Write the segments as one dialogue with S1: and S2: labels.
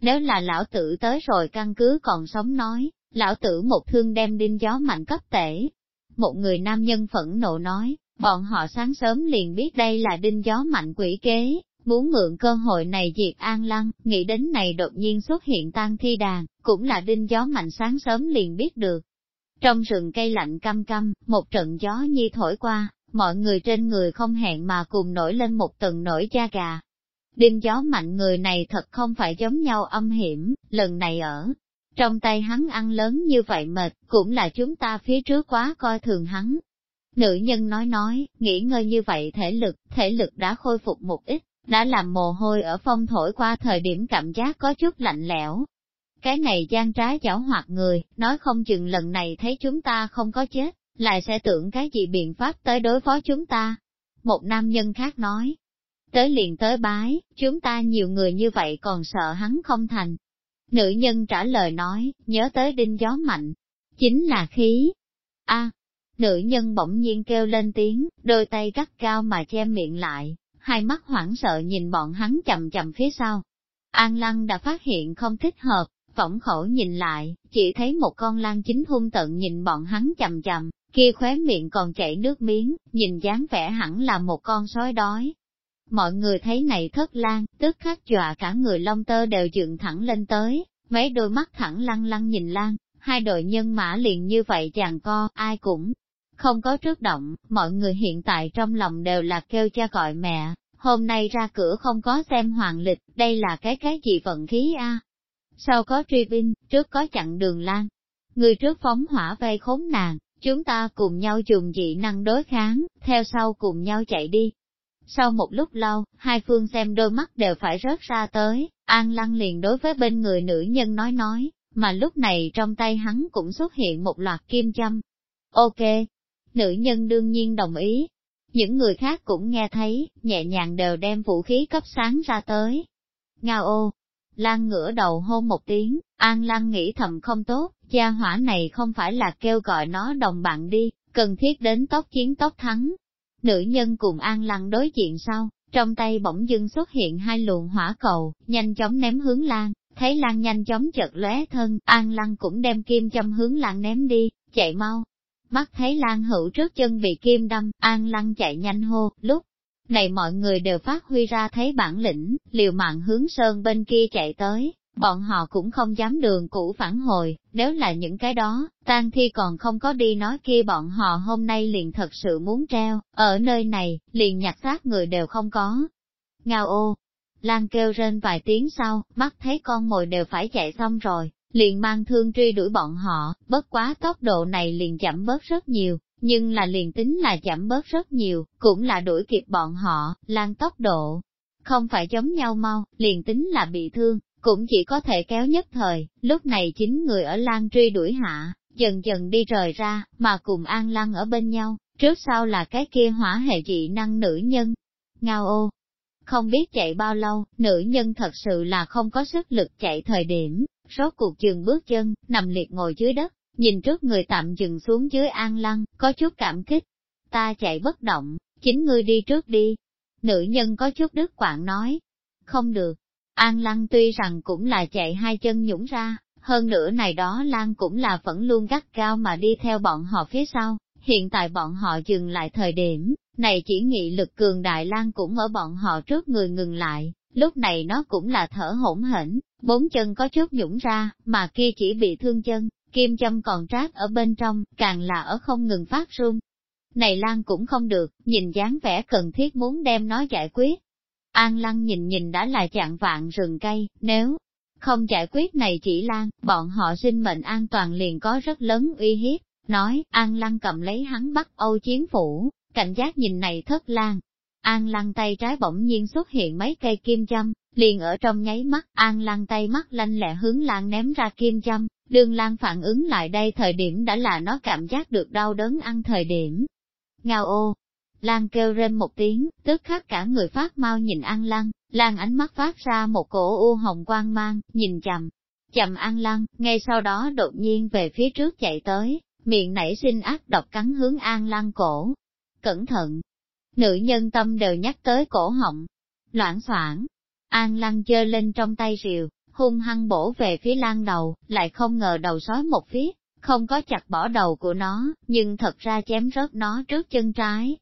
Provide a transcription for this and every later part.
S1: nếu là lão tử tới rồi căn cứ còn sống nói, lão tử một thương đem đinh gió mạnh cấp tể. Một người nam nhân phẫn nộ nói, bọn họ sáng sớm liền biết đây là đinh gió mạnh quỷ kế, muốn mượn cơ hội này diệt an lăng, nghĩ đến này đột nhiên xuất hiện tan thi đàn, cũng là đinh gió mạnh sáng sớm liền biết được. Trong rừng cây lạnh căm căm, một trận gió nhi thổi qua, mọi người trên người không hẹn mà cùng nổi lên một tầng nổi da gà. Đinh gió mạnh người này thật không phải giống nhau âm hiểm, lần này ở. Trong tay hắn ăn lớn như vậy mệt, cũng là chúng ta phía trước quá coi thường hắn. Nữ nhân nói nói, nghỉ ngơi như vậy thể lực, thể lực đã khôi phục một ít, đã làm mồ hôi ở phong thổi qua thời điểm cảm giác có chút lạnh lẽo. Cái này gian trái chảo hoạt người, nói không chừng lần này thấy chúng ta không có chết, lại sẽ tưởng cái gì biện pháp tới đối phó chúng ta. Một nam nhân khác nói, tới liền tới bái, chúng ta nhiều người như vậy còn sợ hắn không thành. Nữ nhân trả lời nói, nhớ tới đinh gió mạnh, chính là khí. a nữ nhân bỗng nhiên kêu lên tiếng, đôi tay gắt cao mà che miệng lại, hai mắt hoảng sợ nhìn bọn hắn chậm chậm phía sau. An Lăng đã phát hiện không thích hợp, võng khổ nhìn lại, chỉ thấy một con lan chính hung tận nhìn bọn hắn chậm chậm, kia khóe miệng còn chảy nước miếng, nhìn dáng vẻ hẳn là một con sói đói. Mọi người thấy này thất lan, tức khắc dọa cả người lông tơ đều dựng thẳng lên tới, mấy đôi mắt thẳng lăng lăng nhìn lan, hai đội nhân mã liền như vậy chàng co, ai cũng không có trước động, mọi người hiện tại trong lòng đều là kêu cha gọi mẹ, hôm nay ra cửa không có xem hoàng lịch, đây là cái cái gì vận khí a? Sau có truy binh, trước có chặn đường lan. Người trước phóng hỏa vây khốn nàng, chúng ta cùng nhau dùng dị năng đối kháng, theo sau cùng nhau chạy đi. Sau một lúc lâu, hai phương xem đôi mắt đều phải rớt ra tới, An Lăng liền đối với bên người nữ nhân nói nói, mà lúc này trong tay hắn cũng xuất hiện một loạt kim châm. Ok, nữ nhân đương nhiên đồng ý. Những người khác cũng nghe thấy, nhẹ nhàng đều đem vũ khí cấp sáng ra tới. Ngao ô, Lan ngửa đầu hôn một tiếng, An Lan nghĩ thầm không tốt, gia hỏa này không phải là kêu gọi nó đồng bạn đi, cần thiết đến tốc chiến tốc thắng. Nữ nhân cùng An lăng đối diện sau, trong tay bỗng dưng xuất hiện hai luồng hỏa cầu, nhanh chóng ném hướng Lan, thấy Lan nhanh chóng chợt lóe thân, An lăng cũng đem kim châm hướng Lan ném đi, chạy mau. Mắt thấy Lan hữu trước chân bị kim đâm, An lăng chạy nhanh hô, lúc này mọi người đều phát huy ra thấy bản lĩnh, liều mạng hướng sơn bên kia chạy tới, bọn họ cũng không dám đường cũ phản hồi, nếu là những cái đó, tang thi còn không có đi nói kia bọn họ hôm nay liền thật sự muốn treo, ở nơi này, liền nhặt xác người đều không có. Ngao ô, Lan kêu rên vài tiếng sau, mắt thấy con mồi đều phải chạy xong rồi, liền mang thương truy đuổi bọn họ, bất quá tốc độ này liền chậm bớt rất nhiều, nhưng là liền tính là chậm bớt rất nhiều, cũng là đuổi kịp bọn họ, lan tốc độ. Không phải giống nhau mau, liền tính là bị thương, cũng chỉ có thể kéo nhất thời, lúc này chính người ở lan truy đuổi hạ, dần dần đi rời ra, mà cùng an lăng ở bên nhau, trước sau là cái kia hỏa hệ dị năng nữ nhân. Ngao ô! Không biết chạy bao lâu, nữ nhân thật sự là không có sức lực chạy thời điểm, rốt cuộc dừng bước chân, nằm liệt ngồi dưới đất, nhìn trước người tạm dừng xuống dưới an lăng, có chút cảm kích. Ta chạy bất động, chính ngươi đi trước đi. Nữ nhân có chút đứt quạng nói. Không được. An lăng tuy rằng cũng là chạy hai chân nhũng ra, hơn nữa này đó Lan cũng là vẫn luôn gắt cao mà đi theo bọn họ phía sau. Hiện tại bọn họ dừng lại thời điểm, này chỉ nghị lực cường đại Lan cũng ở bọn họ trước người ngừng lại, lúc này nó cũng là thở hỗn hển, bốn chân có chút nhũng ra, mà kia chỉ bị thương chân, kim châm còn trát ở bên trong, càng là ở không ngừng phát run. Này Lan cũng không được, nhìn dáng vẻ cần thiết muốn đem nó giải quyết. An Lăng nhìn nhìn đã là chạng vạn rừng cây, nếu không giải quyết này chỉ Lan, bọn họ sinh mệnh an toàn liền có rất lớn uy hiếp. Nói, An Lăng cầm lấy hắn bắt Âu Chiến Phủ, cảnh giác nhìn này thất Lan. An Lăng tay trái bỗng nhiên xuất hiện mấy cây kim châm, liền ở trong nháy mắt, An Lăng tay mắt lanh lẹ hướng Lan ném ra kim châm, Đường Lan phản ứng lại đây thời điểm đã là nó cảm giác được đau đớn ăn thời điểm. Ngao ô! Lan kêu rên một tiếng, tức khắc cả người phát mau nhìn An Lăng, Lan ánh mắt phát ra một cổ u hồng quang mang, nhìn chầm, chầm An Lăng, ngay sau đó đột nhiên về phía trước chạy tới, miệng nảy sinh ác độc cắn hướng An Lăng cổ. Cẩn thận! Nữ nhân tâm đều nhắc tới cổ họng. Loãng soảng! An Lăng chơi lên trong tay rìu, hung hăng bổ về phía lan đầu, lại không ngờ đầu sói một phía, không có chặt bỏ đầu của nó, nhưng thật ra chém rớt nó trước chân trái.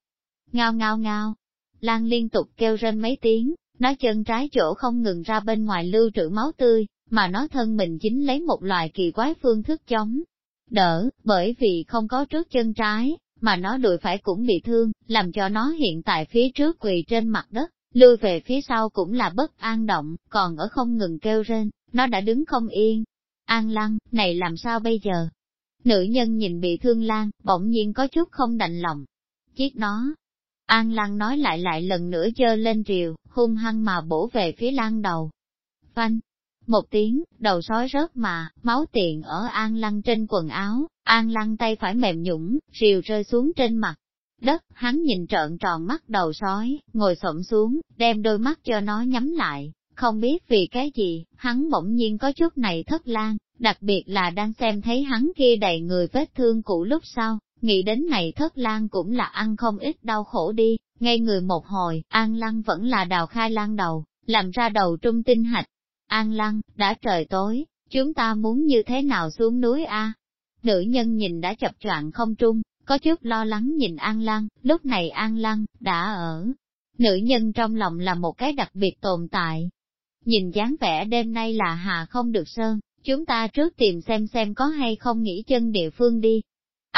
S1: Ngao ngao ngao, lan liên tục kêu rên mấy tiếng, nó chân trái chỗ không ngừng ra bên ngoài lưu trữ máu tươi, mà nó thân mình chính lấy một loại kỳ quái phương thức chống. Đỡ, bởi vì không có trước chân trái, mà nó đùi phải cũng bị thương, làm cho nó hiện tại phía trước quỳ trên mặt đất, lui về phía sau cũng là bất an động, còn ở không ngừng kêu rên, nó đã đứng không yên. An lăng, này làm sao bây giờ? Nữ nhân nhìn bị thương lan, bỗng nhiên có chút không đành lòng. Chiếc nó. An Lan nói lại lại lần nữa dơ lên rìu, hung hăng mà bổ về phía lan đầu. Phanh, một tiếng, đầu sói rớt mà, máu tiện ở An Lan trên quần áo, An Lan tay phải mềm nhũng, rìu rơi xuống trên mặt. Đất, hắn nhìn trợn tròn mắt đầu sói, ngồi xổm xuống, đem đôi mắt cho nó nhắm lại, không biết vì cái gì, hắn bỗng nhiên có chút này thất lan, đặc biệt là đang xem thấy hắn kia đầy người vết thương cũ lúc sau, nghĩ đến này thất lan cũng là ăn không ít đau khổ đi, ngay người một hồi, An Lăng vẫn là đào khai lan đầu, làm ra đầu trung tinh hạch, An lăng, đã trời tối, chúng ta muốn như thế nào xuống núi a? Nữ nhân nhìn đã chập choạng không trung, có chút lo lắng nhìn An lăng, lúc này An lăng, đã ở. Nữ nhân trong lòng là một cái đặc biệt tồn tại. Nhìn dáng vẻ đêm nay là hà không được sơn, chúng ta trước tìm xem xem có hay không nghĩ chân địa phương đi.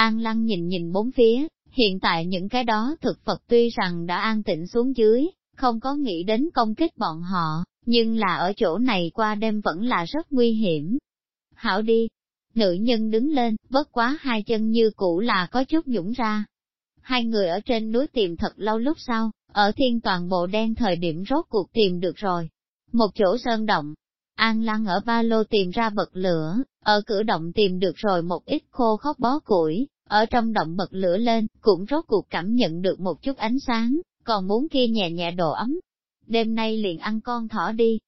S1: An lăng nhìn nhìn bốn phía, hiện tại những cái đó thực vật tuy rằng đã an tĩnh xuống dưới, không có nghĩ đến công kích bọn họ, nhưng là ở chỗ này qua đêm vẫn là rất nguy hiểm. Hảo đi, nữ nhân đứng lên, bất quá hai chân như cũ là có chút nhũng ra. Hai người ở trên núi tìm thật lâu lúc sau, ở thiên toàn bộ đen thời điểm rốt cuộc tìm được rồi. Một chỗ sơn động, An Lăng ở ba lô tìm ra bật lửa, ở cửa động tìm được rồi một ít khô khóc bó củi, ở trong động bật lửa lên, cũng rốt cuộc cảm nhận được một chút ánh sáng, còn muốn kia nhẹ nhẹ đồ ấm, đêm nay liền ăn con thỏ đi.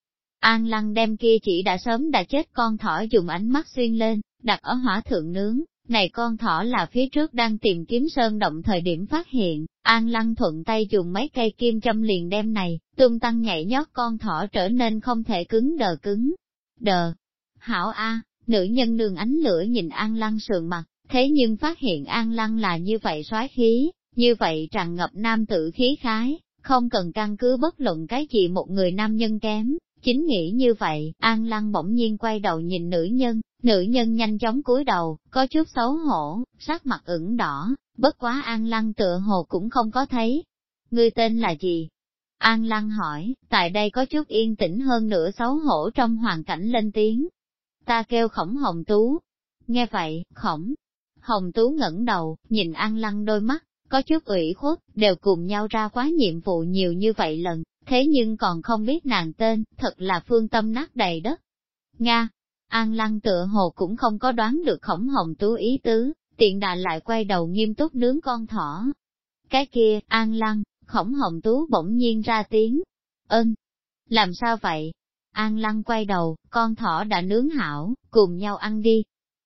S1: An lăng đem kia chỉ đã sớm đã chết con thỏ dùng ánh mắt xuyên lên, đặt ở hỏa thượng nướng. Này con thỏ là phía trước đang tìm kiếm sơn động thời điểm phát hiện, An Lăng thuận tay dùng mấy cây kim châm liền đem này, tung tăng nhảy nhót con thỏ trở nên không thể cứng đờ cứng. Đờ! Hảo A, nữ nhân đường ánh lửa nhìn An Lăng sườn mặt, thế nhưng phát hiện An Lăng là như vậy soái khí, như vậy tràn ngập nam tử khí khái, không cần căn cứ bất luận cái gì một người nam nhân kém. Chính nghĩ như vậy, An Lăng bỗng nhiên quay đầu nhìn nữ nhân, nữ nhân nhanh chóng cúi đầu, có chút xấu hổ, sắc mặt ửng đỏ, bất quá An Lăng tựa hồ cũng không có thấy. Ngươi tên là gì? An Lăng hỏi, tại đây có chút yên tĩnh hơn nữa xấu hổ trong hoàn cảnh lên tiếng. Ta kêu khổng hồng tú. Nghe vậy, khổng. Hồng tú ngẩng đầu, nhìn An Lăng đôi mắt, có chút ủy khuất, đều cùng nhau ra quá nhiệm vụ nhiều như vậy lần, thế nhưng còn không biết nàng tên, thật là phương tâm nát đầy đất. Nga, An Lăng tựa hồ cũng không có đoán được khổng hồng tú ý tứ, tiện đà lại quay đầu nghiêm túc nướng con thỏ. Cái kia, An Lăng, khổng hồng tú bỗng nhiên ra tiếng. Ơn, làm sao vậy? An Lăng quay đầu, con thỏ đã nướng hảo, cùng nhau ăn đi.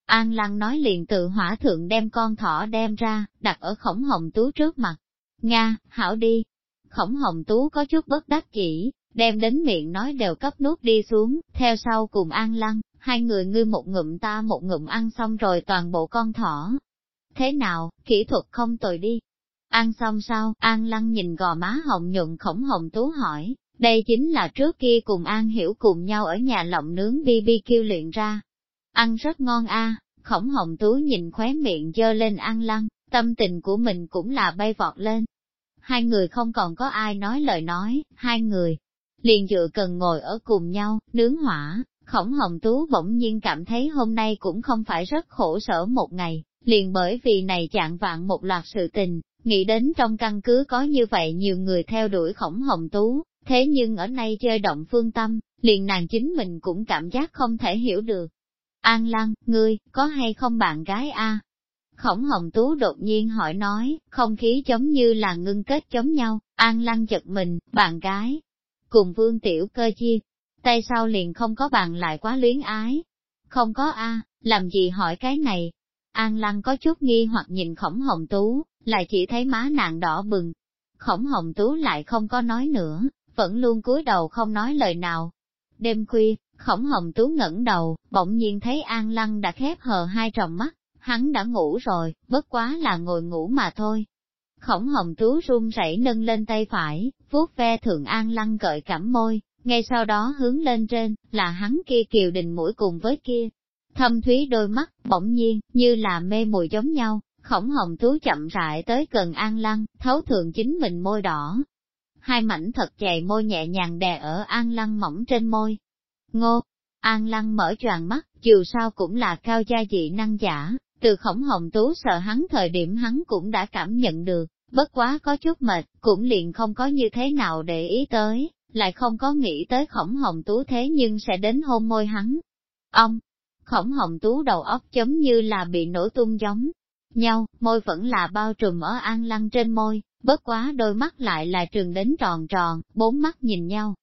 S1: An Lăng nói liền tự hỏa thượng đem con thỏ đem ra, đặt ở khổng hồng tú trước mặt. Nga, hảo đi. Khổng hồng tú có chút bất đắc chỉ, đem đến miệng nói đều cấp nuốt đi xuống, theo sau cùng An Lăng, hai người ngươi một ngụm ta một ngụm ăn xong rồi toàn bộ con thỏ. Thế nào, kỹ thuật không tồi đi. Ăn xong sao, An Lăng nhìn gò má hồng nhuận khổng hồng tú hỏi, đây chính là trước kia cùng An Hiểu cùng nhau ở nhà lộng nướng BBQ luyện ra, Ăn rất ngon a. khổng hồng tú nhìn khóe miệng dơ lên ăn lăng, tâm tình của mình cũng là bay vọt lên. Hai người không còn có ai nói lời nói, hai người liền dựa cần ngồi ở cùng nhau, nướng hỏa, khổng hồng tú bỗng nhiên cảm thấy hôm nay cũng không phải rất khổ sở một ngày, liền bởi vì này chạng vạn một loạt sự tình, nghĩ đến trong căn cứ có như vậy nhiều người theo đuổi khổng hồng tú, thế nhưng ở nay chơi động phương tâm, liền nàng chính mình cũng cảm giác không thể hiểu được. An Lăng, ngươi, có hay không bạn gái a? Khổng Hồng Tú đột nhiên hỏi nói, không khí giống như là ngưng kết chống nhau, An Lăng chật mình, bạn gái. Cùng Vương Tiểu Cơ chi, tay sau liền không có bạn lại quá luyến ái. Không có a, làm gì hỏi cái này? An Lăng có chút nghi hoặc nhìn Khổng Hồng Tú, lại chỉ thấy má nàng đỏ bừng. Khổng Hồng Tú lại không có nói nữa, vẫn luôn cúi đầu không nói lời nào. Đêm khuya, Khổng hồng tú ngẩng đầu, bỗng nhiên thấy An Lăng đã khép hờ hai tròng mắt, hắn đã ngủ rồi, bất quá là ngồi ngủ mà thôi. Khổng hồng tú run rẩy nâng lên tay phải, vuốt ve thượng An Lăng cợi cảm môi, ngay sau đó hướng lên trên, là hắn kia kiều đình mũi cùng với kia. Thâm thúy đôi mắt, bỗng nhiên, như là mê mùi giống nhau, khổng hồng tú chậm rãi tới gần An Lăng, thấu thượng chính mình môi đỏ. Hai mảnh thật dày môi nhẹ nhàng đè ở An Lăng mỏng trên môi. Ngô, An Lăng mở choàng mắt, dù sao cũng là cao gia dị năng giả, từ khổng hồng tú sợ hắn thời điểm hắn cũng đã cảm nhận được, bất quá có chút mệt, cũng liền không có như thế nào để ý tới, lại không có nghĩ tới khổng hồng tú thế nhưng sẽ đến hôn môi hắn. Ông, khổng hồng tú đầu óc chấm như là bị nổ tung giống nhau, môi vẫn là bao trùm ở an lăng trên môi, bất quá đôi mắt lại là trường đến tròn tròn, bốn mắt nhìn nhau.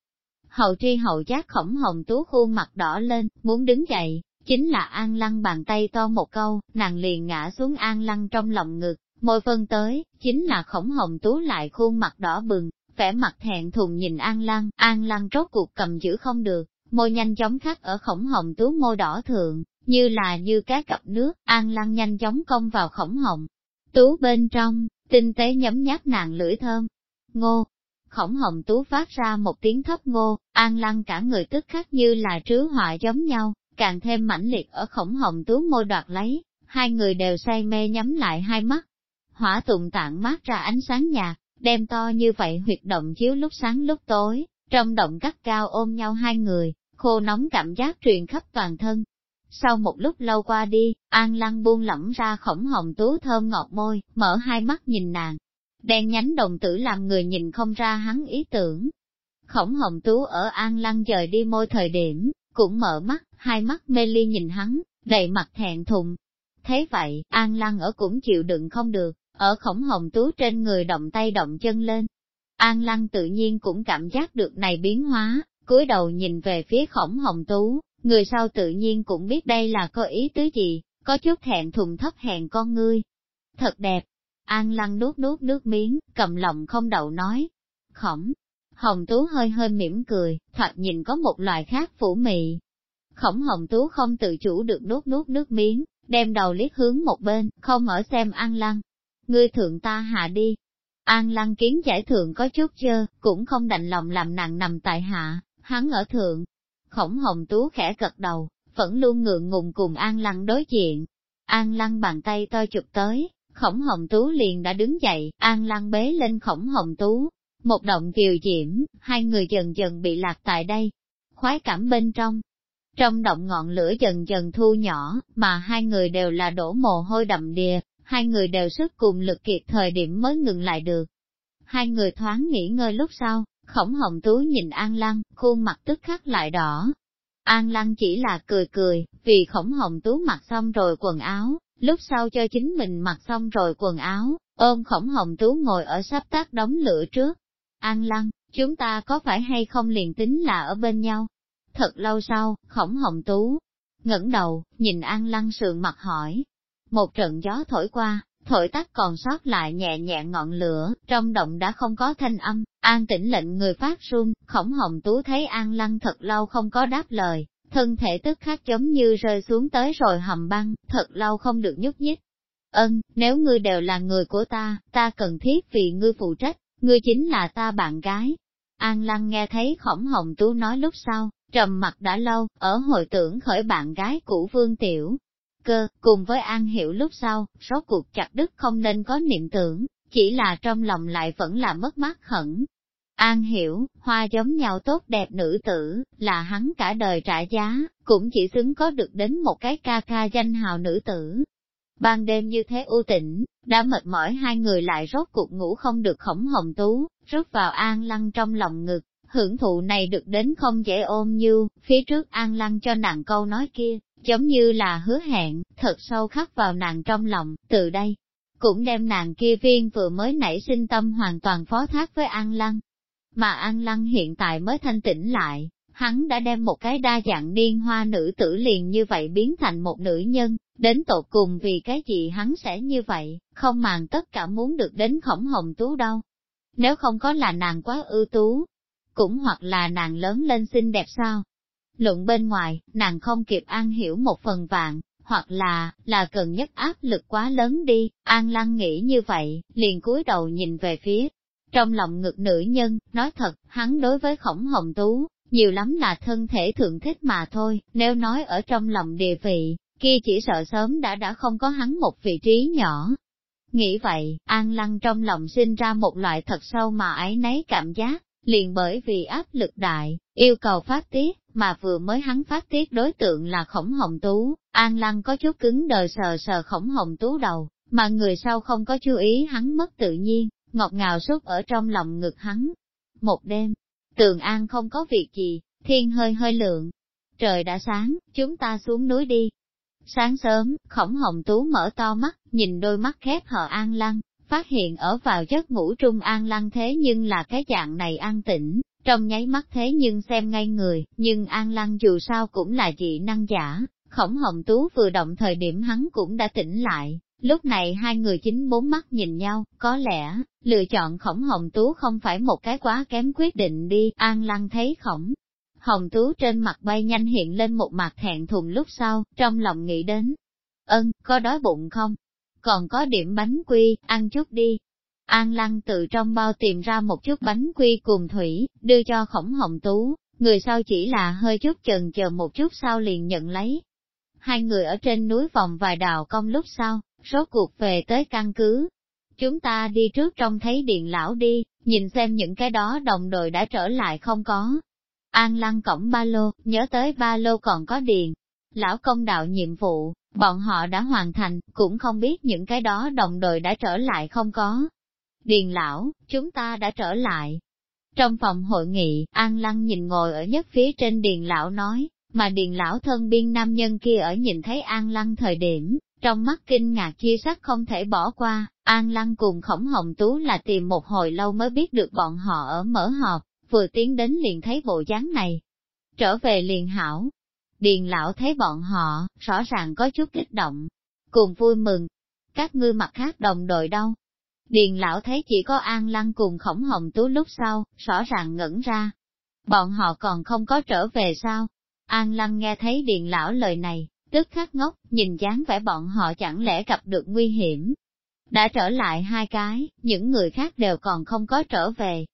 S1: Hậu tri hậu giác khổng hồng tú khuôn mặt đỏ lên, muốn đứng dậy, chính là an lăng bàn tay to một câu, nàng liền ngã xuống an lăng trong lòng ngực, môi phân tới, chính là khổng hồng tú lại khuôn mặt đỏ bừng, vẻ mặt thẹn thùng nhìn an lăng, an lăng rốt cuộc cầm giữ không được, môi nhanh chóng khắc ở khổng hồng tú môi đỏ thượng, như là như cá cặp nước, an lăng nhanh chóng công vào khổng hồng. Tú bên trong, tinh tế nhấm nháp nàng lưỡi thơm. Ngô, khổng hồng tú phát ra một tiếng thấp ngô, an lăng cả người tức khắc như là trứ họa giống nhau, càng thêm mãnh liệt ở khổng hồng tú môi đoạt lấy, hai người đều say mê nhắm lại hai mắt. Hỏa tụng tạng mát ra ánh sáng nhạt, đem to như vậy huyệt động chiếu lúc sáng lúc tối, trong động cắt cao ôm nhau hai người, khô nóng cảm giác truyền khắp toàn thân. Sau một lúc lâu qua đi, An Lăng buông lỏng ra khổng hồng tú thơm ngọt môi, mở hai mắt nhìn nàng. Đen nhánh đồng tử làm người nhìn không ra hắn ý tưởng. Khổng hồng tú ở An Lăng dời đi môi thời điểm, cũng mở mắt, hai mắt mê ly nhìn hắn, đầy mặt thẹn thùng. Thế vậy, An Lăng ở cũng chịu đựng không được, ở khổng hồng tú trên người động tay động chân lên. An Lăng tự nhiên cũng cảm giác được này biến hóa, cúi đầu nhìn về phía khổng hồng tú, người sau tự nhiên cũng biết đây là có ý tứ gì, có chút thẹn thùng thấp hèn con ngươi. Thật đẹp, An Lăng nuốt nuốt nước miếng, cầm lòng không đậu nói. Khổng, Hồng Tú hơi hơi mỉm cười, thoạt nhìn có một loại khác phủ mị. Khổng Hồng Tú không tự chủ được nuốt nuốt nước miếng, đem đầu liếc hướng một bên, không ở xem An Lăng. Ngươi thượng ta hạ đi. An Lăng kiến giải thượng có chút chơ, cũng không đành lòng làm nàng nằm tại hạ, hắn ở thượng. Khổng Hồng Tú khẽ gật đầu, vẫn luôn ngượng ngùng cùng An Lăng đối diện. An Lăng bàn tay to chụp tới, Khổng Hồng Tú liền đã đứng dậy, An Lăng bế lên Khổng Hồng Tú, một động kiều diễm, hai người dần dần bị lạc tại đây, khoái cảm bên trong. Trong động ngọn lửa dần dần thu nhỏ, mà hai người đều là đổ mồ hôi đậm đìa, hai người đều sức cùng lực kiệt thời điểm mới ngừng lại được. Hai người thoáng nghỉ ngơi lúc sau, khổng hồng tú nhìn An Lăng, khuôn mặt tức khắc lại đỏ. An Lăng chỉ là cười cười, vì khổng hồng tú mặc xong rồi quần áo, lúc sau cho chính mình mặc xong rồi quần áo, ôm khổng hồng tú ngồi ở sắp tác đóng lửa trước, An Lăng, chúng ta có phải hay không liền tính là ở bên nhau? Thật lâu sau, khổng hồng tú, ngẩng đầu, nhìn An Lăng sườn mặt hỏi. Một trận gió thổi qua, thổi tắt còn sót lại nhẹ nhẹ ngọn lửa, trong động đã không có thanh âm, An tĩnh lệnh người phát run, khổng hồng tú thấy An Lăng thật lâu không có đáp lời, thân thể tức khắc giống như rơi xuống tới rồi hầm băng, thật lâu không được nhúc nhích. Ân, nếu ngươi đều là người của ta, ta cần thiết vì ngươi phụ trách, ngươi chính là ta bạn gái. An Lăng nghe thấy khổng hồng tú nói lúc sau, trầm mặt đã lâu, ở hồi tưởng khởi bạn gái của Vương Tiểu. Cơ, cùng với An Hiểu lúc sau, số cuộc chặt đứt không nên có niệm tưởng, chỉ là trong lòng lại vẫn là mất mát khẩn. An Hiểu, hoa giống nhau tốt đẹp nữ tử, là hắn cả đời trả giá, cũng chỉ xứng có được đến một cái ca ca danh hào nữ tử, Ban đêm như thế u tĩnh, đã mệt mỏi hai người lại rốt cuộc ngủ không được khổng hồng tú, rút vào an lăng trong lòng ngực, hưởng thụ này được đến không dễ ôm như, phía trước an lăng cho nàng câu nói kia, giống như là hứa hẹn, thật sâu khắc vào nàng trong lòng, từ đây, cũng đem nàng kia viên vừa mới nảy sinh tâm hoàn toàn phó thác với an lăng. Mà an lăng hiện tại mới thanh tĩnh lại, hắn đã đem một cái đa dạng điên hoa nữ tử liền như vậy biến thành một nữ nhân, đến tột cùng vì cái gì hắn sẽ như vậy, không màng tất cả muốn được đến khổng hồng tú đâu. Nếu không có là nàng quá ưu tú, cũng hoặc là nàng lớn lên xinh đẹp sao. Luận bên ngoài, nàng không kịp an hiểu một phần vạn, hoặc là, là cần nhất áp lực quá lớn đi, An Lăng nghĩ như vậy, liền cúi đầu nhìn về phía. Trong lòng ngực nữ nhân, nói thật, hắn đối với khổng hồng tú, nhiều lắm là thân thể thượng thích mà thôi, nếu nói ở trong lòng địa vị, kia chỉ sợ sớm đã đã không có hắn một vị trí nhỏ. Nghĩ vậy, An Lăng trong lòng sinh ra một loại thật sâu mà ấy nấy cảm giác, liền bởi vì áp lực đại, yêu cầu phát tiết, mà vừa mới hắn phát tiết đối tượng là khổng hồng tú, An Lăng có chút cứng đờ sờ sờ khổng hồng tú đầu, mà người sau không có chú ý hắn mất tự nhiên, ngọt ngào suốt ở trong lòng ngực hắn. Một đêm, tường An không có việc gì, thiên hơi hơi lượng. Trời đã sáng, chúng ta xuống núi đi. Sáng sớm, khổng hồng tú mở to mắt, nhìn đôi mắt khép hờ An Lăng, phát hiện ở vào giấc ngủ trung An Lăng thế nhưng là cái dạng này an tĩnh, trong nháy mắt thế nhưng xem ngay người, nhưng An Lăng dù sao cũng là dị năng giả, khổng hồng tú vừa động thời điểm hắn cũng đã tỉnh lại, lúc này hai người chính bốn mắt nhìn nhau, có lẽ, lựa chọn khổng hồng tú không phải một cái quá kém quyết định đi, An Lăng thấy khổng. Hồng Tú trên mặt bay nhanh hiện lên một mặt thẹn thùng lúc sau, trong lòng nghĩ đến. Ân, có đói bụng không? Còn có điểm bánh quy, ăn chút đi. An Lăng từ trong bao tìm ra một chút bánh quy cùng thủy, đưa cho khổng hồng tú, người sau chỉ là hơi chút chần chờ một chút sau liền nhận lấy. Hai người ở trên núi vòng vài đào công lúc sau, rốt cuộc về tới căn cứ. Chúng ta đi trước trong thấy điện lão đi, nhìn xem những cái đó đồng đội đã trở lại không có. An lăng cổng ba lô, nhớ tới ba lô còn có điện. Lão công đạo nhiệm vụ, bọn họ đã hoàn thành, cũng không biết những cái đó đồng đội đã trở lại không có. Điền lão, chúng ta đã trở lại. Trong phòng hội nghị, An Lăng nhìn ngồi ở nhất phía trên điền lão nói, mà điền lão thân biên nam nhân kia ở nhìn thấy An Lăng thời điểm, trong mắt kinh ngạc chia sắc không thể bỏ qua, An Lăng cùng khổng hồng tú là tìm một hồi lâu mới biết được bọn họ ở mở họp, vừa tiến đến liền thấy bộ dáng này. Trở về liền hảo, Điền lão thấy bọn họ, rõ ràng có chút kích động, cùng vui mừng. Các ngươi mặt khác đồng đội đâu? Điền lão thấy chỉ có An Lăng cùng khổng hồng tú lúc sau, rõ ràng ngẩn ra. Bọn họ còn không có trở về sao? An Lăng nghe thấy điền lão lời này, tức khắc ngốc, nhìn dáng vẻ bọn họ chẳng lẽ gặp được nguy hiểm. Đã trở lại hai cái, những người khác đều còn không có trở về.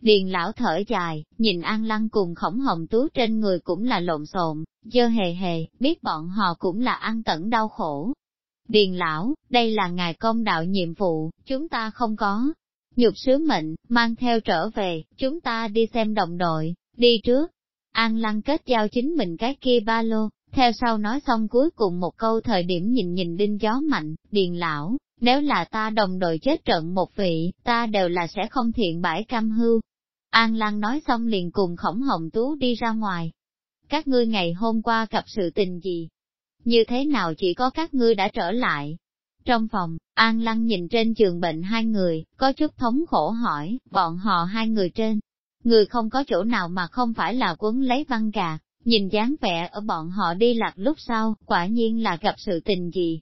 S1: Điền lão thở dài, nhìn An Lăng cùng khổng hồng tú trên người cũng là lộn xộn, dơ hề hề, biết bọn họ cũng là ăn tận đau khổ. Điền lão, đây là ngài công đạo nhiệm vụ, chúng ta không có. Nhục sứ mệnh, mang theo trở về, chúng ta đi xem đồng đội, đi trước. An Lăng kết giao chính mình cái kia ba lô, theo sau nói xong cuối cùng một câu thời điểm nhìn nhìn đinh gió mạnh, điền lão, nếu là ta đồng đội chết trận một vị, ta đều là sẽ không thiện bãi cam hưu. An Lăng nói xong liền cùng khổng hồng tú đi ra ngoài. Các ngươi ngày hôm qua gặp sự tình gì? Như thế nào chỉ có các ngươi đã trở lại? Trong phòng, An Lăng nhìn trên giường bệnh hai người, có chút thống khổ hỏi, bọn họ hai người trên. Người không có chỗ nào mà không phải là quấn lấy băng gà, nhìn dáng vẻ ở bọn họ đi lạc lúc sau, quả nhiên là gặp sự tình gì.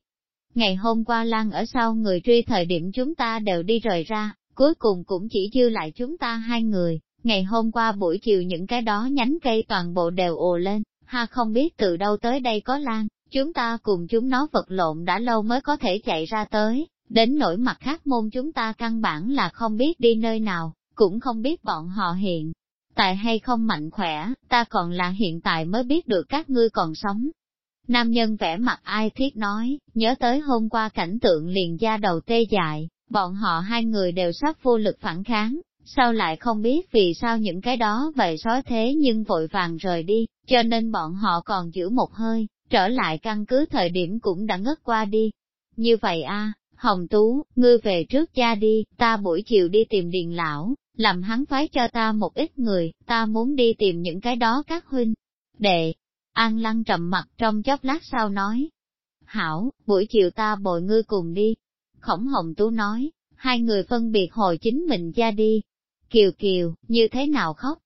S1: Ngày hôm qua Lan ở sau người truy thời điểm chúng ta đều đi rời ra, cuối cùng cũng chỉ dư lại chúng ta hai người. Ngày hôm qua buổi chiều những cái đó nhánh cây toàn bộ đều ồ lên, ha không biết từ đâu tới đây có Lan, chúng ta cùng chúng nó vật lộn đã lâu mới có thể chạy ra tới, đến nỗi mặt khác môn chúng ta căn bản là không biết đi nơi nào, cũng không biết bọn họ hiện tại hay không mạnh khỏe, ta còn là hiện tại mới biết được các ngươi còn sống. Nam nhân vẽ mặt ai thiết nói, nhớ tới hôm qua cảnh tượng liền da đầu tê dại, bọn họ hai người đều sắp vô lực phản kháng, sao lại không biết vì sao những cái đó vậy sói thế nhưng vội vàng rời đi, cho nên bọn họ còn giữ một hơi, trở lại căn cứ thời điểm cũng đã ngất qua đi. Như vậy a Hồng Tú, ngươi về trước cha đi, ta buổi chiều đi tìm điền lão, làm hắn phái cho ta một ít người, ta muốn đi tìm những cái đó các huynh. Đệ, An Lăng trầm mặt trong chốc lát sau nói. Hảo, buổi chiều ta bồi ngươi cùng đi. Khổng Hồng Tú nói, hai người phân biệt hồi chính mình ra đi. Kiều Kiều, như thế nào khóc?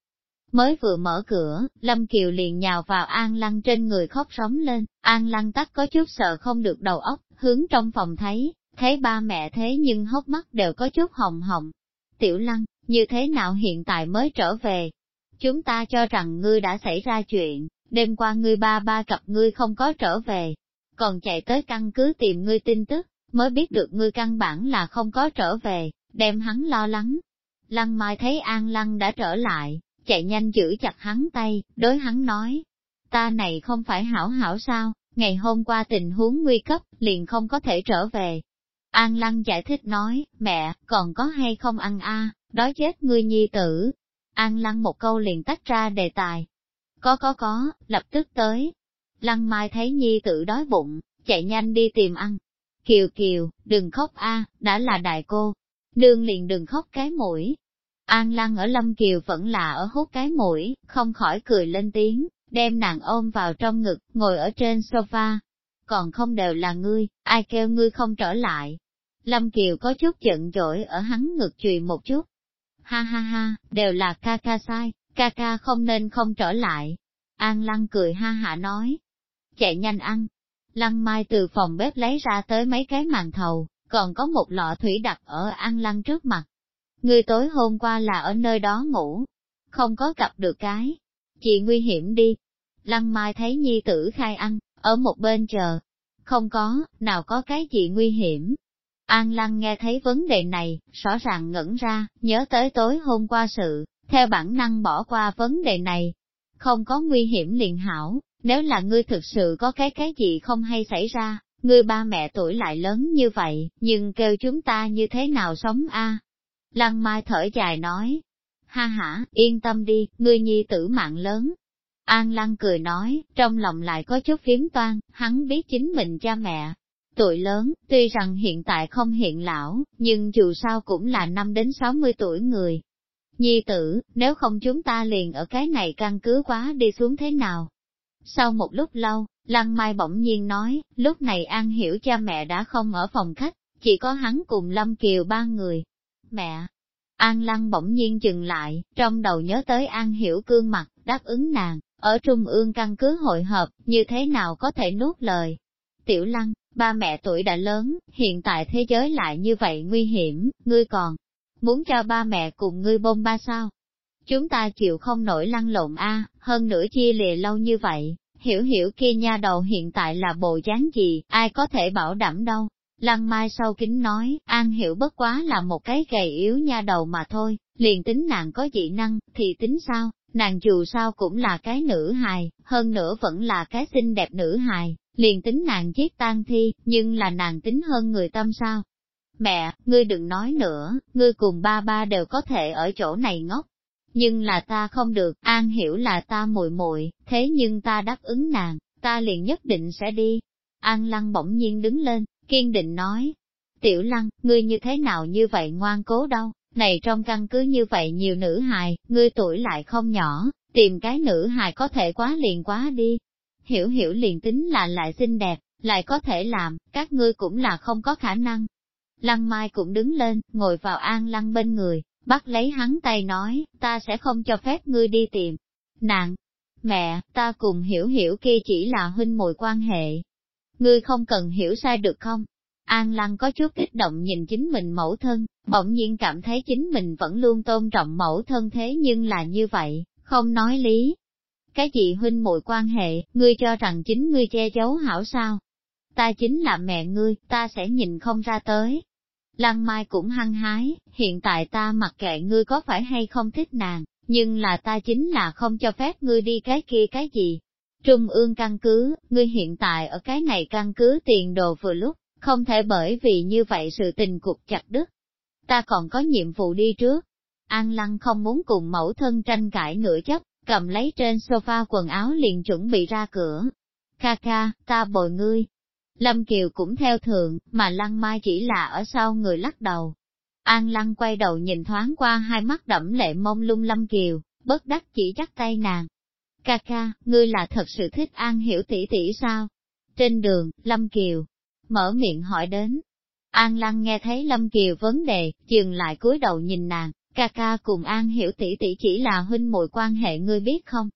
S1: Mới vừa mở cửa, Lâm Kiều liền nhào vào An Lăng trên người khóc sóng lên, An Lăng tắt có chút sợ không được đầu óc, hướng trong phòng thấy, thấy ba mẹ thế nhưng hốc mắt đều có chút hồng hồng. Tiểu Lăng, như thế nào hiện tại mới trở về? Chúng ta cho rằng ngươi đã xảy ra chuyện, đêm qua ngươi ba ba cặp ngươi không có trở về, còn chạy tới căn cứ tìm ngươi tin tức, mới biết được ngươi căn bản là không có trở về, đem hắn lo lắng. Lăng Mai thấy An Lăng đã trở lại, chạy nhanh giữ chặt hắn tay, đối hắn nói, ta này không phải hảo hảo sao, ngày hôm qua tình huống nguy cấp, liền không có thể trở về. An Lăng giải thích nói, mẹ, còn có hay không ăn a? đói chết ngươi nhi tử. An Lăng một câu liền tách ra đề tài. Có có có, lập tức tới. Lăng Mai thấy nhi tử đói bụng, chạy nhanh đi tìm ăn. Kiều Kiều, đừng khóc a, đã là đại cô. Nương liền đừng khóc cái mũi. An Lăng ở Lâm Kiều vẫn là ở hút cái mũi, không khỏi cười lên tiếng, đem nàng ôm vào trong ngực, ngồi ở trên sofa. Còn không đều là ngươi, ai kêu ngươi không trở lại. Lâm Kiều có chút giận dỗi ở hắn ngực chùy một chút. Ha ha ha, đều là ca ca sai, ca ca không nên không trở lại. An Lăng cười ha hạ nói. Chạy nhanh ăn. Lăng Mai từ phòng bếp lấy ra tới mấy cái màn thầu, còn có một lọ thủy đặt ở An Lăng trước mặt. Ngươi tối hôm qua là ở nơi đó ngủ, không có gặp được cái. Chị nguy hiểm đi. Lăng Mai thấy nhi tử khai ăn, ở một bên chờ. Không có, nào có cái gì nguy hiểm. An Lăng nghe thấy vấn đề này, rõ ràng ngẩn ra, nhớ tới tối hôm qua sự, theo bản năng bỏ qua vấn đề này. Không có nguy hiểm liền hảo, nếu là ngươi thực sự có cái cái gì không hay xảy ra, ngươi ba mẹ tuổi lại lớn như vậy, nhưng kêu chúng ta như thế nào sống a? Lăng Mai thở dài nói, ha ha, yên tâm đi, ngươi nhi tử mạng lớn. An Lăng cười nói, trong lòng lại có chút phiếm toan, hắn biết chính mình cha mẹ. Tuổi lớn, tuy rằng hiện tại không hiện lão, nhưng dù sao cũng là năm đến 60 tuổi người. Nhi tử, nếu không chúng ta liền ở cái này căn cứ quá đi xuống thế nào? Sau một lúc lâu, Lăng Mai bỗng nhiên nói, lúc này An Hiểu cha mẹ đã không ở phòng khách, chỉ có hắn cùng Lâm Kiều ba người. Mẹ! An Lăng bỗng nhiên dừng lại, trong đầu nhớ tới An Hiểu cương mặt, đáp ứng nàng, ở Trung ương căn cứ hội hợp, như thế nào có thể nuốt lời. Tiểu Lăng, ba mẹ tuổi đã lớn, hiện tại thế giới lại như vậy nguy hiểm, ngươi còn muốn cho ba mẹ cùng ngươi bông ba sao? Chúng ta chịu không nổi lăn lộn a, hơn nữa chia lìa lâu như vậy, hiểu hiểu kia nha đầu hiện tại là bộ dáng gì, ai có thể bảo đảm đâu. Lăng Mai sau kính nói, An Hiểu bất quá là một cái gầy yếu nha đầu mà thôi, liền tính nàng có dị năng, thì tính sao, nàng dù sao cũng là cái nữ hài, hơn nữa vẫn là cái xinh đẹp nữ hài, liền tính nàng giết tan thi, nhưng là nàng tính hơn người tâm sao. Mẹ, ngươi đừng nói nữa, ngươi cùng ba ba đều có thể ở chỗ này ngốc, nhưng là ta không được, An hiểu là ta muội muội, thế nhưng ta đáp ứng nàng, ta liền nhất định sẽ đi. An Lăng bỗng nhiên đứng lên, kiên định nói, Tiểu Lăng, ngươi như thế nào như vậy ngoan cố đâu, này trong căn cứ như vậy nhiều nữ hài, ngươi tuổi lại không nhỏ, tìm cái nữ hài có thể quá liền quá đi. Hiểu hiểu liền tính là lại xinh đẹp, lại có thể làm, các ngươi cũng là không có khả năng. Lăng Mai cũng đứng lên, ngồi vào An Lăng bên người, bắt lấy hắn tay nói, ta sẽ không cho phép ngươi đi tìm. Nàng, mẹ, ta cùng hiểu hiểu kia chỉ là huynh muội quan hệ. Ngươi không cần hiểu sai được không? An Lăng có chút kích động nhìn chính mình mẫu thân, bỗng nhiên cảm thấy chính mình vẫn luôn tôn trọng mẫu thân thế nhưng là như vậy, không nói lý. Cái gì huynh muội quan hệ, ngươi cho rằng chính ngươi che giấu hảo sao? Ta chính là mẹ ngươi, ta sẽ nhìn không ra tới, Lăng Mai cũng hăng hái, hiện tại ta mặc kệ ngươi có phải hay không thích nàng, nhưng là ta chính là không cho phép ngươi đi cái kia cái gì. Trung ương căn cứ, ngươi hiện tại ở cái này căn cứ tiền đồ vừa lúc, không thể bởi vì như vậy sự tình cục chặt đứt. Ta còn có nhiệm vụ đi trước. An Lăng không muốn cùng mẫu thân tranh cãi nửa chấp, cầm lấy trên sofa quần áo liền chuẩn bị ra cửa. Ca ca, ta bồi ngươi, Lâm Kiều cũng theo thường, mà Lăng Mai chỉ là ở sau người lắc đầu. An Lăng quay đầu nhìn thoáng qua hai mắt đẫm lệ mông lung Lâm Kiều, bất đắc chỉ chắc tay nàng. Ca ca, ngươi là thật sự thích An hiểu tỷ tỷ sao? Trên đường, Lâm Kiều, mở miệng hỏi đến. An Lăng nghe thấy Lâm Kiều vấn đề, dừng lại cúi đầu nhìn nàng, ca ca cùng An hiểu tỷ tỷ chỉ là huynh muội quan hệ ngươi biết không?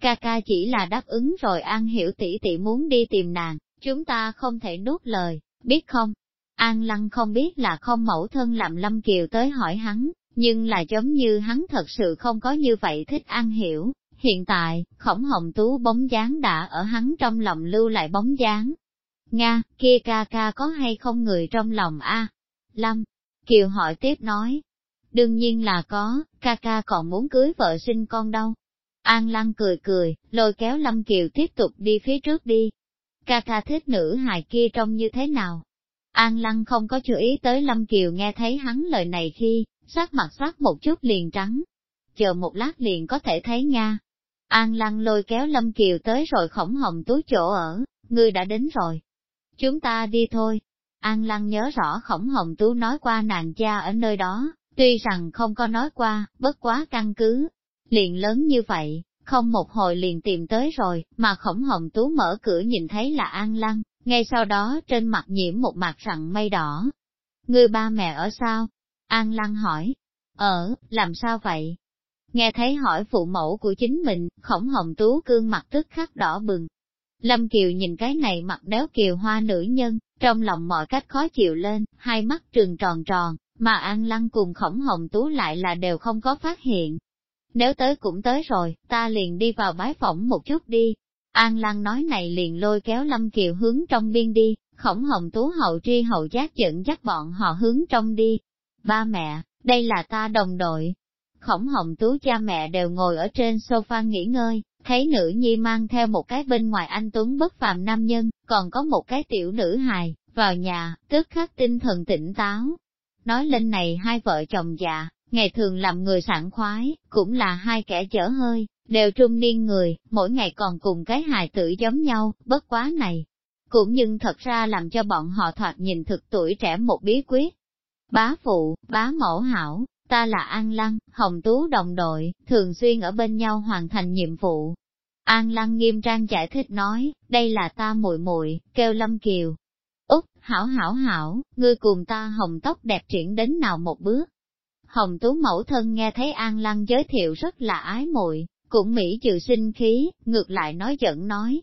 S1: Ca ca chỉ là đáp ứng rồi An hiểu tỷ tỷ muốn đi tìm nàng, Chúng ta không thể nuốt lời, biết không? An Lăng không biết là không mẫu thân làm Lâm Kiều tới hỏi hắn, nhưng là giống như hắn thật sự không có như vậy thích An Hiểu, Hiện tại, khổng hồng tú bóng dáng đã ở hắn trong lòng lưu lại bóng dáng. Nga, kia ca ca có hay không người trong lòng a? Lâm, Kiều hỏi tiếp nói. Đương nhiên là có, ca ca còn muốn cưới vợ sinh con đâu. An Lăng cười cười, lôi kéo Lâm Kiều tiếp tục đi phía trước đi. Ca ca thích nữ hài kia trông như thế nào? An Lăng không có chú ý tới Lâm Kiều nghe thấy hắn lời này khi, sắc mặt sắc một chút liền trắng. Chờ một lát liền có thể thấy Nga. An Lăng lôi kéo Lâm Kiều tới rồi khổng hồng túi chỗ ở, ngươi đã đến rồi. Chúng ta đi thôi. An Lăng nhớ rõ khổng hồng tú nói qua nàng cha ở nơi đó, tuy rằng không có nói qua, bất quá căn cứ. Liền lớn như vậy, không một hồi liền tìm tới rồi, mà khổng hồng tú mở cửa nhìn thấy là An Lăng, ngay sau đó trên mặt nhiễm một mặt rặng mây đỏ. Ngươi ba mẹ ở sao? An Lăng hỏi. Ở, làm sao vậy? Nghe thấy hỏi phụ mẫu của chính mình, khổng hồng tú cương mặt tức khắc đỏ bừng. Lâm Kiều nhìn cái này mặt đéo kiều hoa nữ nhân, trong lòng mọi cách khó chịu lên, hai mắt trừng tròn tròn, mà An Lăng cùng khổng hồng tú lại là đều không có phát hiện. Nếu tới cũng tới rồi, ta liền đi vào bái phỏng một chút đi. An Lăng nói này liền lôi kéo Lâm Kiều hướng trong biên đi, khổng hồng tú hậu tri hậu giác dẫn dắt bọn họ hướng trong đi. Ba mẹ, đây là ta đồng đội, Khổng hồng tú cha mẹ đều ngồi ở trên sofa nghỉ ngơi, thấy nữ nhi mang theo một cái bên ngoài anh Tuấn bất phàm nam nhân, còn có một cái tiểu nữ hài, vào nhà, tức khắc tinh thần tỉnh táo. Nói lên này hai vợ chồng già, ngày thường làm người sảng khoái, cũng là hai kẻ chở hơi, đều trung niên người, mỗi ngày còn cùng cái hài tử giống nhau, bất quá này. Cũng nhưng thật ra làm cho bọn họ thoạt nhìn thực tuổi trẻ một bí quyết. Bá phụ, bá mẫu hảo, Ta là An Lăng, Hồng Tú đồng đội, thường xuyên ở bên nhau hoàn thành nhiệm vụ. An Lăng nghiêm trang giải thích nói, đây là ta muội muội, kêu Lâm Kiều. Úc, hảo hảo hảo, ngươi cùng ta hồng tóc đẹp triển đến nào một bước. Hồng Tú mẫu thân nghe thấy An Lăng giới thiệu rất là ái muội, cũng mỹ trừ sinh khí, ngược lại nói giận nói.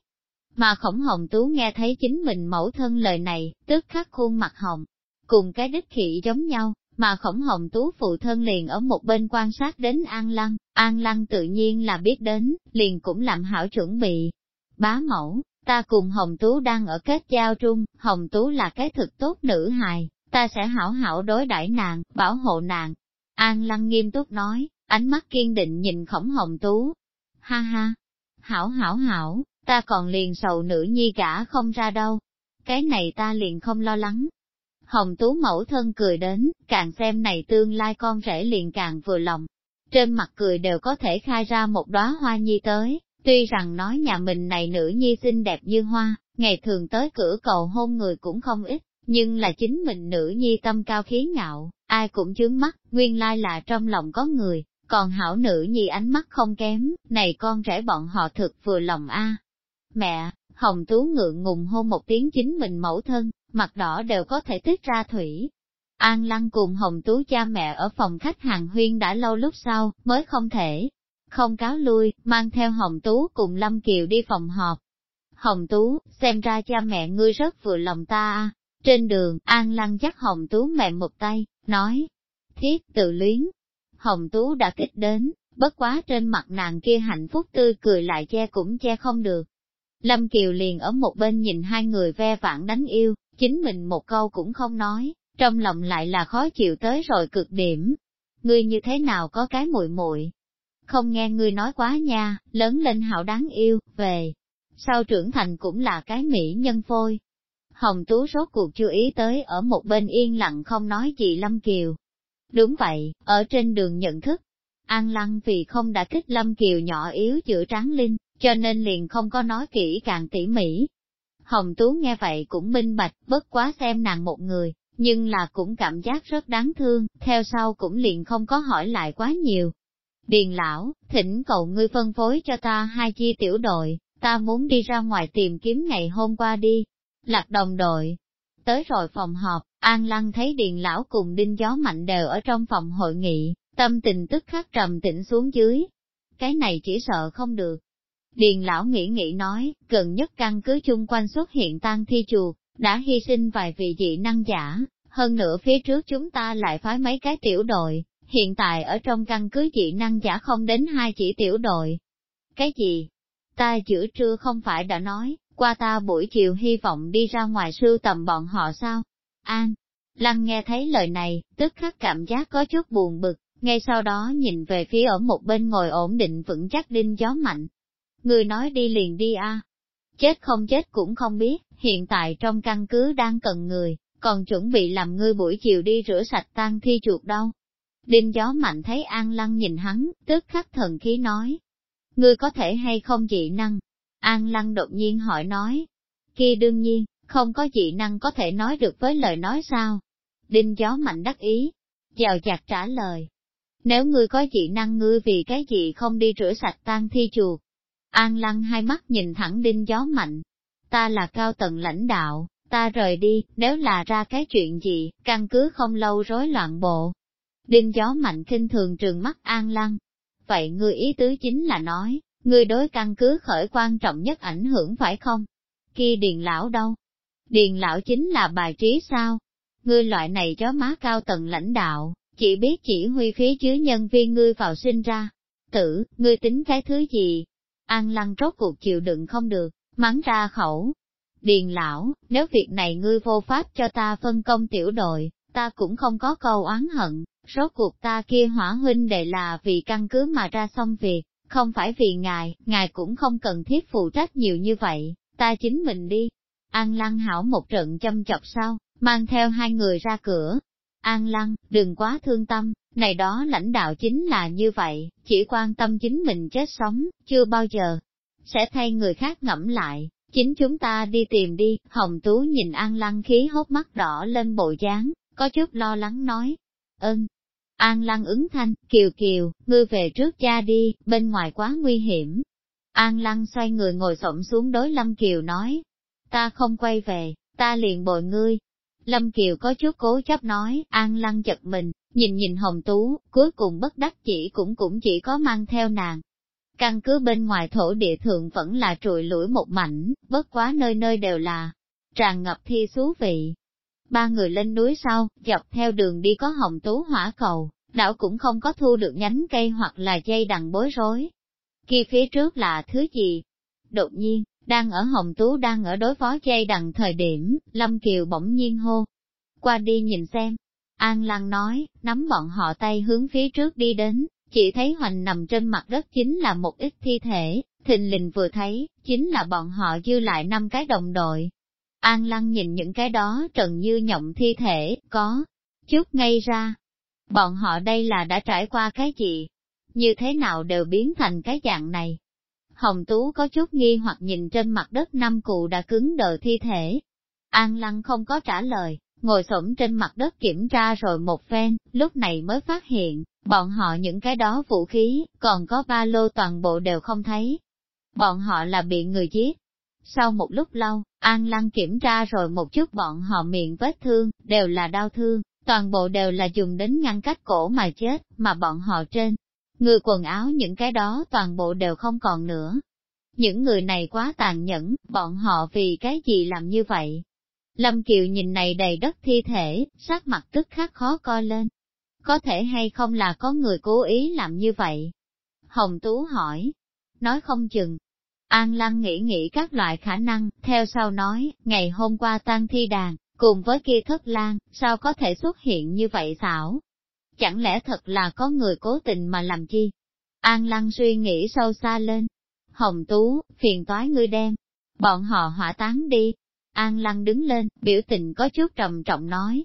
S1: Mà khổng hồng tú nghe thấy chính mình mẫu thân lời này, tức khắc khuôn mặt hồng, cùng cái đích thị giống nhau, mà khổng hồng tú phụ thân liền ở một bên quan sát đến An Lăng, An Lăng tự nhiên là biết đến, liền cũng làm hảo chuẩn bị. Bá mẫu, ta cùng Hồng Tú đang ở kết giao trung, Hồng Tú là cái thực tốt nữ hài, ta sẽ hảo hảo đối đãi nàng, bảo hộ nàng. An Lăng nghiêm túc nói, ánh mắt kiên định nhìn khổng Hồng Tú. Ha ha, hảo hảo hảo, ta còn liền sầu nữ nhi cả không ra đâu. Cái này ta liền không lo lắng, Hồng Tú mẫu thân cười đến, càng xem này tương lai con rể liền càng vừa lòng. Trên mặt cười đều có thể khai ra một đóa hoa nhi tới, tuy rằng nói nhà mình này nữ nhi xinh đẹp như hoa, ngày thường tới cửa cầu hôn người cũng không ít, nhưng là chính mình nữ nhi tâm cao khí ngạo, ai cũng chướng mắt, nguyên lai là trong lòng có người, còn hảo nữ nhi ánh mắt không kém, này con rể bọn họ thực vừa lòng a. Mẹ, Hồng Tú ngượng ngùng hôn một tiếng chính mình mẫu thân, mặt đỏ đều có thể tiết ra thủy. An Lăng cùng Hồng Tú cha mẹ ở phòng khách hàng huyên đã lâu lúc sau, mới không thể, không cáo lui, mang theo Hồng Tú cùng Lâm Kiều đi phòng họp. Hồng Tú, xem ra cha mẹ ngươi rất vừa lòng ta Trên đường, An Lăng dắt Hồng Tú mẹ một tay, nói, thiết tự luyến. Hồng Tú đã kích đến, bất quá trên mặt nàng kia hạnh phúc tươi cười lại che cũng che không được. Lâm Kiều liền ở một bên nhìn hai người ve vãn đánh yêu, chính mình một câu cũng không nói, trong lòng lại là khó chịu tới rồi cực điểm. Ngươi như thế nào có cái muội muội? Không nghe ngươi nói quá nha, lớn lên hảo đáng yêu, về. Sau trưởng thành cũng là cái mỹ nhân phôi. Hồng Tú rốt cuộc chú ý tới ở một bên yên lặng không nói gì Lâm Kiều. Đúng vậy, ở trên đường nhận thức, An Lăng vì không đã kích Lâm Kiều nhỏ yếu chữa tráng linh, cho nên liền không có nói kỹ càng tỉ mỉ, Hồng Tú nghe vậy cũng minh bạch, bất quá xem nàng một người, nhưng là cũng cảm giác rất đáng thương, theo sau cũng liền không có hỏi lại quá nhiều. Điền lão, thỉnh cầu ngươi phân phối cho ta hai chi tiểu đội, ta muốn đi ra ngoài tìm kiếm ngày hôm qua đi. Lạc đồng đội. Tới rồi phòng họp, An Lăng thấy Điền lão cùng đinh gió mạnh đều ở trong phòng hội nghị, tâm tình tức khắc trầm tĩnh xuống dưới. Cái này chỉ sợ không được, Điền lão nghĩ nghĩ nói, gần nhất căn cứ chung quanh xuất hiện tan thi chuột, đã hy sinh vài vị dị năng giả, hơn nữa phía trước chúng ta lại phái mấy cái tiểu đội, hiện tại ở trong căn cứ dị năng giả không đến hai chỉ tiểu đội. Cái gì? Ta giữa trưa không phải đã nói, qua ta buổi chiều hy vọng đi ra ngoài sưu tầm bọn họ sao? An, Lăng nghe thấy lời này, tức khắc cảm giác có chút buồn bực, ngay sau đó nhìn về phía ở một bên ngồi ổn định vững chắc đinh gió mạnh. Người nói đi liền đi a, Chết không chết cũng không biết, hiện tại trong căn cứ đang cần người, còn chuẩn bị làm ngươi buổi chiều đi rửa sạch tan thi chuột đâu. Đinh gió mạnh thấy An Lăng nhìn hắn, tức khắc thần khí nói. Ngươi có thể hay không dị năng? An Lăng đột nhiên hỏi nói. Kia đương nhiên, không có dị năng có thể nói được với lời nói sao? Đinh gió mạnh đắc ý. Chào chặt trả lời. Nếu ngươi có dị năng ngươi vì cái gì không đi rửa sạch tan thi chuột? An Lăng hai mắt nhìn thẳng đinh gió mạnh. Ta là cao tầng lãnh đạo, ta rời đi, nếu là ra cái chuyện gì, căn cứ không lâu rối loạn bộ. Đinh gió mạnh kinh thường trường mắt An Lăng. Vậy ngươi ý tứ chính là nói, ngươi đối căn cứ khởi quan trọng nhất ảnh hưởng phải không? Kia điền lão đâu? Điền lão chính là bài trí sao? Ngươi loại này chó má cao tầng lãnh đạo, chỉ biết chỉ huy phía dưới nhân viên ngươi vào sinh ra. Tử, ngươi tính cái thứ gì? An lăng rốt cuộc chịu đựng không được, mắng ra khẩu. Điền lão, nếu việc này ngươi vô pháp cho ta phân công tiểu đội, ta cũng không có câu oán hận, rốt cuộc ta kia hỏa huynh đệ là vì căn cứ mà ra xong việc, không phải vì ngài, ngài cũng không cần thiết phụ trách nhiều như vậy, ta chính mình đi. An lăng hảo một trận châm chọc sau, mang theo hai người ra cửa. An lăng, đừng quá thương tâm, này đó lãnh đạo chính là như vậy, chỉ quan tâm chính mình chết sống, chưa bao giờ sẽ thay người khác ngẫm lại. Chính chúng ta đi tìm đi, Hồng Tú nhìn An Lăng khí hốt mắt đỏ lên bộ dáng, có chút lo lắng nói. Ơn. An Lăng ứng thanh, kiều kiều, ngươi về trước cha đi, bên ngoài quá nguy hiểm. An Lăng xoay người ngồi xổm xuống đối Lâm Kiều nói. Ta không quay về, ta liền bội ngươi. Lâm Kiều có chút cố chấp nói, An Lăng chật mình, nhìn nhìn Hồng Tú, cuối cùng bất đắc chỉ cũng cũng chỉ có mang theo nàng. Căn cứ bên ngoài thổ địa thượng vẫn là trụi lũi một mảnh, bất quá nơi nơi đều là tràn ngập thi xú vị. Ba người lên núi sau, dọc theo đường đi có Hồng Tú hỏa cầu, đảo cũng không có thu được nhánh cây hoặc là dây đằng bối rối. Kia phía trước là thứ gì? Đột nhiên, đang ở Hồng Tú đang ở đối phó dây đằng thời điểm, Lâm Kiều bỗng nhiên hô. Qua đi nhìn xem, An Lăng nói, nắm bọn họ tay hướng phía trước đi đến, chỉ thấy hoành nằm trên mặt đất chính là một ít thi thể, thình lình vừa thấy, chính là bọn họ dư lại năm cái đồng đội. An Lăng nhìn những cái đó trần như nhộng thi thể, có chút ngây ra. Bọn họ đây là đã trải qua cái gì? Như thế nào đều biến thành cái dạng này? Hồng Tú có chút nghi hoặc nhìn trên mặt đất năm cụ đã cứng đờ thi thể. An Lăng không có trả lời, ngồi xổm trên mặt đất kiểm tra rồi một phen, lúc này mới phát hiện, bọn họ những cái đó vũ khí, còn có ba lô toàn bộ đều không thấy. Bọn họ là bị người giết. Sau một lúc lâu, An Lăng kiểm tra rồi một chút bọn họ miệng vết thương, đều là đau thương, toàn bộ đều là dùng đến ngăn cách cổ mà chết, mà bọn họ trên. Người quần áo những cái đó toàn bộ đều không còn nữa. Những người này quá tàn nhẫn, bọn họ vì cái gì làm như vậy, Lâm Kiều nhìn này đầy đất thi thể, sắc mặt tức khắc khó coi lên. Có thể hay không là có người cố ý làm như vậy? Hồng Tú hỏi. Nói không chừng. An Lăng nghĩ nghĩ các loại khả năng, theo sau nói, ngày hôm qua tan thi đàn, cùng với kia thất lan, sao có thể xuất hiện như vậy xảo? Chẳng lẽ thật là có người cố tình mà làm chi? An Lăng suy nghĩ sâu xa lên. Hồng Tú, phiền toái ngươi đem. Bọn họ hỏa táng đi, An Lăng đứng lên, biểu tình có chút trầm trọng nói.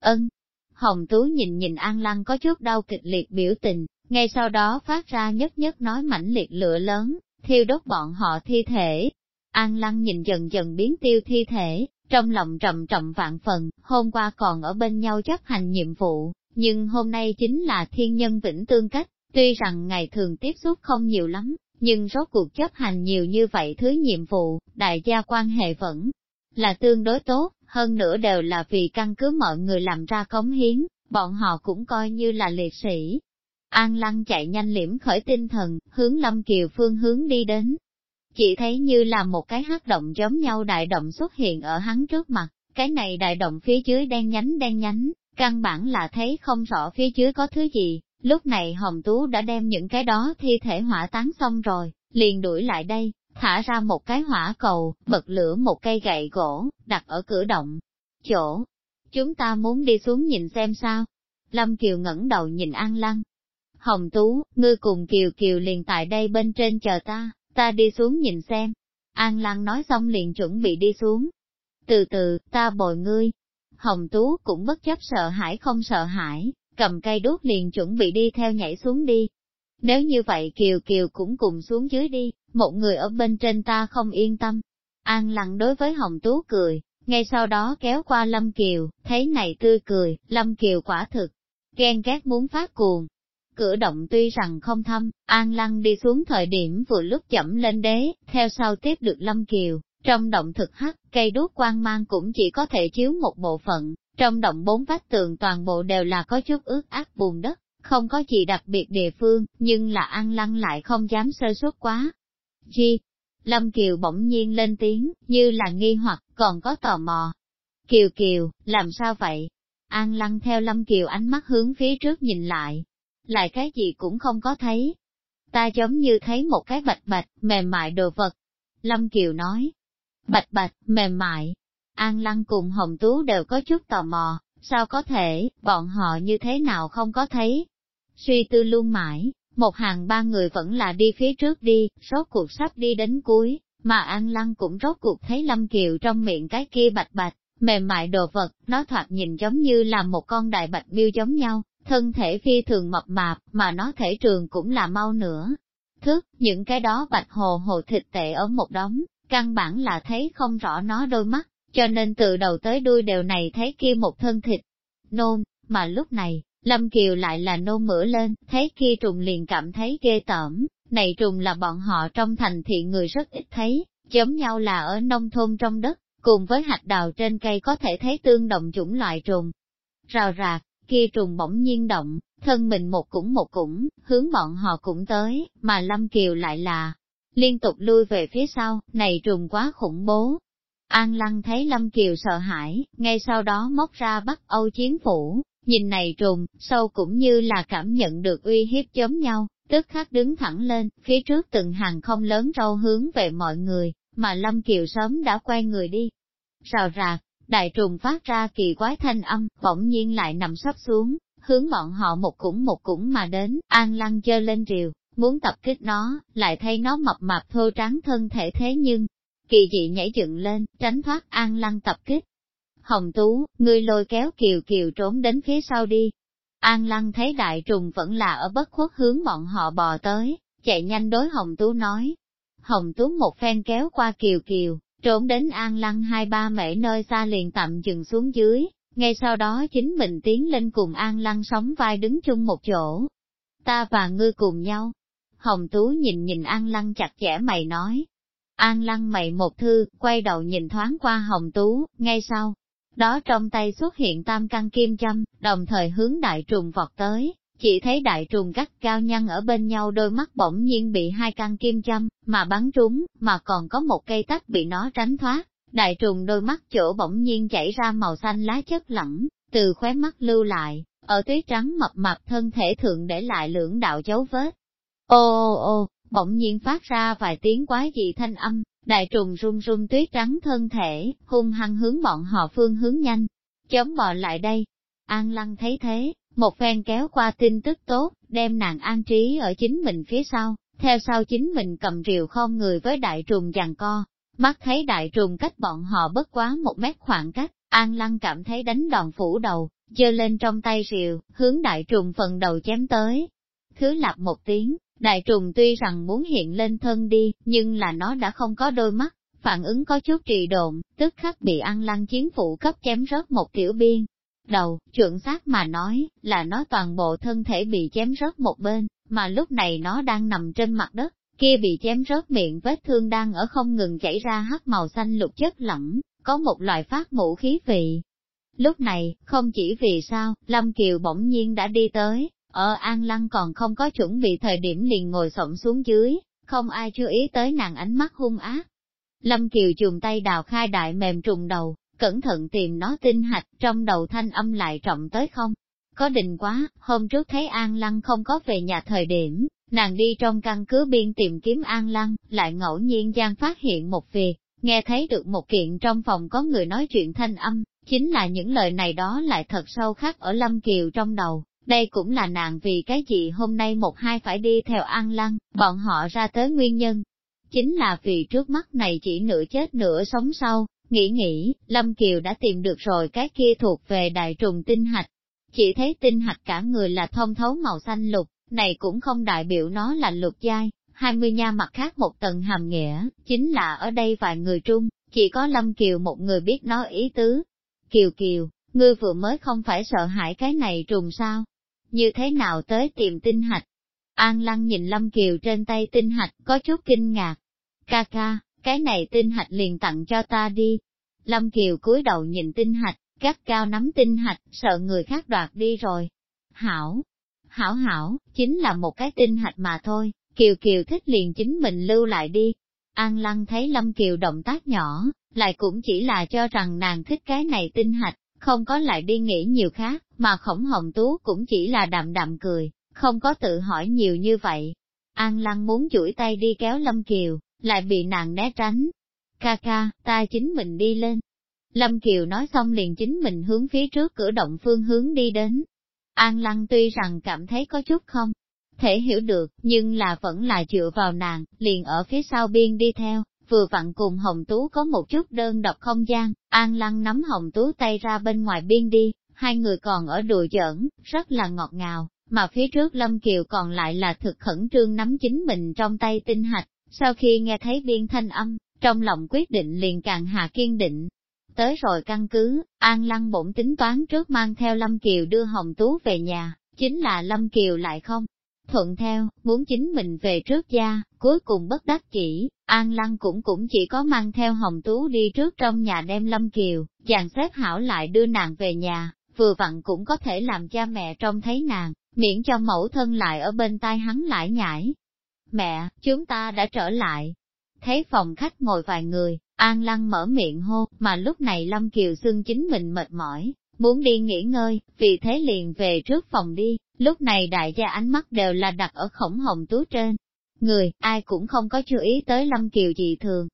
S1: Ân. Hồng Tú nhìn nhìn An Lăng có chút đau kịch liệt biểu tình, ngay sau đó phát ra nhất nhất nói mãnh liệt lửa lớn, thiêu đốt bọn họ thi thể. An Lăng nhìn dần dần biến tiêu thi thể, trong lòng trầm trọng vạn phần, hôm qua còn ở bên nhau chấp hành nhiệm vụ, nhưng hôm nay chính là thiên nhân vĩnh tương cách, tuy rằng ngày thường tiếp xúc không nhiều lắm, nhưng rốt cuộc chấp hành nhiều như vậy thứ nhiệm vụ, đại gia quan hệ vẫn là tương đối tốt, hơn nữa đều là vì căn cứ mọi người làm ra cống hiến, bọn họ cũng coi như là liệt sĩ. An Lăng chạy nhanh liễm khởi tinh thần, hướng Lâm Kiều phương hướng đi đến. Chỉ thấy như là một cái hát động giống nhau đại động xuất hiện ở hắn trước mặt, cái này đại động phía dưới đen nhánh đen nhánh, căn bản là thấy không rõ phía dưới có thứ gì, lúc này Hồng Tú đã đem những cái đó thi thể hỏa tán xong rồi, liền đuổi lại đây, thả ra một cái hỏa cầu, bật lửa một cây gậy gỗ, đặt ở cửa động. Chỗ, chúng ta muốn đi xuống nhìn xem sao. Lâm Kiều ngẩng đầu nhìn An Lăng. Hồng Tú, ngươi cùng Kiều Kiều liền tại đây bên trên chờ ta, ta đi xuống nhìn xem. An Lăng nói xong liền chuẩn bị đi xuống. Từ từ, ta bồi ngươi. Hồng Tú cũng bất chấp sợ hãi không sợ hãi, cầm cây đốt liền chuẩn bị đi theo nhảy xuống đi. Nếu như vậy Kiều Kiều cũng cùng xuống dưới đi, một người ở bên trên ta không yên tâm. An lặng đối với Hồng Tú cười, ngay sau đó kéo qua Lâm Kiều, thấy này tươi cười, Lâm Kiều quả thực, ghen ghét muốn phát cuồng. Cửa động tuy rằng không thâm, An Lăng đi xuống thời điểm vừa lúc chậm lên đế, theo sau tiếp được Lâm Kiều, trong động thực hắc, cây đốt quang mang cũng chỉ có thể chiếu một bộ phận, trong động bốn vách tường toàn bộ đều là có chút ướt át bùn đất, không có gì đặc biệt địa phương, nhưng là An Lăng lại không dám sơ suất quá. Chi? Lâm Kiều bỗng nhiên lên tiếng, như là nghi hoặc, còn có tò mò. Kiều Kiều, làm sao vậy? An Lăng theo Lâm Kiều ánh mắt hướng phía trước nhìn lại. Lại cái gì cũng không có thấy. Ta giống như thấy một cái bạch bạch, mềm mại đồ vật. Lâm Kiều nói. Bạch bạch, mềm mại. An Lăng cùng Hồng Tú đều có chút tò mò, sao có thể, bọn họ như thế nào không có thấy. Suy tư luôn mãi, một hàng ba người vẫn là đi phía trước đi, rốt cuộc sắp đi đến cuối, mà An Lăng cũng rốt cuộc thấy Lâm Kiều trong miệng cái kia bạch bạch, mềm mại đồ vật, nó thoạt nhìn giống như là một con đại bạch miêu giống nhau, thân thể phi thường mập mạp, mà nó thể trường cũng là mau nữa. Thức, những cái đó bạch hồ hồ thịt tệ ở một đống, căn bản là thấy không rõ nó đôi mắt, cho nên từ đầu tới đuôi đều này thấy kia một thân thịt. Nôn, mà lúc này, Lâm Kiều lại là nôn mửa lên, thấy kia trùng liền cảm thấy ghê tởm, này trùng là bọn họ trong thành thị người rất ít thấy, giống nhau là ở nông thôn trong đất, cùng với hạt đào trên cây có thể thấy tương đồng chủng loại trùng. Rào rạc, kia trùng bỗng nhiên động, thân mình một cũng một cũng, hướng bọn họ cũng tới, mà Lâm Kiều lại là liên tục lui về phía sau, này trùng quá khủng bố. An Lăng thấy Lâm Kiều sợ hãi, ngay sau đó móc ra bắt Âu Chiến Phủ, nhìn này trùng, sâu cũng như là cảm nhận được uy hiếp giống nhau, tức khắc đứng thẳng lên, phía trước từng hàng không lớn râu hướng về mọi người, mà Lâm Kiều sớm đã quay người đi. Rào rạc, đại trùng phát ra kỳ quái thanh âm, bỗng nhiên lại nằm sắp xuống, hướng bọn họ một cũng một cũng mà đến, an lăng chơi lên rìu, muốn tập kích nó, lại thấy nó mập mạp thô trắng thân thể thế nhưng, kỳ dị nhảy dựng lên, tránh thoát an lăng tập kích. Hồng Tú, ngươi lôi kéo Kiều Kiều trốn đến phía sau đi. An Lăng thấy đại trùng vẫn là ở bất khuất hướng bọn họ bò tới, chạy nhanh đối Hồng Tú nói. Hồng Tú một phen kéo qua Kiều Kiều, trốn đến An Lăng hai ba mễ nơi xa liền tạm dừng xuống dưới, ngay sau đó chính mình tiến lên cùng An Lăng sóng vai đứng chung một chỗ. Ta và ngươi cùng nhau. Hồng Tú nhìn nhìn An Lăng chặt chẽ mày nói. An Lăng mày một thư, quay đầu nhìn thoáng qua Hồng Tú, ngay sau, đó trong tay xuất hiện tam căn kim châm, đồng thời hướng đại trùng vọt tới, chỉ thấy đại trùng gắt cao nhăn ở bên nhau đôi mắt bỗng nhiên bị hai căn kim châm, mà bắn trúng, mà còn có một cây tách bị nó tránh thoát. Đại trùng đôi mắt chỗ bỗng nhiên chảy ra màu xanh lá chất lỏng, từ khóe mắt lưu lại, ở tuyết trắng mập mập thân thể thượng để lại lưỡng đạo dấu vết. Ô ô ô, bỗng nhiên phát ra vài tiếng quái dị thanh âm, Đại trùng run run tuyết trắng thân thể, hung hăng hướng bọn họ phương hướng nhanh, chống bò lại đây. An lăng thấy thế, một phen kéo qua tin tức tốt, đem nàng an trí ở chính mình phía sau, theo sau chính mình cầm rìu không người với đại trùng giằng co. Mắt thấy đại trùng cách bọn họ bất quá một mét khoảng cách, An Lăng cảm thấy đánh đòn phủ đầu, giơ lên trong tay rìu, hướng đại trùng phần đầu chém tới. Thứ lạp một tiếng, Đại trùng tuy rằng muốn hiện lên thân đi, nhưng là nó đã không có đôi mắt, phản ứng có chút trì độn, tức khắc bị ăn lăng chiến phụ cấp chém rớt một tiểu biên. Đầu, chuẩn xác mà nói, là nó toàn bộ thân thể bị chém rớt một bên, mà lúc này nó đang nằm trên mặt đất, kia bị chém rớt miệng vết thương đang ở không ngừng chảy ra hắc màu xanh lục chất lỏng, có một loại phát mũ khí vị. Lúc này, không chỉ vì sao, Lâm Kiều bỗng nhiên đã đi tới, ở An Lăng còn không có chuẩn bị thời điểm liền ngồi xổm xuống dưới, không ai chú ý tới nàng ánh mắt hung ác. Lâm Kiều dùng tay đào khai đại mềm trùng đầu, cẩn thận tìm nó tinh hạch, trong đầu thanh âm lại trọng tới không. Có định quá, hôm trước thấy An Lăng không có về nhà thời điểm, nàng đi trong căn cứ biên tìm kiếm An Lăng, lại ngẫu nhiên gian phát hiện một việc, nghe thấy được một kiện trong phòng có người nói chuyện thanh âm, chính là những lời này đó lại thật sâu khắc ở Lâm Kiều trong đầu. Đây cũng là nàng vì cái gì hôm nay một hai phải đi theo An Lăng, bọn họ ra tới nguyên nhân. Chính là vì trước mắt này chỉ nửa chết nửa sống sau, nghĩ nghĩ, Lâm Kiều đã tìm được rồi cái kia thuộc về đại trùng tinh hạch. Chỉ thấy tinh hạch cả người là thông thấu màu xanh lục, này cũng không đại biểu nó là lục giai, hai mươi nha mặt khác một tầng hàm nghĩa, chính là ở đây vài người trung, chỉ có Lâm Kiều một người biết nói ý tứ. Kiều Kiều, ngươi vừa mới không phải sợ hãi cái này trùng sao? Như thế nào tới tìm tinh hạch? An Lăng nhìn Lâm Kiều trên tay tinh hạch, có chút kinh ngạc. Ca ca, cái này tinh hạch liền tặng cho ta đi. Lâm Kiều cúi đầu nhìn tinh hạch, gắt cao nắm tinh hạch, sợ người khác đoạt đi rồi. Hảo, hảo hảo, chính là một cái tinh hạch mà thôi, Kiều Kiều thích liền chính mình lưu lại đi. An Lăng thấy Lâm Kiều động tác nhỏ, lại cũng chỉ là cho rằng nàng thích cái này tinh hạch, không có lại đi nghĩ nhiều khác, mà khổng hồng tú cũng chỉ là đạm đạm cười, không có tự hỏi nhiều như vậy. An Lăng muốn chuỗi tay đi kéo Lâm Kiều, lại bị nàng né tránh. Ca ca, ta chính mình đi lên. Lâm Kiều nói xong liền chính mình hướng phía trước cửa động phương hướng đi đến. An Lăng tuy rằng cảm thấy có chút không thể hiểu được, nhưng là vẫn là dựa vào nàng, liền ở phía sau biên đi theo, vừa vặn cùng Hồng Tú có một chút đơn độc không gian, An Lăng nắm Hồng Tú tay ra bên ngoài biên đi, hai người còn ở đùa giỡn, rất là ngọt ngào, mà phía trước Lâm Kiều còn lại là thực khẩn trương nắm chính mình trong tay tinh hạch, sau khi nghe thấy biên thanh âm, trong lòng quyết định liền càng hạ kiên định. Tới rồi căn cứ, An Lăng bổn tính toán trước mang theo Lâm Kiều đưa Hồng Tú về nhà, chính là Lâm Kiều lại không. Thuận theo, muốn chính mình về trước gia, cuối cùng bất đắc chỉ, An Lăng cũng cũng chỉ có mang theo Hồng Tú đi trước trong nhà đem Lâm Kiều, chàng xếp hảo lại đưa nàng về nhà, vừa vặn cũng có thể làm cha mẹ trông thấy nàng, miễn cho mẫu thân lại ở bên tai hắn lại nhảy. Mẹ, chúng ta đã trở lại. Thấy phòng khách ngồi vài người, An Lăng mở miệng hô, mà lúc này Lâm Kiều xưng chính mình mệt mỏi, muốn đi nghỉ ngơi, vì thế liền về trước phòng đi, lúc này đại gia ánh mắt đều là đặt ở khổng hồng tú trên. Người, ai cũng không có chú ý tới Lâm Kiều gì thường.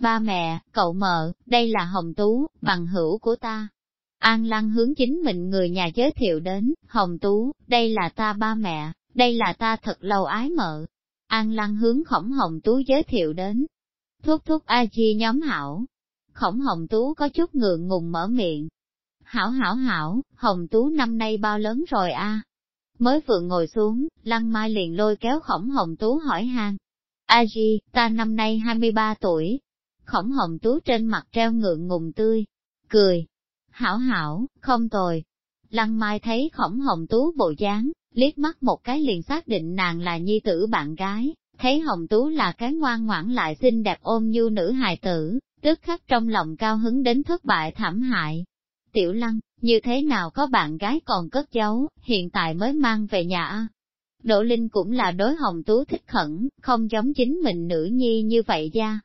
S1: Ba mẹ, cậu mợ, đây là Hồng Tú, bằng hữu của ta. An Lăng hướng chính mình người nhà giới thiệu đến, Hồng Tú, đây là ta ba mẹ, đây là ta thật lâu ái mợ. An Lăng hướng khổng Hồng Tú giới thiệu đến. Thuốc thuốc A Chi nhóm hảo. Khổng Hồng Tú có chút ngượng ngùng mở miệng, hảo hảo hảo, Hồng Tú năm nay bao lớn rồi a? Mới vừa ngồi xuống, Lăng Mai liền lôi kéo khổng Hồng Tú hỏi han. A Di, ta năm nay 23 tuổi. Khổng Hồng Tú trên mặt treo ngượng ngùng tươi, cười. Hảo hảo, không tồi. Lăng Mai thấy khổng Hồng Tú bộ dáng, liếc mắt một cái liền xác định nàng là nhi tử bạn gái, thấy Hồng Tú là cái ngoan ngoãn lại xinh đẹp ôm như nữ hài tử, tức khắc trong lòng cao hứng đến thất bại thảm hại, Tiểu Lăng, như thế nào có bạn gái còn cất giấu, hiện tại mới mang về nhà à? Đỗ Linh cũng là đối hồng tú thích khẩn, không giống chính mình nữ nhi như vậy ra.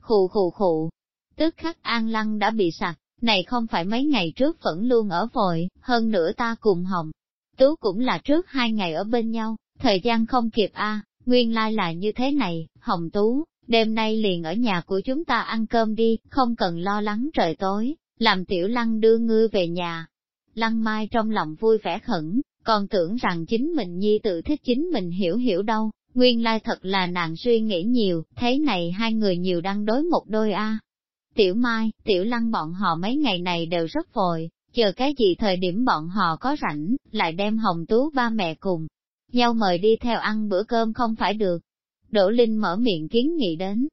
S1: Khù khù khụ, tức khắc An Lăng đã bị sặc, này không phải mấy ngày trước vẫn luôn ở vội, hơn nữa ta cùng hồng. Tú cũng là trước hai ngày ở bên nhau, thời gian không kịp a nguyên lai là như thế này, hồng tú, đêm nay liền ở nhà của chúng ta ăn cơm đi, không cần lo lắng trời tối làm tiểu lăng đưa ngươi về nhà. Lăng mai trong lòng vui vẻ khẩn, còn tưởng rằng chính mình nhi tự thích chính mình hiểu hiểu đâu, nguyên lai thật là nàng suy nghĩ nhiều, thế này hai người nhiều đang đối một đôi a. Tiểu Mai, Tiểu Lăng bọn họ mấy ngày này đều rất vội, chờ cái gì thời điểm bọn họ có rảnh, lại đem Hồng Tú ba mẹ cùng nhau mời đi theo ăn bữa cơm không phải được. Đỗ Linh mở miệng kiến nghị đến.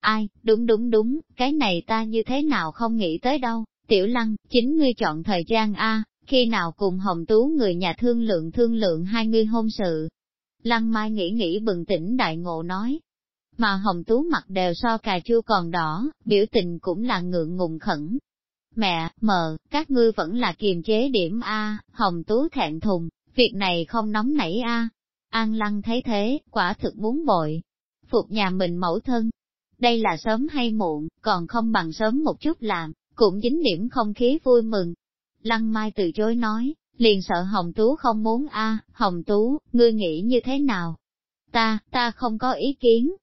S1: Ai, đúng đúng đúng, cái này ta như thế nào không nghĩ tới đâu. Tiểu Lăng, chính ngươi chọn thời gian A, khi nào cùng Hồng Tú người nhà thương lượng thương lượng hai ngươi hôn sự. Lăng Mai nghĩ nghĩ bừng tỉnh đại ngộ nói. Mà Hồng Tú mặt đều so cà chua còn đỏ, biểu tình cũng là ngượng ngùng khẩn. Mẹ, mờ, các ngươi vẫn là kiềm chế điểm A, Hồng Tú thẹn thùng, việc này không nóng nảy A. An Lăng thấy thế, quả thực muốn bội. Phục nhà mình mẫu thân. Đây là sớm hay muộn, còn không bằng sớm một chút làm, cũng dính điểm không khí vui mừng. Lăng Mai từ chối nói, liền sợ Hồng Tú không muốn a à, Hồng Tú, ngươi nghĩ như thế nào? Ta, ta không có ý kiến.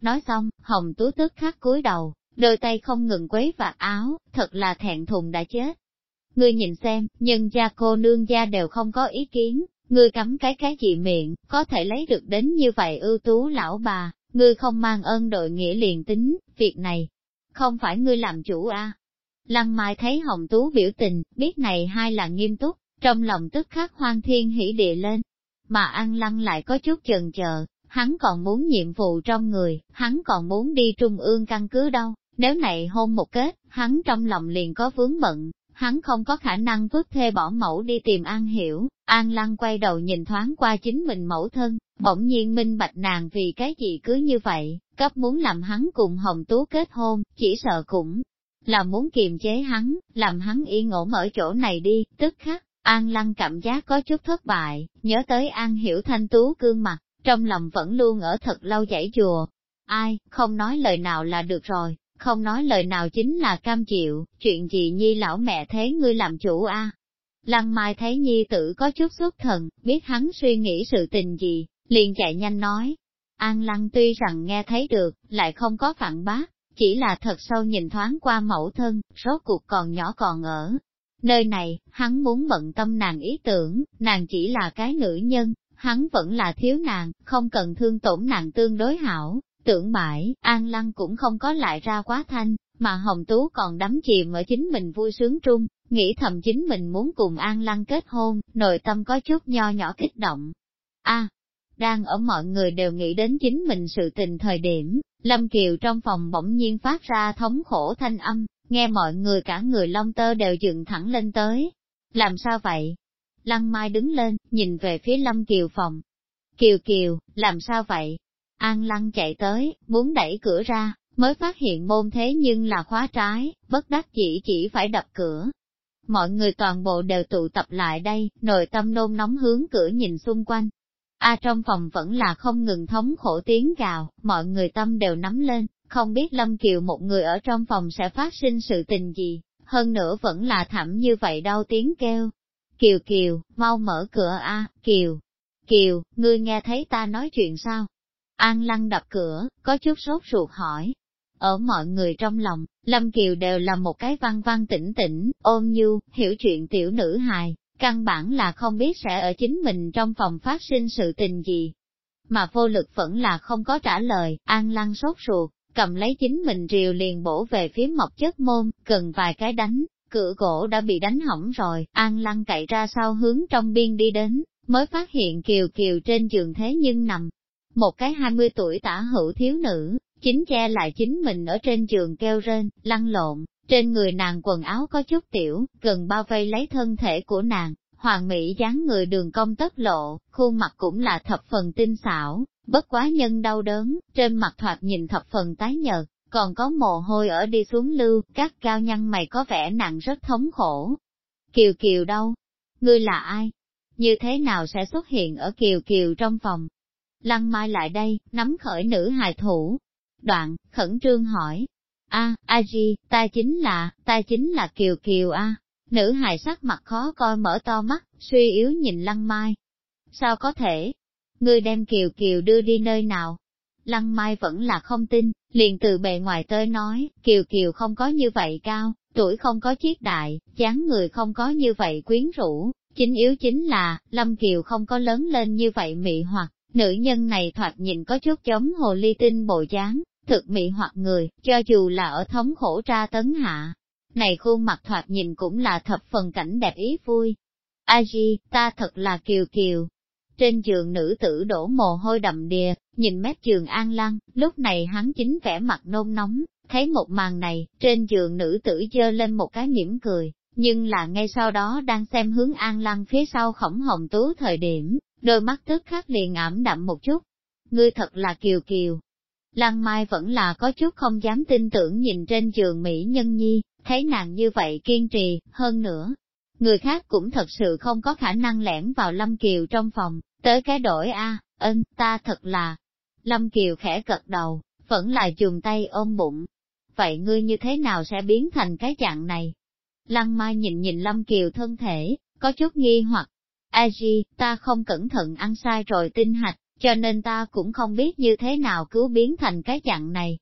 S1: Nói xong, Hồng Tú tức khắc cúi đầu, đôi tay không ngừng quấy vạt áo, thật là thẹn thùng đã chết. Ngươi nhìn xem, nhân gia cô nương gia đều không có ý kiến, ngươi cắm cái cái gì miệng, có thể lấy được đến như vậy ưu tú lão bà, ngươi không mang ơn đội nghĩa liền tính, việc này, không phải ngươi làm chủ à. Lăng Mai thấy Hồng Tú biểu tình, biết này hai là nghiêm túc, trong lòng tức khắc hoang thiên hỉ địa lên. Mà An Lăng lại có chút chần chờ, hắn còn muốn nhiệm vụ trong người, hắn còn muốn đi trung ương căn cứ đâu, nếu này hôn một kết, hắn trong lòng liền có vướng bận, hắn không có khả năng vứt thê bỏ mẫu đi tìm An Hiểu. An Lăng quay đầu nhìn thoáng qua chính mình mẫu thân, bỗng nhiên minh bạch nàng vì cái gì cứ như vậy, cấp muốn làm hắn cùng Hồng Tú kết hôn, chỉ sợ cũng là muốn kiềm chế hắn, làm hắn yên ổn ở chỗ này đi, tức khắc. An Lăng cảm giác có chút thất bại, nhớ tới An Hiểu thanh tú cương mặt, trong lòng vẫn luôn ở thật lâu dãy chùa. Ai, không nói lời nào là được rồi, không nói lời nào chính là cam chịu, chuyện gì nhi lão mẹ thế ngươi làm chủ a Lăng Mai thấy nhi tử có chút xuất thần, biết hắn suy nghĩ sự tình gì, liền chạy nhanh nói. An Lăng tuy rằng nghe thấy được, lại không có phản bác, chỉ là thật sâu nhìn thoáng qua mẫu thân, rốt cuộc còn nhỏ còn ở. Nơi này, hắn muốn bận tâm nàng ý tưởng, nàng chỉ là cái nữ nhân, hắn vẫn là thiếu nàng, không cần thương tổn nàng tương đối hảo, Tưởng mãi, An Lăng cũng không có lại ra quá thanh, mà Hồng Tú còn đắm chìm ở chính mình vui sướng trung, nghĩ thầm chính mình muốn cùng An Lăng kết hôn, nội tâm có chút nho nhỏ kích động. a đang ở mọi người đều nghĩ đến chính mình sự tình thời điểm, Lâm Kiều trong phòng bỗng nhiên phát ra thống khổ thanh âm, nghe mọi người cả người long tơ đều dựng thẳng lên tới. Làm sao vậy? Lăng Mai đứng lên, nhìn về phía Lâm Kiều phòng. Kiều Kiều, làm sao vậy? An Lăng chạy tới, muốn đẩy cửa ra, mới phát hiện môn thế nhưng là khóa trái, bất đắc chỉ chỉ phải đập cửa. Mọi người toàn bộ đều tụ tập lại đây, nội tâm nôn nóng hướng cửa nhìn xung quanh. A trong phòng vẫn là không ngừng thống khổ tiếng gào, mọi người tâm đều nắm lên, không biết Lâm Kiều một người ở trong phòng sẽ phát sinh sự tình gì, hơn nữa vẫn là thảm như vậy đau tiếng kêu. Kiều Kiều, mau mở cửa A, Kiều. Kiều, ngươi nghe thấy ta nói chuyện sao? An Lăng đập cửa, có chút sốt ruột hỏi. Ở mọi người trong lòng, Lâm Kiều đều là một cái văn văn tĩnh tĩnh, ôm nhu, hiểu chuyện tiểu nữ hài, căn bản là không biết sẽ ở chính mình trong phòng phát sinh sự tình gì. Mà vô lực vẫn là không có trả lời, An Lăng sốt ruột, cầm lấy chính mình rìu liền bổ về phía mọc chất môn, cần vài cái đánh, cửa gỗ đã bị đánh hỏng rồi, An Lăng cậy ra sau hướng trong biên đi đến, mới phát hiện Kiều Kiều trên giường thế nhưng nằm, một cái hai mươi tuổi tả hữu thiếu nữ, chính che lại chính mình ở trên giường kêu rên, lăn lộn, trên người nàng quần áo có chút tiểu, gần bao vây lấy thân thể của nàng, hoàng mỹ dáng người đường cong tất lộ, khuôn mặt cũng là thập phần tinh xảo, bất quá nhân đau đớn, trên mặt thoạt nhìn thập phần tái nhợt, còn có mồ hôi ở đi xuống lưu, các cao nhăn mày có vẻ nặng rất thống khổ. Kiều Kiều đâu? Ngươi là ai? Như thế nào sẽ xuất hiện ở Kiều Kiều trong phòng? Lăng Mai lại đây, nắm khởi nữ hài thủ. Đoạn, khẩn trương hỏi. A, A Di, ta chính là, ta chính là Kiều Kiều A. Nữ hài sắc mặt khó coi mở to mắt, suy yếu nhìn Lăng Mai. Sao có thể? Ngươi đem Kiều Kiều đưa đi nơi nào? Lăng Mai vẫn là không tin, liền từ bề ngoài tới nói, Kiều Kiều không có như vậy cao, tuổi không có chiếc đại, dáng người không có như vậy quyến rũ, chính yếu chính là, Lâm Kiều không có lớn lên như vậy mị hoặc, Nữ nhân này thoạt nhìn có chút giống hồ ly tinh bộ dáng, thực mị hoặc người, cho dù là ở thống khổ tra tấn hạ. Này khuôn mặt thoạt nhìn cũng là thập phần cảnh đẹp ý vui. A Di, ta thật là kiều kiều. Trên giường nữ tử đổ mồ hôi đậm đìa, nhìn mép giường an lăng, lúc này hắn chính vẻ mặt nôn nóng, thấy một màn này, trên giường nữ tử dơ lên một cái mỉm cười, nhưng là ngay sau đó đang xem hướng an lăng phía sau khổng hồng tú thời điểm, đôi mắt tức khắc liền ảm đậm một chút. Ngươi thật là kiều kiều. Lăng Mai vẫn là có chút không dám tin tưởng nhìn trên giường Mỹ Nhân Nhi, thấy nàng như vậy kiên trì, hơn nữa. Người khác cũng thật sự không có khả năng lẻn vào Lâm Kiều trong phòng, tới cái đổi a ân, ta thật là. Lâm Kiều khẽ cật đầu, vẫn là dùng tay ôm bụng. Vậy ngươi như thế nào sẽ biến thành cái dạng này? Lăng Mai nhìn nhìn Lâm Kiều thân thể, có chút nghi hoặc, A Di, ta không cẩn thận ăn sai rồi tinh hạch, cho nên ta cũng không biết như thế nào cứu biến thành cái dạng này.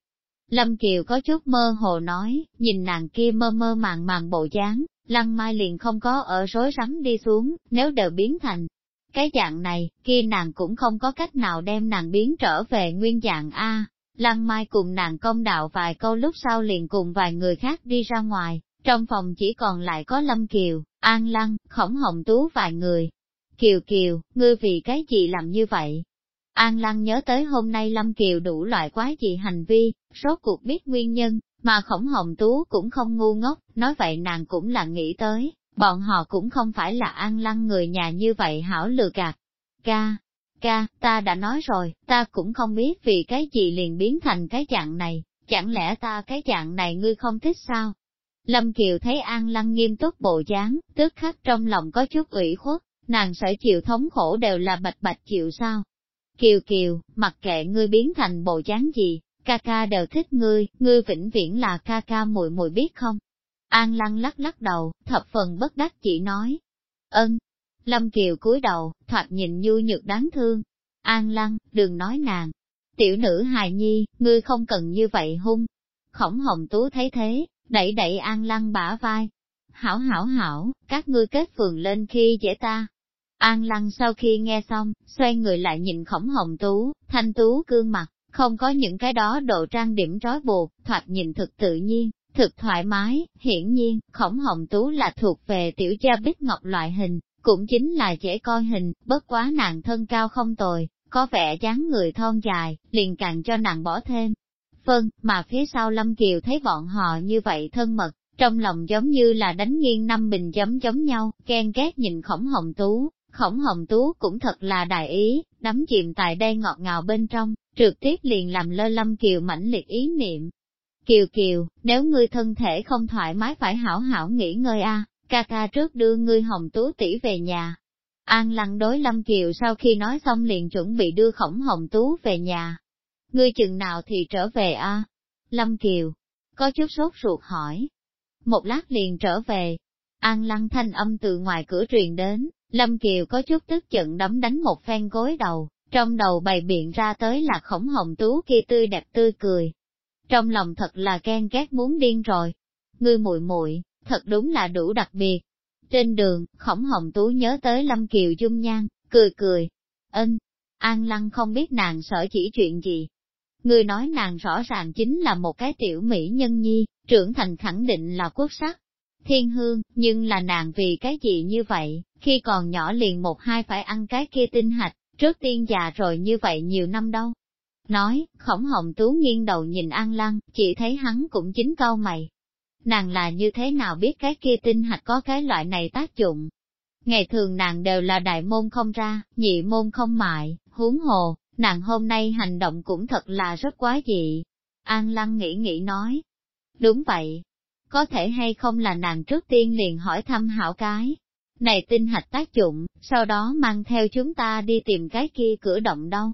S1: Lâm Kiều có chút mơ hồ nói, nhìn nàng kia mơ mơ màng màng bộ dáng, Lăng Mai liền không có ở rối rắm đi xuống, nếu đều biến thành cái dạng này, kia nàng cũng không có cách nào đem nàng biến trở về nguyên dạng A. Lăng Mai cùng nàng công đạo vài câu lúc sau liền cùng vài người khác đi ra ngoài, trong phòng chỉ còn lại có Lâm Kiều, An Lăng, Khổng Hồng Tú vài người. Kiều Kiều, ngươi vì cái gì làm như vậy? An Lăng nhớ tới hôm nay Lâm Kiều đủ loại quái dị hành vi, rốt cuộc biết nguyên nhân, mà Khổng Hồng Tú cũng không ngu ngốc, nói vậy nàng cũng là nghĩ tới, bọn họ cũng không phải là An Lăng người nhà như vậy hảo lừa gạt. Ca, ca, ta đã nói rồi, ta cũng không biết vì cái gì liền biến thành cái dạng này, chẳng lẽ ta cái dạng này ngươi không thích sao? Lâm Kiều thấy An Lăng nghiêm túc bộ dáng, tức khắc trong lòng có chút ủy khuất, nàng sở chịu thống khổ đều là bạch bạch chịu sao. Kiều Kiều, mặc kệ ngươi biến thành bộ dáng gì, ca ca đều thích ngươi, ngươi vĩnh viễn là ca ca muội muội biết không? An Lăng lắc lắc đầu, thập phần bất đắc chỉ nói. Ân. Lâm Kiều cúi đầu, thoạt nhìn nhu nhược đáng thương. An Lăng, đừng nói nàng. Tiểu nữ hài nhi, ngươi không cần như vậy hung. Khổng hồng tú thấy thế, đẩy đẩy An Lăng bả vai. Hảo hảo hảo, các ngươi kết phường lên khi dễ ta. An Lăng sau khi nghe xong, xoay người lại nhìn khổng hồng tú, thanh tú gương mặt, không có những cái đó độ trang điểm trói buộc, thoạt nhìn thực tự nhiên, thực thoải mái, hiển nhiên, khổng hồng tú là thuộc về tiểu gia bích ngọc loại hình, cũng chính là dễ coi hình, bất quá nàng thân cao không tồi, có vẻ dáng người thon dài, liền càng cho nàng bỏ thêm. Vâng, mà phía sau Lâm Kiều thấy bọn họ như vậy thân mật, trong lòng giống như là đánh nghiêng năm bình giống giống nhau, ghen ghét nhìn khổng hồng tú, khổng hồng tú cũng thật là đại ý, đắm chìm tại đây ngọt ngào bên trong, trực tiếp liền làm lơ Lâm Kiều mãnh liệt ý niệm, Kiều Kiều, nếu ngươi thân thể không thoải mái phải hảo hảo nghỉ ngơi a, ca ca trước đưa ngươi hồng tú tỷ về nhà. An lăng đối Lâm Kiều sau khi nói xong liền chuẩn bị đưa khổng hồng tú về nhà. Ngươi chừng nào thì trở về a? Lâm Kiều, có chút sốt ruột hỏi. Một lát liền trở về. An lăng thanh âm từ ngoài cửa truyền đến, Lâm Kiều có chút tức giận đấm đánh một phen gối đầu, trong đầu bày biện ra tới là khổng hồng tú kia tươi đẹp tươi cười, trong lòng thật là ghen ghét muốn điên rồi. Ngươi muội muội thật đúng là đủ đặc biệt. Trên đường, khổng hồng tú nhớ tới Lâm Kiều dung nhan, cười cười. Ân, An Lăng không biết nàng sợ chỉ chuyện gì. Ngươi nói nàng rõ ràng chính là một cái tiểu mỹ nhân nhi, trưởng thành khẳng định là quốc sắc. Thiên hương, nhưng là nàng vì cái gì như vậy, khi còn nhỏ liền một hai phải ăn cái kia tinh hạch, trước tiên già rồi như vậy nhiều năm đâu, Nói, khổng hồng tú nghiêng đầu nhìn An Lăng, chỉ thấy hắn cũng chính câu mày. Nàng là như thế nào biết cái kia tinh hạch có cái loại này tác dụng? Ngày thường nàng đều là đại môn không ra, nhị môn không mại, huống hồ, nàng hôm nay hành động cũng thật là rất quá dị. An Lăng nghĩ nghĩ nói. Đúng vậy. Có thể hay không là nàng trước tiên liền hỏi thăm hảo cái. Này tinh hạch tác dụng, sau đó mang theo chúng ta đi tìm cái kia cửa động đâu.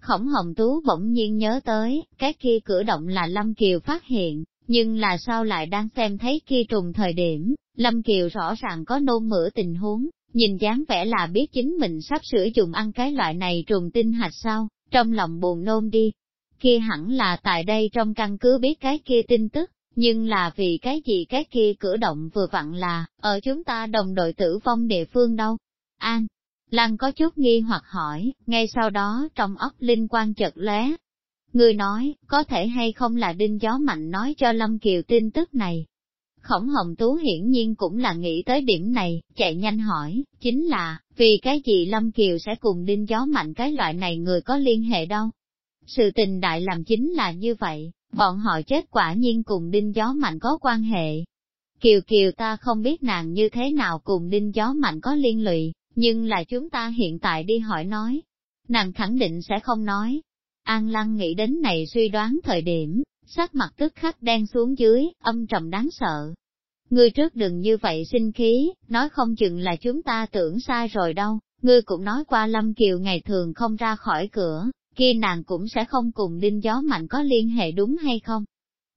S1: Khổng Hồng Tú bỗng nhiên nhớ tới, cái kia cửa động là Lâm Kiều phát hiện, nhưng là sao lại đang xem thấy kia trùng thời điểm, Lâm Kiều rõ ràng có nôn mửa tình huống, nhìn dáng vẻ là biết chính mình sắp sửa dùng ăn cái loại này trùng tinh hạch sao, trong lòng buồn nôn đi. Kia hẳn là tại đây trong căn cứ biết cái kia tin tức, nhưng là vì cái gì cái kia cửa động vừa vặn là, ở chúng ta đồng đội tử vong địa phương đâu. An, Lăng có chút nghi hoặc hỏi, ngay sau đó trong óc linh quan chợt lóe. Người nói, có thể hay không là đinh gió mạnh nói cho Lâm Kiều tin tức này. Khổng Hồng Tú hiển nhiên cũng là nghĩ tới điểm này, chạy nhanh hỏi, chính là, vì cái gì Lâm Kiều sẽ cùng đinh gió mạnh cái loại này người có liên hệ đâu? Sự tình đại làm chính là như vậy, bọn họ chết quả nhiên cùng đinh gió mạnh có quan hệ. Kiều Kiều ta không biết nàng như thế nào cùng đinh gió mạnh có liên lụy, nhưng là chúng ta hiện tại đi hỏi nói, nàng khẳng định sẽ không nói. An Lăng nghĩ đến này suy đoán thời điểm, sắc mặt tức khắc đen xuống dưới, âm trầm đáng sợ. Ngươi trước đừng như vậy sinh khí, nói không chừng là chúng ta tưởng sai rồi đâu, ngươi cũng nói qua Lâm Kiều ngày thường không ra khỏi cửa, kia nàng cũng sẽ không cùng đinh gió mạnh có liên hệ đúng hay không?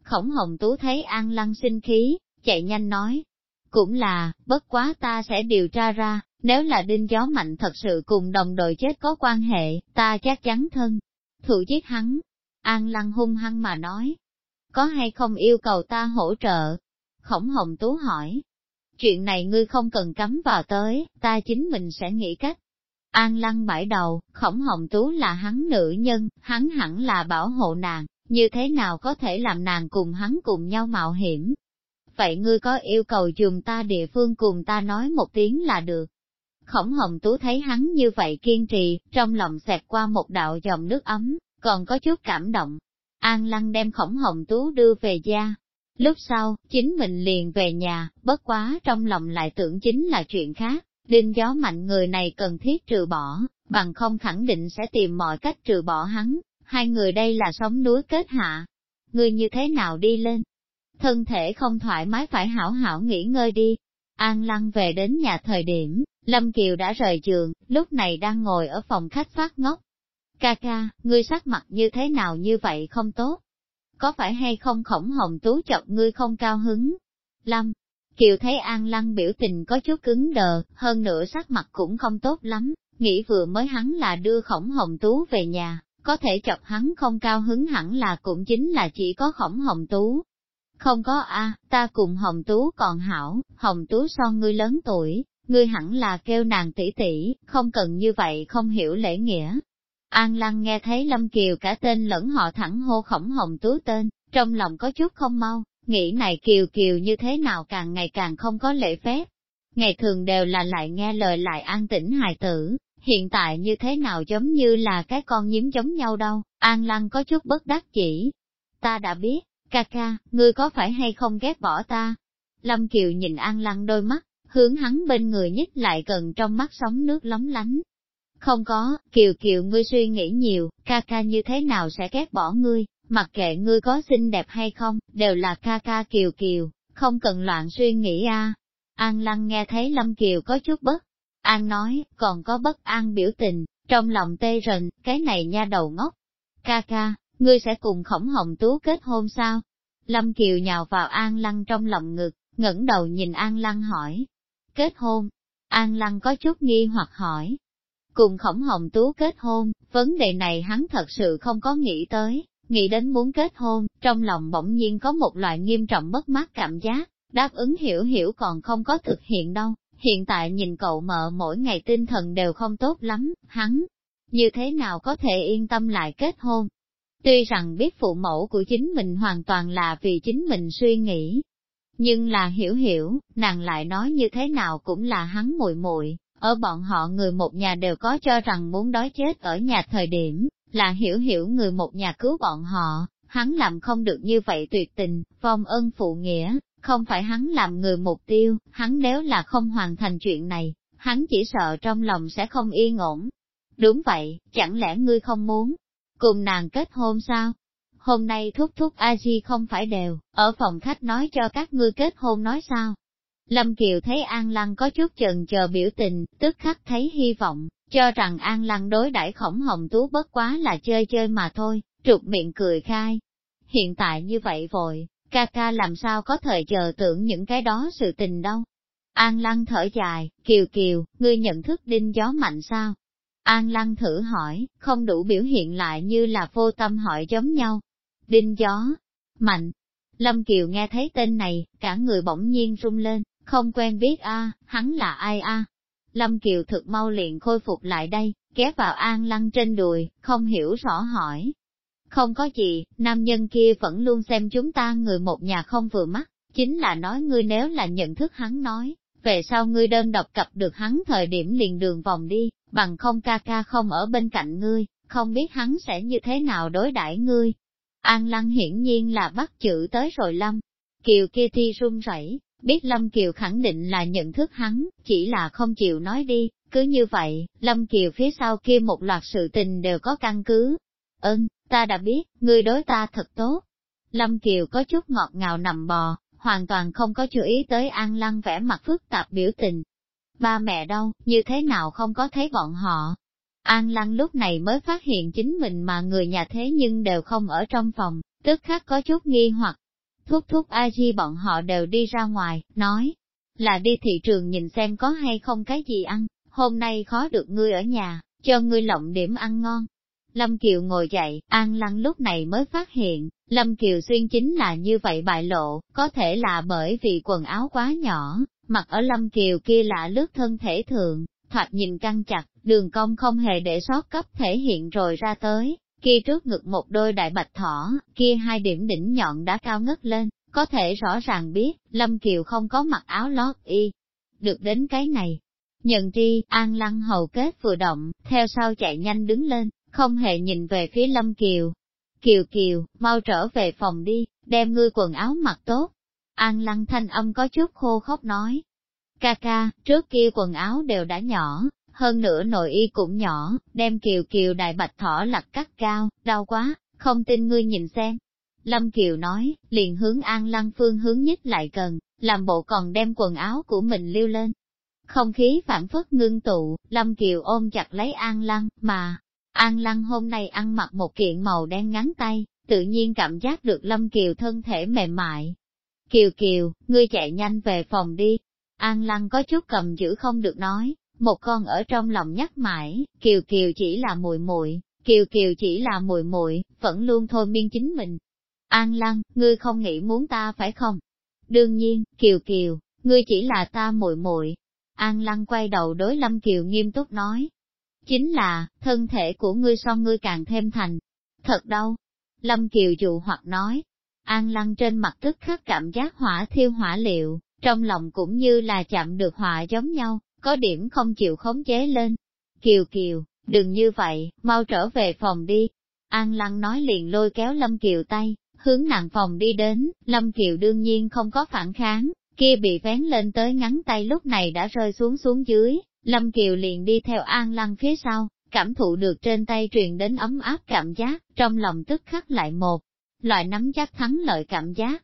S1: Khổng Hồng Tú thấy An Lăng sinh khí, chạy nhanh nói, Cũng là, bất quá ta sẽ điều tra ra, nếu là đinh gió mạnh thật sự cùng đồng đội chết có quan hệ, ta chắc chắn thân. Thủ giết hắn. An lăng hung hăng mà nói. Có hay không yêu cầu ta hỗ trợ? Khổng hồng tú hỏi. Chuyện này ngươi không cần cắm vào tới, ta chính mình sẽ nghĩ cách. An lăng bãi đầu, khổng hồng tú là hắn nữ nhân, hắn hẳn là bảo hộ nàng, như thế nào có thể làm nàng cùng hắn cùng nhau mạo hiểm. Vậy ngươi có yêu cầu dùng ta địa phương cùng ta nói một tiếng là được. Khổng hồng tú thấy hắn như vậy kiên trì, trong lòng xẹt qua một đạo dòng nước ấm, còn có chút cảm động. An lăng đem khổng hồng tú đưa về gia. Lúc sau, chính mình liền về nhà, bất quá trong lòng lại tưởng chính là chuyện khác. Đinh gió mạnh người này cần thiết trừ bỏ, bằng không khẳng định sẽ tìm mọi cách trừ bỏ hắn, hai người đây là sống núi kết hạ. Người như thế nào đi lên? Thân thể không thoải mái phải hảo hảo nghỉ ngơi đi. An lăng về đến nhà thời điểm, Lâm Kiều đã rời giường, lúc này đang ngồi ở phòng khách phát ngốc. Ca ca, ngươi sắc mặt như thế nào như vậy không tốt? Có phải hay không khổng hồng tú chọc ngươi không cao hứng? Lâm, Kiều thấy An Lăng biểu tình có chút cứng đờ, hơn nữa sắc mặt cũng không tốt lắm, nghĩ vừa mới hắn là đưa khổng hồng tú về nhà, có thể chọc hắn không cao hứng hẳn là cũng chính là chỉ có khổng hồng tú. Không có a, ta cùng hồng tú còn hảo, hồng tú so ngươi lớn tuổi, ngươi hẳn là kêu nàng tỷ tỷ, không cần như vậy không hiểu lễ nghĩa. An Lăng nghe thấy Lâm Kiều cả tên lẫn họ thẳng hô khổng hồng tú tên, trong lòng có chút không mau, nghĩ này Kiều Kiều như thế nào càng ngày càng không có lễ phép. Ngày thường đều là lại nghe lời lại an tĩnh hài tử, hiện tại như thế nào giống như là cái con nhím giống nhau đâu, An Lăng có chút bất đắc chỉ. Ta đã biết, ca ca, ngươi có phải hay không ghét bỏ ta? Lâm Kiều nhìn An Lăng đôi mắt, hướng hắn bên người nhích lại gần trong mắt sóng nước lóng lánh. Không có, Kiều Kiều ngươi suy nghĩ nhiều, ca ca như thế nào sẽ ghét bỏ ngươi, mặc kệ ngươi có xinh đẹp hay không, đều là ca ca Kiều Kiều, không cần loạn suy nghĩ a. An Lăng nghe thấy Lâm Kiều có chút bất An nói, còn có bất an biểu tình, trong lòng tê rần, cái này nha đầu ngốc. Ca ca, ngươi sẽ cùng khổng hồng tú kết hôn sao? Lâm Kiều nhào vào An Lăng trong lòng ngực, ngẩng đầu nhìn An Lăng hỏi. Kết hôn? An Lăng có chút nghi hoặc hỏi. Cùng khổng hồng tú kết hôn, vấn đề này hắn thật sự không có nghĩ tới, nghĩ đến muốn kết hôn, trong lòng bỗng nhiên có một loại nghiêm trọng mất mát cảm giác, đáp ứng hiểu hiểu còn không có thực hiện đâu. Hiện tại nhìn cậu mợ mỗi ngày tinh thần đều không tốt lắm, hắn, như thế nào có thể yên tâm lại kết hôn? Tuy rằng biết phụ mẫu của chính mình hoàn toàn là vì chính mình suy nghĩ, nhưng là hiểu hiểu, nàng lại nói như thế nào cũng là hắn muội muội. Ở bọn họ người một nhà đều có cho rằng muốn đói chết ở nhà thời điểm, là hiểu hiểu người một nhà cứu bọn họ, hắn làm không được như vậy tuyệt tình, vong ân phụ nghĩa, không phải hắn làm người mục tiêu, hắn nếu là không hoàn thành chuyện này, hắn chỉ sợ trong lòng sẽ không yên ổn. Đúng vậy, chẳng lẽ ngươi không muốn cùng nàng kết hôn sao? Hôm nay thúc thúc a di không phải đều, ở phòng khách nói cho các ngươi kết hôn nói sao? Lâm Kiều thấy An Lăng có chút chần chờ biểu tình, tức khắc thấy hy vọng, cho rằng An Lăng đối đãi khổng hồng tú bất quá là chơi chơi mà thôi, trục miệng cười khai. Hiện tại như vậy vội, ca ca làm sao có thời chờ tưởng những cái đó sự tình đâu. An Lăng thở dài, Kiều Kiều, ngươi nhận thức đinh gió mạnh sao? An Lăng thử hỏi, không đủ biểu hiện lại như là vô tâm hỏi giống nhau. Đinh gió, mạnh. Lâm Kiều nghe thấy tên này, cả người bỗng nhiên rung lên, không quen biết a, hắn là ai a? Lâm Kiều thực mau liền khôi phục lại đây, ghé vào An Lăng trên đùi, không hiểu rõ hỏi, không có gì, nam nhân kia vẫn luôn xem chúng ta người một nhà không vừa mắt, chính là nói ngươi nếu là nhận thức hắn nói, về sau ngươi đơn độc cập được hắn thời điểm liền đường vòng đi, bằng không ca ca không ở bên cạnh ngươi, không biết hắn sẽ như thế nào đối đãi ngươi. An Lăng hiển nhiên là bắt chữ tới rồi Lâm. Kiều kia thi run rẩy, biết Lâm Kiều khẳng định là nhận thức hắn, chỉ là không chịu nói đi, cứ như vậy, Lâm Kiều phía sau kia một loạt sự tình đều có căn cứ. Ơn, ta đã biết, ngươi đối ta thật tốt. Lâm Kiều có chút ngọt ngào nằm bò, hoàn toàn không có chú ý tới An Lăng vẻ mặt phức tạp biểu tình. Ba mẹ đâu, như thế nào không có thấy bọn họ? An Lăng lúc này mới phát hiện chính mình mà người nhà thế nhưng đều không ở trong phòng, tức khắc có chút nghi hoặc. Thúc thúc A Di bọn họ đều đi ra ngoài, nói, là đi thị trường nhìn xem có hay không cái gì ăn, hôm nay khó được ngươi ở nhà, cho ngươi lộng điểm ăn ngon. Lâm Kiều ngồi dậy, An Lăng lúc này mới phát hiện, Lâm Kiều xuyên chính là như vậy bại lộ, có thể là bởi vì quần áo quá nhỏ, mặc ở Lâm Kiều kia lạ lướt thân thể thượng thoạt nhìn căng chặt, đường cong không hề để sót cấp thể hiện rồi ra tới, kia trước ngực một đôi đại bạch thỏ, kia hai điểm đỉnh nhọn đã cao ngất lên, có thể rõ ràng biết, Lâm Kiều không có mặc áo lót y. Được đến cái này, nhận tri, an lăng hầu kết vừa động, theo sau chạy nhanh đứng lên, không hề nhìn về phía Lâm Kiều. Kiều Kiều, mau trở về phòng đi, đem ngươi quần áo mặc tốt. An lăng thanh âm có chút khô khóc nói. Ca ca, trước kia quần áo đều đã nhỏ, hơn nữa nội y cũng nhỏ, đem Kiều Kiều đại bạch thỏ lặt cắt cao, đau quá, không tin ngươi nhìn xem. Lâm Kiều nói, liền hướng An Lăng phương hướng nhất lại gần, làm bộ còn đem quần áo của mình lưu lên. Không khí phản phất ngưng tụ, Lâm Kiều ôm chặt lấy An Lăng, mà, An Lăng hôm nay ăn mặc một kiện màu đen ngắn tay, tự nhiên cảm giác được Lâm Kiều thân thể mềm mại. Kiều Kiều, ngươi chạy nhanh về phòng đi. An Lăng có chút cầm giữ không được nói, một con ở trong lòng nhắc mãi, Kiều Kiều chỉ là mùi muội, Kiều Kiều chỉ là mùi muội, vẫn luôn thôi miên chính mình. An Lăng, ngươi không nghĩ muốn ta phải không? Đương nhiên, Kiều Kiều, ngươi chỉ là ta muội muội. An Lăng quay đầu đối Lâm Kiều nghiêm túc nói. Chính là, thân thể của ngươi so ngươi càng thêm thành. Thật đâu? Lâm Kiều dụ hoặc nói. An Lăng trên mặt tức khắc cảm giác hỏa thiêu hỏa liệu, trong lòng cũng như là chạm được hỏa giống nhau, có điểm không chịu khống chế lên. Kiều Kiều, đừng như vậy, mau trở về phòng đi. An Lăng nói liền lôi kéo Lâm Kiều tay, hướng nàng phòng đi đến, Lâm Kiều đương nhiên không có phản kháng, kia bị vén lên tới ngắn tay lúc này đã rơi xuống xuống dưới, Lâm Kiều liền đi theo An Lăng phía sau, cảm thụ được trên tay truyền đến ấm áp cảm giác, trong lòng tức khắc lại một, loại nắm chắc thắng lợi cảm giác.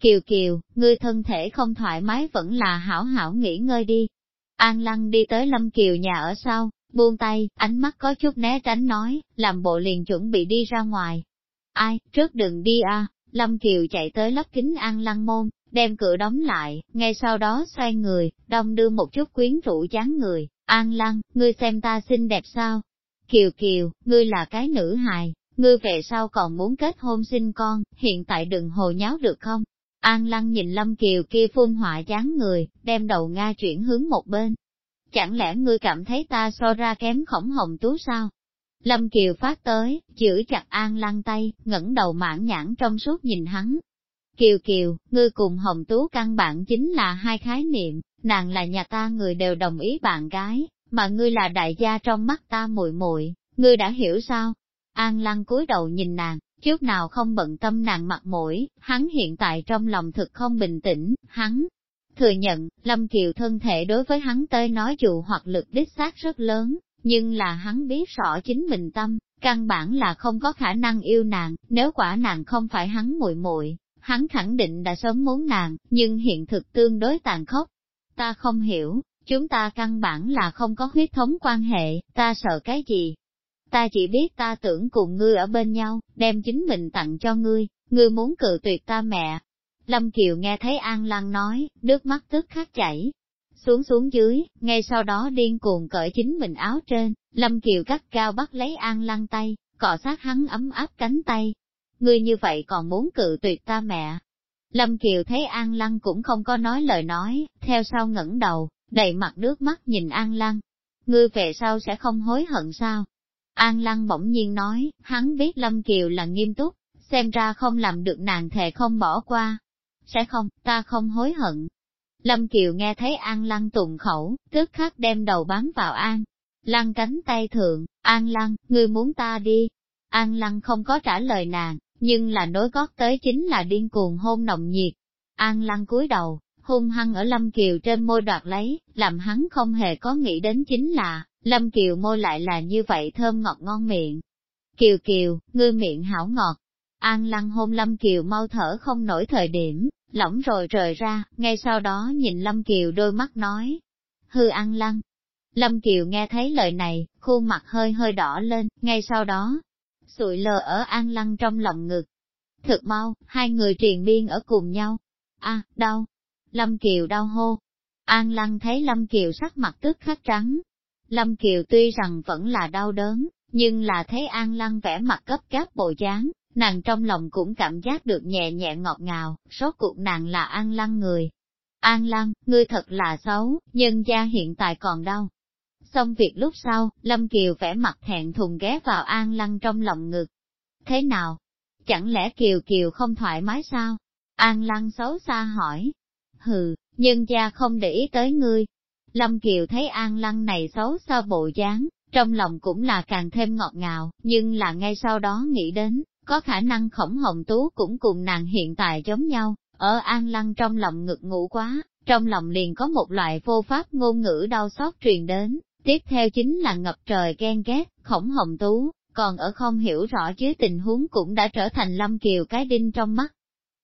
S1: Kiều Kiều, ngươi thân thể không thoải mái vẫn là hảo hảo nghỉ ngơi đi, An Lăng đi tới Lâm Kiều nhà ở sau, buông tay, ánh mắt có chút né tránh nói, làm bộ liền chuẩn bị đi ra ngoài. Ai, trước đừng đi a. Lâm Kiều chạy tới lắp kính An Lăng môn, đem cửa đóng lại, ngay sau đó xoay người, đông đưa một chút quyến rũ chán người, An Lăng, ngươi xem ta xinh đẹp sao? Kiều Kiều, ngươi là cái nữ hài, ngươi về sau còn muốn kết hôn sinh con, hiện tại đừng hồ nháo được không? An Lăng nhìn Lâm Kiều kia phun họa dáng người, đem đầu Nga chuyển hướng một bên. Chẳng lẽ ngươi cảm thấy ta so ra kém khổng hồng tú sao? Lâm Kiều phát tới, giữ chặt An Lăng tay, ngẩng đầu mãn nhãn trong suốt nhìn hắn. Kiều Kiều, ngươi cùng Hồng Tú căn bản chính là hai khái niệm, nàng là nhà ta người đều đồng ý bạn gái, mà ngươi là đại gia trong mắt ta muội muội, ngươi đã hiểu sao? An Lăng cúi đầu nhìn nàng, trước nào không bận tâm nàng mặt mũi, hắn hiện tại trong lòng thực không bình tĩnh, hắn thừa nhận, Lâm Kiều thân thể đối với hắn tới nói dù hoặc lực đích xác rất lớn, nhưng là hắn biết rõ chính mình tâm, căn bản là không có khả năng yêu nàng, nếu quả nàng không phải hắn muội muội, hắn khẳng định đã sớm muốn nàng, nhưng hiện thực tương đối tàn khốc. Ta không hiểu, chúng ta căn bản là không có huyết thống quan hệ, ta sợ cái gì, ta chỉ biết ta tưởng cùng ngươi ở bên nhau, đem chính mình tặng cho ngươi, ngươi muốn cự tuyệt ta mẹ. Lâm Kiều nghe thấy An Lăng nói, nước mắt tức khắc chảy, xuống xuống dưới, ngay sau đó điên cuồng cởi chính mình áo trên, Lâm Kiều cắt cao bắt lấy An Lăng tay, cọ sát hắn ấm áp cánh tay. Ngươi như vậy còn muốn cự tuyệt ta mẹ. Lâm Kiều thấy An Lăng cũng không có nói lời nói, theo sau ngẩng đầu, đầy mặt nước mắt nhìn An Lăng. Ngươi về sau sẽ không hối hận sao? An Lăng bỗng nhiên nói, hắn biết Lâm Kiều là nghiêm túc, xem ra không làm được nàng thề không bỏ qua. Sẽ không, ta không hối hận. Lâm Kiều nghe thấy An Lăng tụng khẩu, tức khắc đem đầu bám vào An. Lăng cánh tay thượng, An Lăng, ngươi muốn ta đi. An Lăng không có trả lời nàng, nhưng là nối gót tới chính là điên cuồng hôn nồng nhiệt. An Lăng cúi đầu, hung hăng ở Lâm Kiều trên môi đoạt lấy, làm hắn không hề có nghĩ đến chính là, Lâm Kiều môi lại là như vậy thơm ngọt ngon miệng. Kiều Kiều, ngươi miệng hảo ngọt. An lăng hôn Lâm Kiều mau thở không nổi thời điểm, lỏng rồi rời ra, ngay sau đó nhìn Lâm Kiều đôi mắt nói. Hư An lăng. Lâm Kiều nghe thấy lời này, khuôn mặt hơi hơi đỏ lên, ngay sau đó, sụi lờ ở An lăng trong lòng ngực. Thực mau, hai người triền biên ở cùng nhau. a đau. Lâm Kiều đau hô. An Lăng thấy Lâm Kiều sắc mặt tức khắc trắng. Lâm Kiều tuy rằng vẫn là đau đớn, nhưng là thấy An Lăng vẻ mặt cấp gáp bộ dáng, nàng trong lòng cũng cảm giác được nhẹ nhẹ ngọt ngào, số cuộc nàng là An Lăng người. An Lăng, ngươi thật là xấu, nhân gia hiện tại còn đau. Xong việc lúc sau, Lâm Kiều vẻ mặt thẹn thùng ghé vào An Lăng trong lòng ngực. Thế nào? Chẳng lẽ Kiều Kiều không thoải mái sao? An Lăng xấu xa hỏi. Hừ, nhân gia không để ý tới ngươi. Lâm Kiều thấy An Lăng này xấu xa bộ dáng, trong lòng cũng là càng thêm ngọt ngào, nhưng là ngay sau đó nghĩ đến, có khả năng khổng hồng tú cũng cùng nàng hiện tại giống nhau, ở An Lăng trong lòng ngực ngủ quá, trong lòng liền có một loại vô pháp ngôn ngữ đau xót truyền đến, tiếp theo chính là ngập trời ghen ghét, khổng hồng tú, còn ở không hiểu rõ dưới tình huống cũng đã trở thành Lâm Kiều cái đinh trong mắt.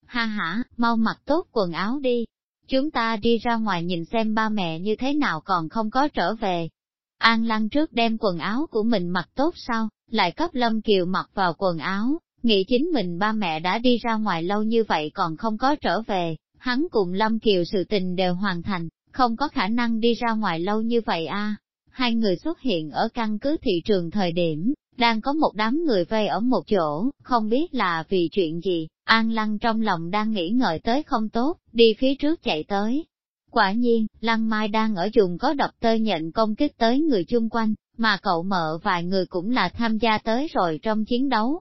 S1: Ha ha, mau mặc tốt quần áo đi, chúng ta đi ra ngoài nhìn xem ba mẹ như thế nào còn không có trở về. An Lăng trước đem quần áo của mình mặc tốt sau, lại cấp Lâm Kiều mặc vào quần áo, nghĩ chính mình ba mẹ đã đi ra ngoài lâu như vậy còn không có trở về, hắn cùng Lâm Kiều sự tình đều hoàn thành, không có khả năng đi ra ngoài lâu như vậy a. Hai người xuất hiện ở căn cứ thị trường thời điểm, đang có một đám người vây ở một chỗ, không biết là vì chuyện gì, An Lăng trong lòng đang nghĩ ngợi tới không tốt, đi phía trước chạy tới. Quả nhiên, Lăng Mai đang ở dùng có độc tơ nhận công kích tới người chung quanh, mà cậu mợ vài người cũng là tham gia tới rồi trong chiến đấu.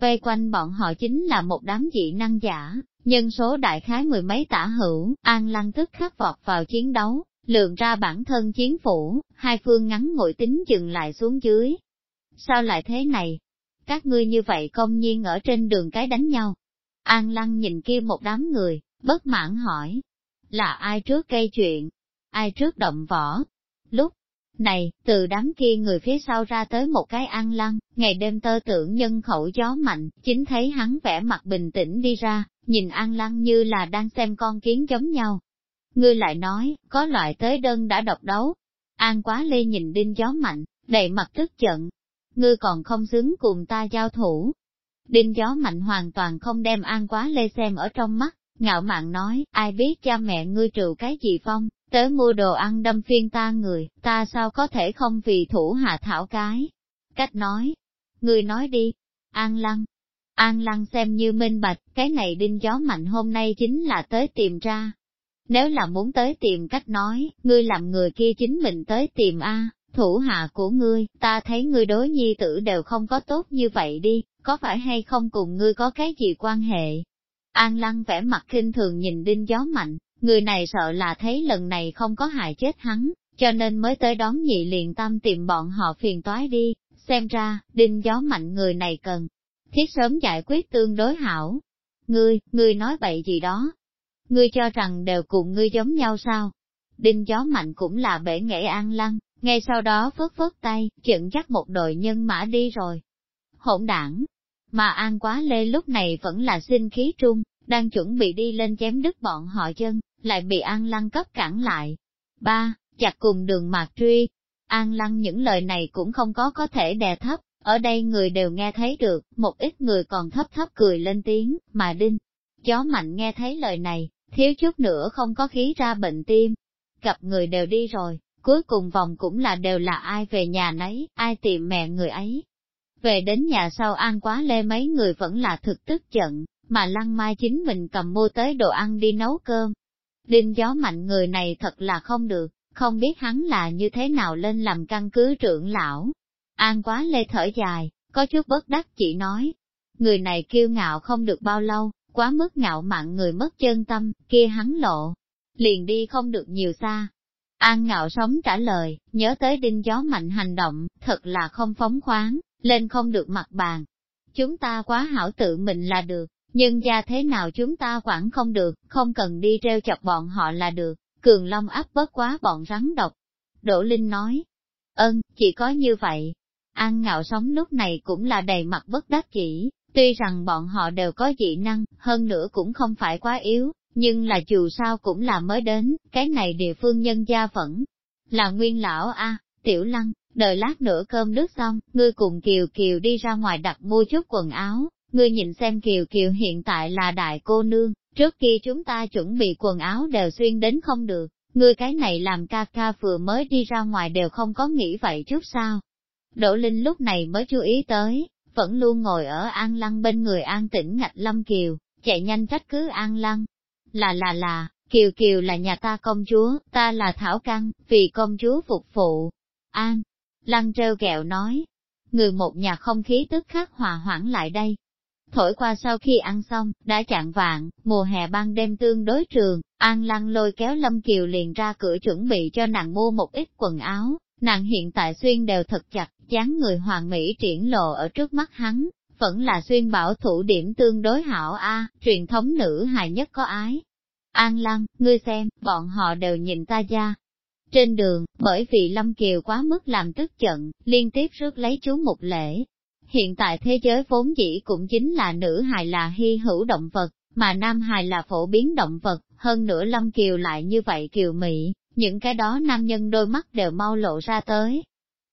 S1: Vây quanh bọn họ chính là một đám dị năng giả, nhân số đại khái mười mấy tả hữu, An Lăng tức khắc vọt vào chiến đấu, lượng ra bản thân chiến phủ, hai phương ngắn ngồi tính dừng lại xuống dưới, sao lại thế này? Các ngươi như vậy công nhiên ở trên đường cái đánh nhau. An lăng nhìn kia một đám người, bất mãn hỏi, là ai trước gây chuyện? Ai trước động võ? Lúc này, từ đám kia người phía sau ra tới một cái an lăng, ngày đêm tơ tưởng nhân khẩu gió mạnh, chính thấy hắn vẻ mặt bình tĩnh đi ra, nhìn an lăng như là đang xem con kiến giống nhau. Ngươi lại nói, có loại tới đơn đã độc đấu. An quá lê nhìn đinh gió mạnh, đầy mặt tức giận, ngươi còn không xứng cùng ta giao thủ. Đinh gió mạnh hoàn toàn không đem an quá lê xem ở trong mắt, ngạo mạn nói, ai biết cha mẹ ngươi trừ cái gì phong, tới mua đồ ăn đâm phiên ta người, ta sao có thể không vì thủ hạ thảo cái. Cách nói, ngươi nói đi, an lăng. An lăng xem như minh bạch, cái này đinh gió mạnh hôm nay chính là tới tìm ra. Nếu là muốn tới tìm cách nói, ngươi làm người kia chính mình tới tìm A, thủ hạ của ngươi, ta thấy ngươi đối nhi tử đều không có tốt như vậy đi, có phải hay không cùng ngươi có cái gì quan hệ? An lăng vẻ mặt kinh thường nhìn đinh gió mạnh, người này sợ là thấy lần này không có hại chết hắn, cho nên mới tới đón nhị liền tâm tìm bọn họ phiền toái đi, xem ra, đinh gió mạnh người này cần, thiết sớm giải quyết tương đối hảo. Ngươi, ngươi nói bậy gì đó? Ngươi cho rằng đều cùng ngươi giống nhau sao? Đinh gió mạnh cũng là bể nghệ an lăng, ngay sau đó phớt phớt tay, chận chắc một đội nhân mã đi rồi. Hỗn đảng, mà An Quá Lê lúc này vẫn là sinh khí trung, đang chuẩn bị đi lên chém đứt bọn họ chân, lại bị An Lăng cấp cản lại. Ba, chặt cùng đường mạc truy. An Lăng những lời này cũng không có có thể đè thấp, ở đây người đều nghe thấy được, một ít người còn thấp thấp cười lên tiếng, mà đinh. Chó mạnh nghe thấy lời này, thiếu chút nữa không có khí ra bệnh tim. Gặp người đều đi rồi, cuối cùng vòng cũng là đều là ai về nhà nấy, ai tìm mẹ người ấy. Về đến nhà sau an quá lê mấy người vẫn là thực tức giận, mà lăng mai chính mình cầm mua tới đồ ăn đi nấu cơm. Đinh gió mạnh người này thật là không được, không biết hắn là như thế nào lên làm căn cứ trưởng lão. An quá lê thở dài, có chút bất đắc chỉ nói. Người này kiêu ngạo không được bao lâu, quá mức ngạo mạn người mất chân tâm, kia hắn lộ. Liền đi không được nhiều xa, An ngạo sống trả lời, nhớ tới đinh gió mạnh hành động, thật là không phóng khoáng, lên không được mặt bàn. Chúng ta quá hảo tự mình là được, nhưng ra thế nào chúng ta quản không được, không cần đi treo chọc bọn họ là được, cường long áp bớt quá bọn rắn độc. Đỗ Linh nói, ơn, chỉ có như vậy. An ngạo sống lúc này cũng là đầy mặt bất đắc chỉ, tuy rằng bọn họ đều có dị năng, hơn nữa cũng không phải quá yếu, nhưng là dù sao cũng là mới đến, cái này địa phương nhân gia vẫn là nguyên lão a tiểu lăng, đợi lát nữa cơm nước xong, ngươi cùng Kiều Kiều đi ra ngoài đặt mua chút quần áo, ngươi nhìn xem Kiều Kiều hiện tại là đại cô nương, trước kia chúng ta chuẩn bị quần áo đều xuyên đến không được, ngươi cái này làm ca ca vừa mới đi ra ngoài đều không có nghĩ vậy chút sao. Đỗ Linh lúc này mới chú ý tới, vẫn luôn ngồi ở An Lăng bên người An tĩnh ngạch Lâm Kiều, chạy nhanh trách cứ An Lăng. Là là là, Kiều Kiều là nhà ta công chúa, ta là Thảo Căn, vì công chúa phục vụ. An, Lăng treo kẹo nói, người một nhà không khí tức khắc hòa hoãn lại đây. Thổi qua sau khi ăn xong, đã chạng vạn, mùa hè ban đêm tương đối trường, An Lăng lôi kéo Lâm Kiều liền ra cửa chuẩn bị cho nàng mua một ít quần áo, nàng hiện tại xuyên đều thật chặt, dáng người hoàng mỹ triển lộ ở trước mắt hắn, vẫn là xuyên bảo thủ điểm tương đối hảo A, truyền thống nữ hài nhất có ái. An Lăng, ngươi xem, bọn họ đều nhìn ta ra. Trên đường, bởi vì Lâm Kiều quá mức làm tức giận, liên tiếp rước lấy chú một lễ. Hiện tại thế giới vốn dĩ cũng chính là nữ hài là hy hữu động vật, mà nam hài là phổ biến động vật, hơn nữa Lâm Kiều lại như vậy kiều mị, những cái đó nam nhân đôi mắt đều mau lộ ra tới.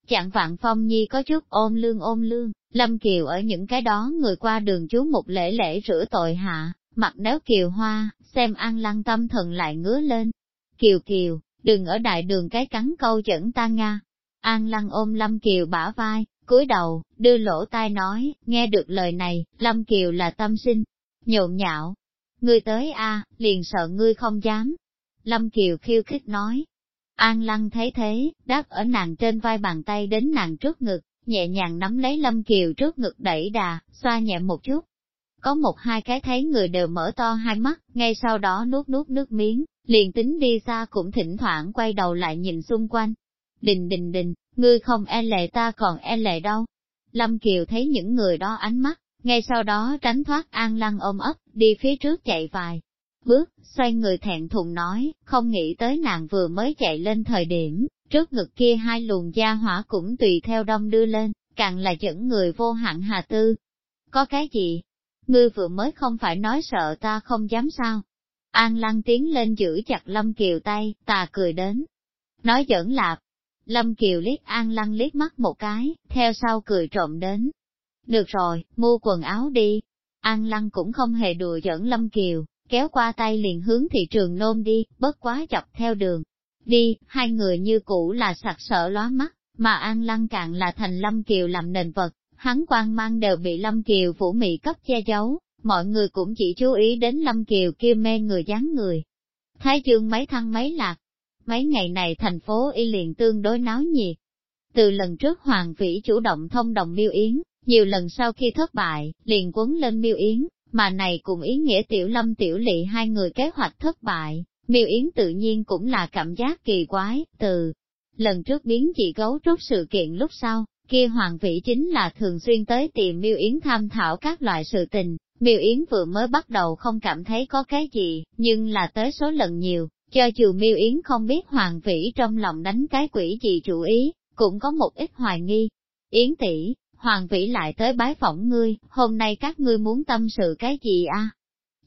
S1: Chạng vạn phong nhi có chút ôm lương ôm lương, Lâm Kiều ở những cái đó người qua đường chú một lễ lễ rửa tội hạ, mặt nếu kiều hoa, xem an lăng tâm thần lại ngứa lên. Kiều kiều, đừng ở đại đường cái cắn câu chẩn ta nga. An lăng ôm Lâm Kiều bả vai, cúi đầu, đưa lỗ tai nói, nghe được lời này, Lâm Kiều là tâm sinh, nhộn nhạo. Ngươi tới a, liền sợ ngươi không dám. Lâm Kiều khiêu khích nói. An lăng thấy thế, đáp ở nàng trên vai bàn tay đến nàng trước ngực, nhẹ nhàng nắm lấy Lâm Kiều trước ngực đẩy đà, xoa nhẹ một chút. Có một hai cái thấy người đều mở to hai mắt, ngay sau đó nuốt nuốt nước miếng, liền tính đi xa cũng thỉnh thoảng quay đầu lại nhìn xung quanh. Đình đình đình, ngươi không e lệ ta còn e lệ đâu. Lâm Kiều thấy những người đó ánh mắt, ngay sau đó tránh thoát an lăng ôm ấp, đi phía trước chạy vài bước, xoay người thẹn thùng nói, không nghĩ tới nàng vừa mới chạy lên thời điểm, trước ngực kia hai luồng da hỏa cũng tùy theo đông đưa lên, càng là dẫn người vô hạn hà tư. Có cái gì? Ngươi vừa mới không phải nói sợ ta không dám sao? An lăng tiến lên giữ chặt Lâm Kiều tay, tà cười đến. Nói giỡn lạp. Lâm Kiều liếc An lăng liếc mắt một cái, theo sau cười trộm đến. Được rồi, mua quần áo đi. An lăng cũng không hề đùa giỡn Lâm Kiều, kéo qua tay liền hướng thị trường nôm đi, bất quá chọc theo đường. Đi, hai người như cũ là sặc sợ lóa mắt, mà An Lăng cạn là thành Lâm Kiều làm nền vật, hắn quan mang đều bị Lâm Kiều phủ mị cấp che giấu, mọi người cũng chỉ chú ý đến Lâm Kiều kia mê người dáng người. Thái dương mấy thăng mấy lạc, mấy ngày này thành phố y liền tương đối náo nhiệt. Từ lần trước Hoàng Vĩ chủ động thông đồng miêu yến, nhiều lần sau khi thất bại, liền quấn lên miêu yến, mà này cùng ý nghĩa tiểu lâm tiểu lị hai người kế hoạch thất bại, miêu yến tự nhiên cũng là cảm giác kỳ quái, từ lần trước biến dị gấu trúc sự kiện lúc sau, kia hoàng vị chính là thường xuyên tới tìm miêu yến tham thảo các loại sự tình, miêu yến vừa mới bắt đầu không cảm thấy có cái gì, nhưng là tới số lần nhiều, cho dù miêu yến không biết hoàng vĩ trong lòng đánh cái quỷ gì chủ ý, cũng có một ít hoài nghi. Yến tỷ Hoàng vĩ lại tới bái phỏng ngươi, hôm nay các ngươi muốn tâm sự cái gì a? À?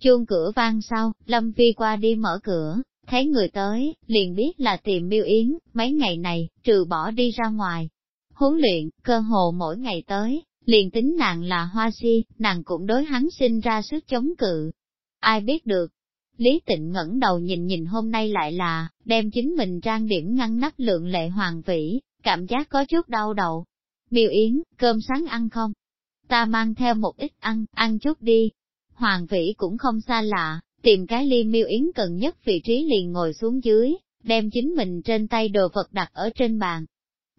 S1: Chuông cửa vang sau, Lâm Vi qua đi mở cửa, thấy người tới, liền biết là tìm miêu yến, mấy ngày này, trừ bỏ đi ra ngoài. Huấn luyện, cơ hồ mỗi ngày tới, liền tính nàng là hoa si, nàng cũng đối hắn sinh ra sức chống cự. Ai biết được? Lý tịnh ngẩng đầu nhìn nhìn hôm nay lại là, đem chính mình trang điểm ngăn nắp lượng lệ hoàng vĩ, cảm giác có chút đau đầu, Miêu Yến, cơm sáng ăn không? Ta mang theo một ít ăn, ăn chút đi. Hoàng vĩ cũng không xa lạ, tìm cái ly miêu yến cần nhất vị trí liền ngồi xuống dưới, đem chính mình trên tay đồ vật đặt ở trên bàn.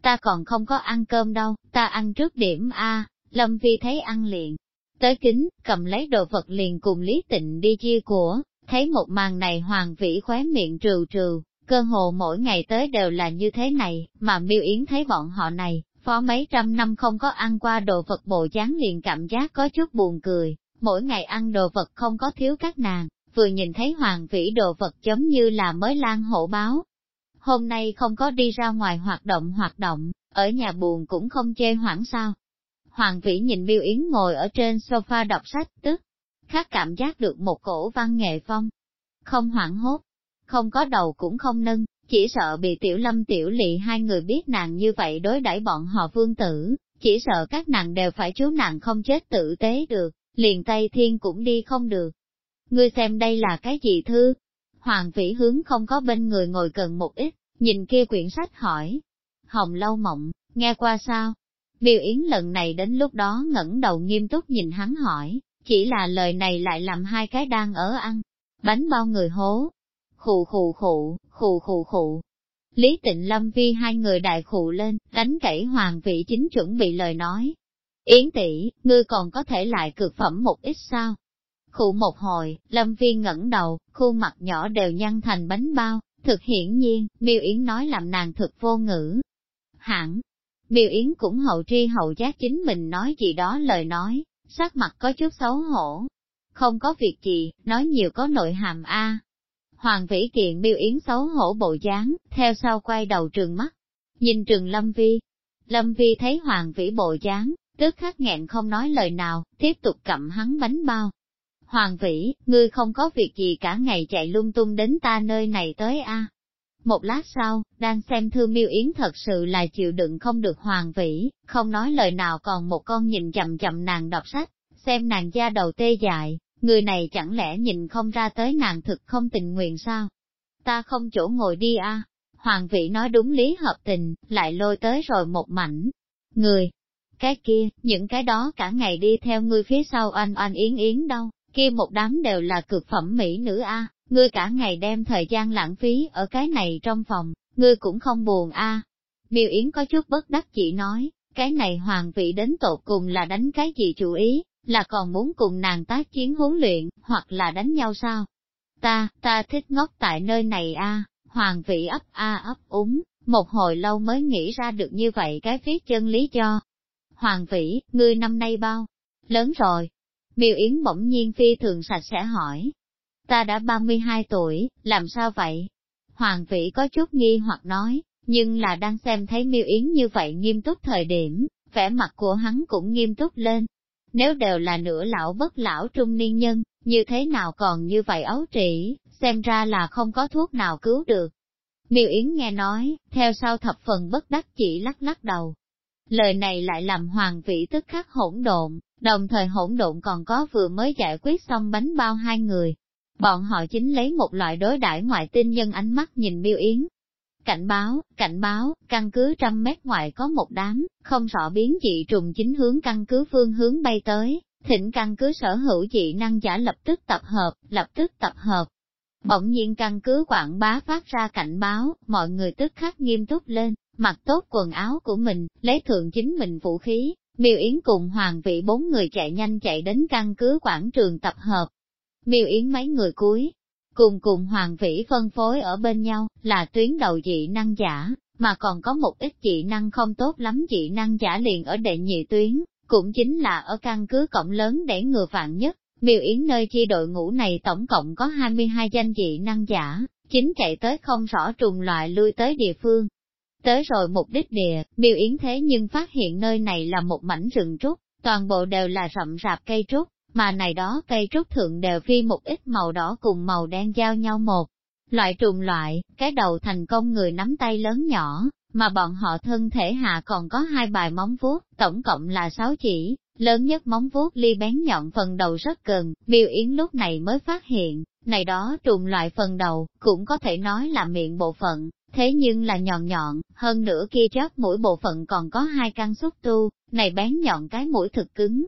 S1: Ta còn không có ăn cơm đâu, ta ăn trước điểm A, Lâm Vi thấy ăn liền. Tới kính, cầm lấy đồ vật liền cùng Lý Tịnh đi chia của, thấy một màn này hoàng vĩ khóe miệng trừ trừ, cơ hồ mỗi ngày tới đều là như thế này, mà miêu yến thấy bọn họ này, Phó mấy trăm năm không có ăn qua đồ vật bộ dáng liền cảm giác có chút buồn cười, mỗi ngày ăn đồ vật không có thiếu các nàng, vừa nhìn thấy hoàng vĩ đồ vật giống như là mới lan hổ báo. Hôm nay không có đi ra ngoài hoạt động hoạt động, ở nhà buồn cũng không chê hoảng sao. Hoàng vĩ nhìn Miêu Yến ngồi ở trên sofa đọc sách tức, khác cảm giác được một cổ văn nghệ phong. Không hoảng hốt, không có đầu cũng không nâng, chỉ sợ bị tiểu lâm tiểu lị hai người biết nàng như vậy đối đãi bọn họ vương tử, chỉ sợ các nàng đều phải chú nàng không chết tự tế được, liền Tây Thiên cũng đi không được. Ngươi xem đây là cái gì thư? Hoàng vĩ hướng không có bên người ngồi gần một ít, nhìn kia quyển sách hỏi. Hồng lâu mộng, nghe qua sao? Miêu Yến lần này đến lúc đó ngẩng đầu nghiêm túc nhìn hắn hỏi, chỉ là lời này lại làm hai cái đang ở ăn. Bánh bao người hố. Khụ khụ khụ, khụ khụ khụ. Lý Tịnh Lâm Vi hai người đại khụ lên, đánh gãy hoàng vị chính chuẩn bị lời nói. Yến tỷ, ngươi còn có thể lại cực phẩm một ít sao? Khụ một hồi, Lâm Vi ngẩng đầu, khuôn mặt nhỏ đều nhăn thành bánh bao, thực hiển nhiên, Miêu Yến nói làm nàng thực vô ngữ. Hẳn, Miêu Yến cũng hậu tri hậu giác chính mình nói gì đó lời nói, sắc mặt có chút xấu hổ. Không có việc gì, nói nhiều có nội hàm a. Hoàng Vĩ Kiện Miêu Yến xấu hổ bộ dáng, theo sau quay đầu trường mắt, nhìn trường Lâm Vi. Lâm Vi thấy Hoàng Vĩ bộ dáng, tức khắc nghẹn không nói lời nào, tiếp tục cầm hắn bánh bao. Hoàng Vĩ, ngươi không có việc gì cả ngày chạy lung tung đến ta nơi này tới a. Một lát sau, đang xem thư miêu yến thật sự là chịu đựng không được hoàng vĩ, không nói lời nào còn một con nhìn chậm chậm nàng đọc sách, xem nàng da đầu tê dại, người này chẳng lẽ nhìn không ra tới nàng thực không tình nguyện sao? Ta không chỗ ngồi đi a. Hoàng vị nói đúng lý hợp tình, lại lôi tới rồi một mảnh. Người, cái kia, những cái đó cả ngày đi theo ngươi phía sau oanh oanh yến yến đâu, kia một đám đều là cực phẩm mỹ nữ a. Ngươi cả ngày đem thời gian lãng phí ở cái này trong phòng, ngươi cũng không buồn a. À. Miêu Yến có chút bất đắc chỉ nói, cái này hoàng vị đến tột cùng là đánh cái gì chủ ý, là còn muốn cùng nàng tác chiến huấn luyện, hoặc là đánh nhau sao? Ta, ta thích ngốc tại nơi này a. hoàng vị ấp a ấp úng, một hồi lâu mới nghĩ ra được như vậy cái viết chân lý cho. Hoàng vĩ, ngươi năm nay bao? Lớn rồi. Miêu Yến bỗng nhiên phi thường sạch sẽ hỏi, ta đã 32 tuổi, làm sao vậy? Hoàng vĩ có chút nghi hoặc nói, nhưng là đang xem thấy miêu yến như vậy nghiêm túc thời điểm, vẻ mặt của hắn cũng nghiêm túc lên. Nếu đều là nửa lão bất lão trung niên nhân, như thế nào còn như vậy ấu trĩ, xem ra là không có thuốc nào cứu được. Miêu Yến nghe nói, theo sau thập phần bất đắc chỉ lắc lắc đầu. Lời này lại làm hoàng vị tức khắc hỗn độn, đồng thời hỗn độn còn có vừa mới giải quyết xong bánh bao hai người, Bọn họ chính lấy một loại đối đãi ngoại tinh nhân ánh mắt nhìn miêu yến. Cảnh báo, cảnh báo, căn cứ trăm mét ngoài có một đám, không rõ biến dị trùng chính hướng căn cứ phương hướng bay tới, thỉnh căn cứ sở hữu dị năng giả lập tức tập hợp, lập tức tập hợp. Bỗng nhiên căn cứ quảng bá phát ra cảnh báo, mọi người tức khắc nghiêm túc lên, mặc tốt quần áo của mình, lấy thượng chính mình vũ khí, miêu yến cùng hoàng vị bốn người chạy nhanh chạy đến căn cứ quảng trường tập hợp, miêu yến mấy người cuối, cùng cùng hoàng vĩ phân phối ở bên nhau, là tuyến đầu dị năng giả, mà còn có một ít dị năng không tốt lắm dị năng giả liền ở đệ nhị tuyến, cũng chính là ở căn cứ cộng lớn để ngừa vạn nhất. Miêu Yến nơi chi đội ngũ này tổng cộng có 22 danh dị năng giả, chính chạy tới không rõ trùng loại lui tới địa phương. Tới rồi mục đích địa, Miêu Yến thế nhưng phát hiện nơi này là một mảnh rừng trúc, toàn bộ đều là rậm rạp cây trúc, mà này đó cây trúc thượng đều phi một ít màu đỏ cùng màu đen giao nhau một. Loại trùng loại, cái đầu thành công người nắm tay lớn nhỏ, mà bọn họ thân thể hạ còn có hai bài móng vuốt, tổng cộng là sáu chỉ, lớn nhất móng vuốt ly bén nhọn phần đầu rất gần, miêu yến lúc này mới phát hiện, này đó trùng loại phần đầu, cũng có thể nói là miệng bộ phận, thế nhưng là nhọn nhọn, hơn nữa kia chớp mũi bộ phận còn có hai căn xúc tu, này bén nhọn cái mũi thực cứng,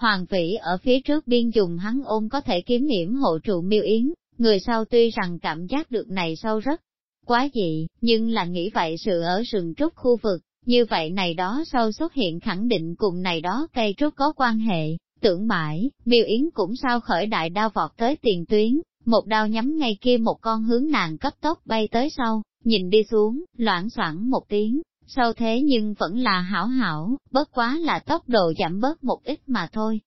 S1: Hoàng vĩ ở phía trước biên dùng hắn ôm có thể kiếm hiểm hộ trụ miêu yến, người sau tuy rằng cảm giác được này sâu rất quá dị, nhưng là nghĩ vậy sự ở rừng trúc khu vực, như vậy này đó sâu xuất hiện khẳng định cùng này đó cây trúc có quan hệ, tưởng mãi, miêu yến cũng sao khởi đại đao vọt tới tiền tuyến, một đao nhắm ngay kia một con hướng nàng cấp tốc bay tới sau, nhìn đi xuống, loãng xoảng một tiếng, sau thế nhưng vẫn là hảo hảo, bất quá là tốc độ giảm bớt một ít mà thôi.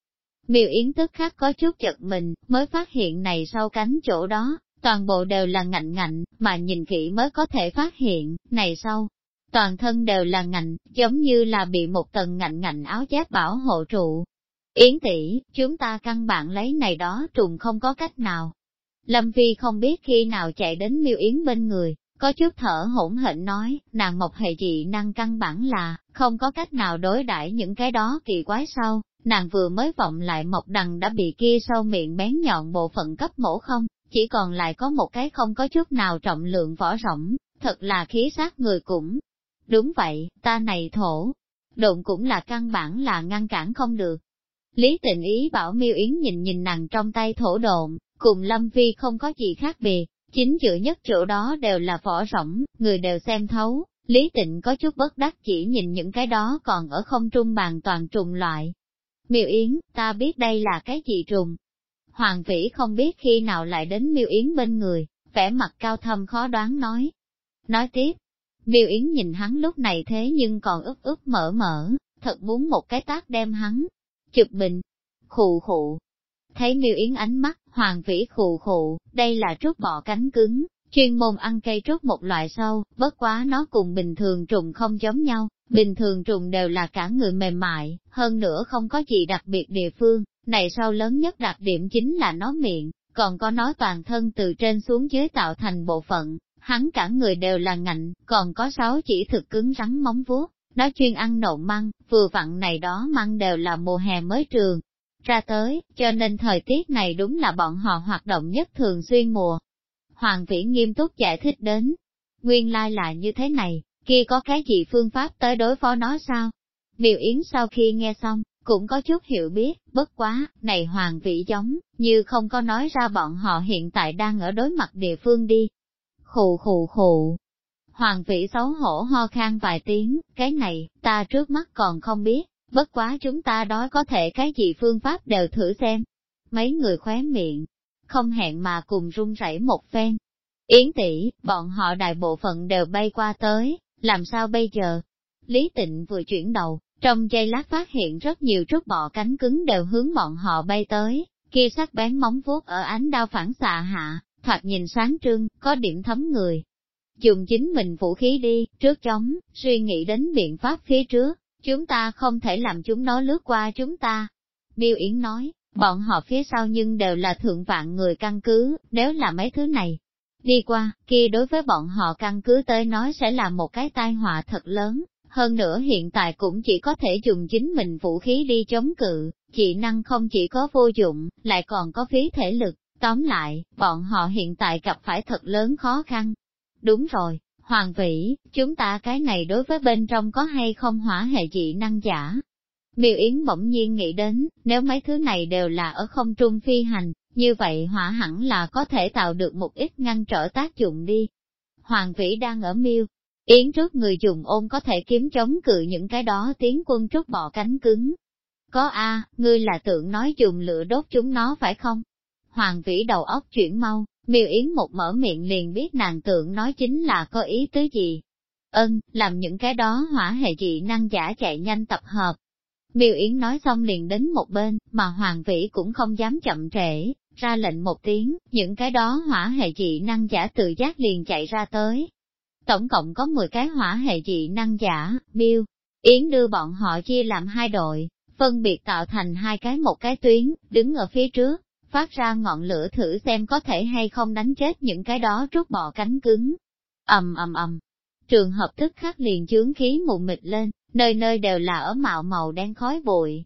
S1: Miêu Yến tức khắc có chút giật mình, mới phát hiện này sau cánh chỗ đó, toàn bộ đều là ngạnh ngạnh, mà nhìn kỹ mới có thể phát hiện, này sau, toàn thân đều là ngạnh, giống như là bị một tầng ngạnh ngạnh áo giáp bảo hộ trụ. Yến tỷ, chúng ta căn bản lấy này đó trùng không có cách nào. Lâm Vi không biết khi nào chạy đến miêu Yến bên người, có chút thở hỗn hển nói, nàng một hệ dị năng căn bản là, không có cách nào đối đãi những cái đó kỳ quái sau, nàng vừa mới vọng lại một đằng đã bị kia sâu miệng bén nhọn bộ phận cấp mổ không, chỉ còn lại có một cái không có chút nào trọng lượng vỏ rỗng, thật là khí sát người cũng. Đúng vậy, ta này thổ, độn cũng là căn bản là ngăn cản không được. Lý tình ý bảo miêu yến nhìn nhìn nàng trong tay thổ độn, cùng Lâm Vi không có gì khác biệt, chính giữa nhất chỗ đó đều là vỏ rỗng, người đều xem thấu. Lý tịnh có chút bất đắc chỉ nhìn những cái đó còn ở không trung bàn toàn trùng loại. Miêu Yến, ta biết đây là cái gì trùng. Hoàng vĩ không biết khi nào lại đến Miêu Yến bên người, vẻ mặt cao thâm khó đoán nói. Nói tiếp, Miêu Yến nhìn hắn lúc này thế nhưng còn ướp ướp mở mở, thật muốn một cái tác đem hắn. Chụp bình, khụ khụ. Thấy Miêu Yến ánh mắt, Hoàng vĩ khụ khụ, đây là trút bọ cánh cứng, chuyên môn ăn cây trút một loại sâu, bất quá nó cùng bình thường trùng không giống nhau, bình thường trùng đều là cả người mềm mại, hơn nữa không có gì đặc biệt địa phương, này sâu lớn nhất đặc điểm chính là nó miệng, còn có nó toàn thân từ trên xuống dưới tạo thành bộ phận, hắn cả người đều là ngạnh, còn có sáu chỉ thực cứng rắn móng vuốt, nó chuyên ăn nộn măng, vừa vặn này đó măng đều là mùa hè mới trường. Ra tới, cho nên thời tiết này đúng là bọn họ hoạt động nhất thường xuyên mùa. Hoàng vĩ nghiêm túc giải thích đến, nguyên lai là như thế này, kia có cái gì phương pháp tới đối phó nó sao? Miêu Yến sau khi nghe xong, cũng có chút hiểu biết, bất quá, này hoàng vĩ giống, như không có nói ra bọn họ hiện tại đang ở đối mặt địa phương đi, khù khù khù. Hoàng vĩ xấu hổ ho khan vài tiếng, cái này, ta trước mắt còn không biết, bất quá chúng ta đó có thể cái gì phương pháp đều thử xem. Mấy người khóe miệng, không hẹn mà cùng run rẩy một phen. Yến tỷ, bọn họ đại bộ phận đều bay qua tới, làm sao bây giờ? Lý tịnh vừa chuyển đầu, trong giây lát phát hiện rất nhiều trúc bọ cánh cứng đều hướng bọn họ bay tới, kia sắc bén móng vuốt ở ánh đao phản xạ hạ, thoạt nhìn sáng trưng, có điểm thấm người. Dùng chính mình vũ khí đi, trước chống, suy nghĩ đến biện pháp phía trước, chúng ta không thể làm chúng nó lướt qua chúng ta. Miêu Yến nói, bọn họ phía sau nhưng đều là thượng vạn người căn cứ, nếu là mấy thứ này. Đi qua, kia đối với bọn họ căn cứ tới nói sẽ là một cái tai họa thật lớn, hơn nữa hiện tại cũng chỉ có thể dùng chính mình vũ khí đi chống cự, chỉ năng không chỉ có vô dụng, lại còn có phí thể lực. Tóm lại, bọn họ hiện tại gặp phải thật lớn khó khăn. Đúng rồi, Hoàng Vĩ, chúng ta cái này đối với bên trong có hay không hỏa hệ dị năng giả? Miêu Yến bỗng nhiên nghĩ đến, nếu mấy thứ này đều là ở không trung phi hành, như vậy hỏa hẳn là có thể tạo được một ít ngăn trở tác dụng đi. Hoàng Vĩ đang ở miêu, Yến trước người dùng ôn có thể kiếm chống cự những cái đó tiến quân trút bọ cánh cứng. Có a, ngươi là tượng nói dùng lửa đốt chúng nó phải không? Hoàng vĩ đầu óc chuyển mau, miêu yến một mở miệng liền biết nàng tượng nói chính là có ý tứ gì. Ân, làm những cái đó hỏa hệ dị năng giả chạy nhanh tập hợp. Miêu Yến nói xong liền đến một bên, mà Hoàng Vĩ cũng không dám chậm trễ, ra lệnh một tiếng, những cái đó hỏa hệ dị năng giả tự giác liền chạy ra tới. Tổng cộng có 10 cái hỏa hệ dị năng giả, Miêu, Yến đưa bọn họ chia làm hai đội, phân biệt tạo thành hai cái một cái tuyến, đứng ở phía trước, phát ra ngọn lửa thử xem có thể hay không đánh chết những cái đó rút bỏ cánh cứng. ầm ầm ầm, trường hợp tức khắc liền chướng khí mù mịt lên, nơi nơi đều là ở mạo màu đen khói bụi.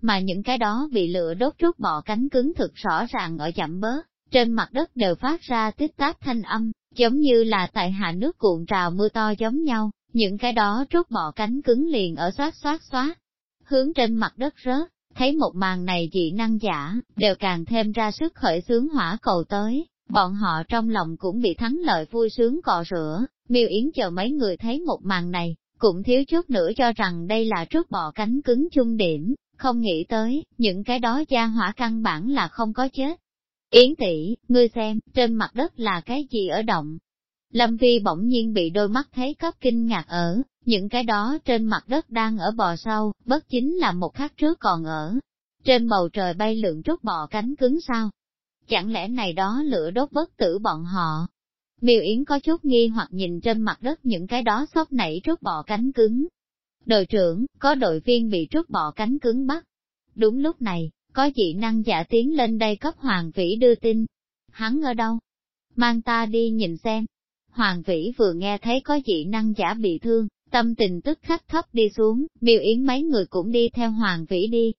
S1: Mà những cái đó bị lửa đốt rút bọ cánh cứng thực rõ ràng ở chậm bớt, trên mặt đất đều phát ra tích táp thanh âm, giống như là tại hạ nước cuộn trào mưa to giống nhau, những cái đó rút bọ cánh cứng liền ở xoát xoát xoát, hướng trên mặt đất rớt, thấy một màn này dị năng giả, đều càng thêm ra sức khởi sướng hỏa cầu tới, bọn họ trong lòng cũng bị thắng lợi vui sướng cọ rửa, miêu yến chờ mấy người thấy một màn này, cũng thiếu chút nữa cho rằng đây là trước bọ cánh cứng chung điểm, không nghĩ tới, những cái đó gia hỏa căn bản là không có chết. Yến tỷ, ngươi xem, trên mặt đất là cái gì ở động? Lâm Vi bỗng nhiên bị đôi mắt thấy cấp kinh ngạc ở, những cái đó trên mặt đất đang ở bò sau, bất chính là một khắc trước còn ở. Trên bầu trời bay lượng trút bò cánh cứng sao? Chẳng lẽ này đó lửa đốt bất tử bọn họ? Miêu Yến có chút nghi hoặc nhìn trên mặt đất những cái đó sóc nảy trút bò cánh cứng. Đội trưởng, có đội viên bị trút bò cánh cứng bắt. Đúng lúc này, có dị năng giả tiến lên đây cấp Hoàng Vĩ đưa tin. Hắn ở đâu? Mang ta đi nhìn xem. Hoàng Vĩ vừa nghe thấy có dị năng giả bị thương, tâm tình tức khắc thấp đi xuống, miêu yến mấy người cũng đi theo Hoàng Vĩ đi.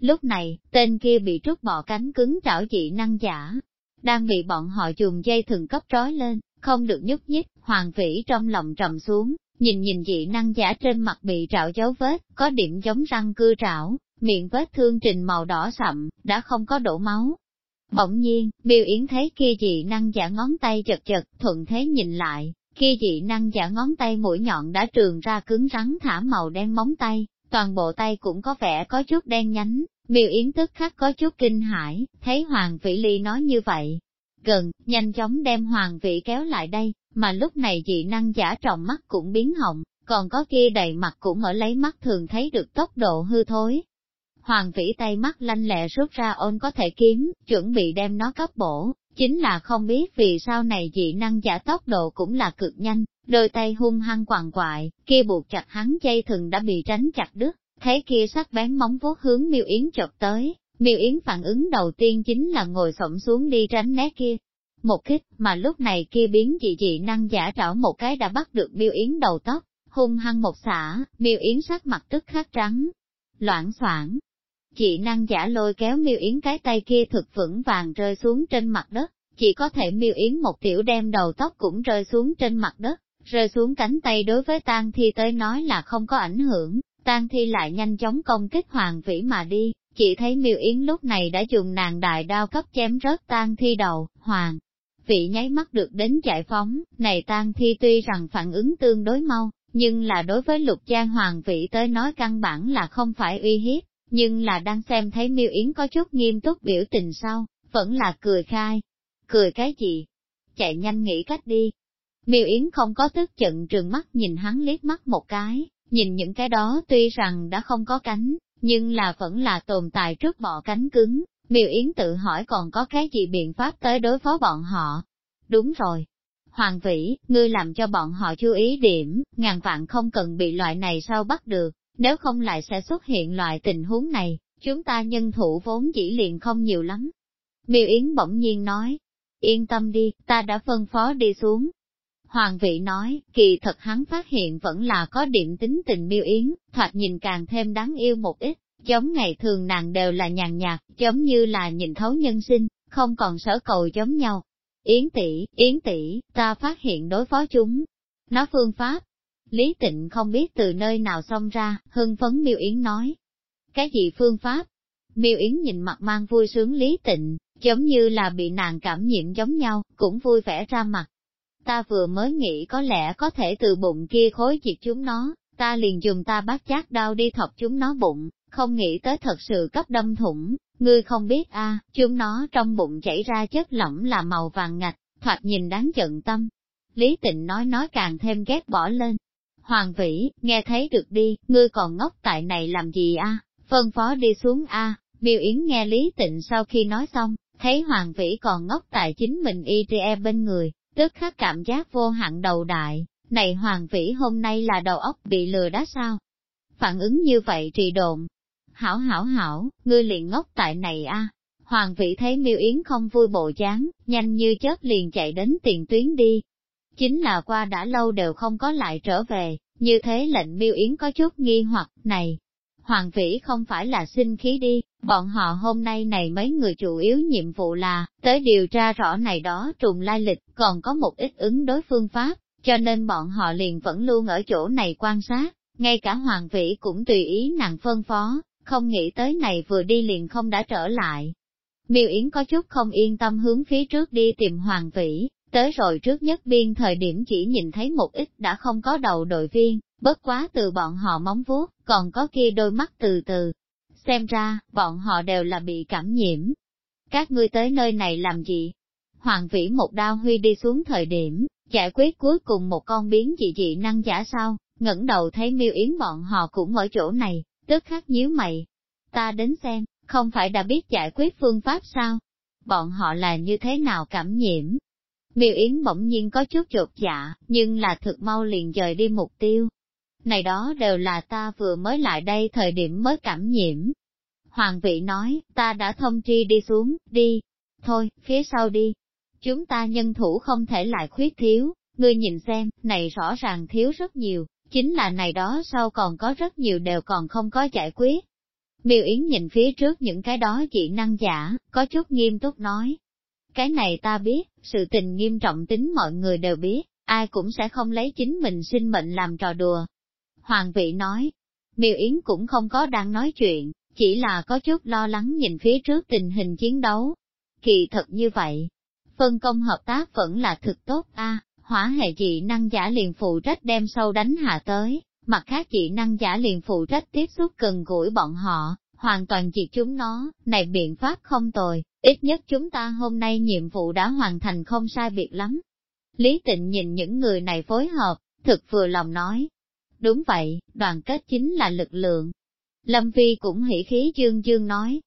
S1: Lúc này, tên kia bị trút bỏ cánh cứng trảo dị năng giả. đang bị bọn họ dùng dây thừng cấp trói lên, không được nhúc nhích, hoàng vĩ trong lòng trầm xuống, nhìn nhìn dị năng giả trên mặt bị trạo dấu vết, có điểm giống răng cưa trảo, miệng vết thương trình màu đỏ sậm, đã không có đổ máu. Bỗng nhiên, miêu Yến thấy kia dị năng giả ngón tay chật chật, thuận thế nhìn lại, kia dị năng giả ngón tay mũi nhọn đã trường ra cứng rắn thả màu đen móng tay, toàn bộ tay cũng có vẻ có chút đen nhánh, Miêu Yến tức khắc có chút kinh hãi, thấy Hoàng Vĩ Ly nói như vậy. Gần, nhanh chóng đem Hoàng Vĩ kéo lại đây, mà lúc này dị năng giả trọng mắt cũng biến hồng, còn có kia đầy mặt cũng ở lấy mắt thường thấy được tốc độ hư thối. Hoàng Vĩ tay mắt lanh lẹ rút ra ôn có thể kiếm, chuẩn bị đem nó cấp bổ, chính là không biết vì sao này dị năng giả tốc độ cũng là cực nhanh, đôi tay hung hăng quằn quại, kia buộc chặt hắn dây thừng đã bị tránh chặt đứt, thấy kia sắc bén móng vuốt hướng miêu yến chọc tới, miêu yến phản ứng đầu tiên chính là ngồi xổm xuống đi tránh né kia. Một kích, mà lúc này kia biến dị dị năng giả trảo một cái đã bắt được miêu yến đầu tóc, hung hăng một xả, miêu yến sắc mặt tức khắc trắng, loãng soảng, Chị năng giả lôi kéo miêu yến cái tay kia thực vững vàng rơi xuống trên mặt đất, chỉ có thể miêu yến một tiểu đem đầu tóc cũng rơi xuống trên mặt đất, rơi xuống cánh tay đối với tang thi tới nói là không có ảnh hưởng, tang thi lại nhanh chóng công kích hoàng vĩ mà đi, chỉ thấy miêu yến lúc này đã dùng nàng đại đao cấp chém rớt tang thi đầu, hoàng. Vị nháy mắt được đến giải phóng, này tang thi tuy rằng phản ứng tương đối mau, nhưng là đối với lục gia hoàng vị tới nói căn bản là không phải uy hiếp, nhưng là đang xem thấy miêu yến có chút nghiêm túc biểu tình sau, vẫn là cười khai. Cười cái gì? Chạy nhanh nghĩ cách đi, Miêu Yến không có tức giận trừng mắt nhìn hắn liếc mắt một cái, nhìn những cái đó tuy rằng đã không có cánh, nhưng là vẫn là tồn tại trước bọ cánh cứng. Miêu Yến tự hỏi còn có cái gì biện pháp tới đối phó bọn họ. Đúng rồi. Hoàng Vĩ, ngươi làm cho bọn họ chú ý điểm, ngàn vạn không cần bị loại này sao bắt được, nếu không lại sẽ xuất hiện loại tình huống này, chúng ta nhân thủ vốn chỉ liền không nhiều lắm. Miêu Yến bỗng nhiên nói, yên tâm đi, ta đã phân phó đi xuống, Hoàng vị nói, kỳ thật hắn phát hiện vẫn là có điểm tính tình miêu yến, thoạt nhìn càng thêm đáng yêu một ít, giống ngày thường nàng đều là nhàn nhạt, giống như là nhìn thấu nhân sinh, không còn sở cầu giống nhau. Yến tỷ, Yến tỷ, ta phát hiện đối phó chúng. Nó phương pháp. Lý tịnh không biết từ nơi nào xông ra, hưng phấn miêu yến nói. Cái gì phương pháp? Miêu Yến nhìn mặt mang vui sướng Lý Tịnh, giống như là bị nàng cảm nhiễm giống nhau, cũng vui vẻ ra mặt, ta vừa mới nghĩ có lẽ có thể từ bụng kia khối diệt chúng nó, ta liền dùng ta bát chát đau đi thọc chúng nó bụng, không nghĩ tới thật sự cấp đâm thủng, ngươi không biết a, chúng nó trong bụng chảy ra chất lỏng là màu vàng ngạch, thoạt nhìn đáng giận tâm. Lý tịnh nói nói càng thêm ghét bỏ lên. Hoàng vĩ, nghe thấy được đi, ngươi còn ngốc tại này làm gì a? Phân phó đi xuống a. Miêu Yến nghe Lý Tịnh sau khi nói xong, thấy Hoàng Vĩ còn ngốc tại chính mình y tre bên người, tức khắc cảm giác vô hạn đầu đại, này hoàng vĩ hôm nay là đầu óc bị lừa đá sao? Phản ứng như vậy trì độn. Hảo hảo hảo, ngươi liền ngốc tại này a. Hoàng vĩ thấy miêu yến không vui bộ dáng, nhanh như chớp liền chạy đến tiền tuyến đi. Chính là qua đã lâu đều không có lại trở về, như thế lệnh miêu yến có chút nghi hoặc, này, Hoàng Vĩ không phải là sinh khí đi, bọn họ hôm nay này mấy người chủ yếu nhiệm vụ là, tới điều tra rõ này đó trùng lai lịch, còn có một ít ứng đối phương pháp, cho nên bọn họ liền vẫn luôn ở chỗ này quan sát, ngay cả Hoàng Vĩ cũng tùy ý nàng phân phó, không nghĩ tới này vừa đi liền không đã trở lại. Miêu Yến có chút không yên tâm hướng phía trước đi tìm Hoàng Vĩ, tới rồi trước nhất biên thời điểm chỉ nhìn thấy một ít đã không có đầu đội viên, Bất quá từ bọn họ móng vuốt, còn có kia đôi mắt từ từ. Xem ra, bọn họ đều là bị cảm nhiễm. Các ngươi tới nơi này làm gì? Hoàng vĩ một đao huy đi xuống thời điểm, giải quyết cuối cùng một con biến dị dị năng giả sao, ngẩng đầu thấy miêu yến bọn họ cũng ở chỗ này, tức khắc nhíu mày. Ta đến xem, không phải đã biết giải quyết phương pháp sao? Bọn họ là như thế nào cảm nhiễm? Miêu Yến bỗng nhiên có chút chột dạ, nhưng là thực mau liền dời đi mục tiêu này đó đều là ta vừa mới lại đây thời điểm mới cảm nhiễm. Hoàng vị nói, ta đã thông tri đi xuống, đi, thôi, phía sau đi. Chúng ta nhân thủ không thể lại khuyết thiếu, ngươi nhìn xem, này rõ ràng thiếu rất nhiều, chính là này đó sau còn có rất nhiều đều còn không có giải quyết. Miêu Yến nhìn phía trước những cái đó chỉ năng giả, có chút nghiêm túc nói. cái này ta biết, sự tình nghiêm trọng tính mọi người đều biết, ai cũng sẽ không lấy chính mình sinh mệnh làm trò đùa. Hoàng vị nói, miêu Yến cũng không có đang nói chuyện, chỉ là có chút lo lắng nhìn phía trước tình hình chiến đấu. Kỳ thật như vậy, phân công hợp tác vẫn là thực tốt a hỏa hệ dị năng giả liền phụ trách đem sâu đánh hạ tới, mặt khác dị năng giả liền phụ trách tiếp xúc gần gũi bọn họ, hoàn toàn diệt chúng nó, này biện pháp không tồi, ít nhất chúng ta hôm nay nhiệm vụ đã hoàn thành không sai biệt lắm. Lý tịnh nhìn những người này phối hợp, thực vừa lòng nói. Đúng vậy, đoàn kết chính là lực lượng. Lâm Vi cũng hỉ khí dương dương nói.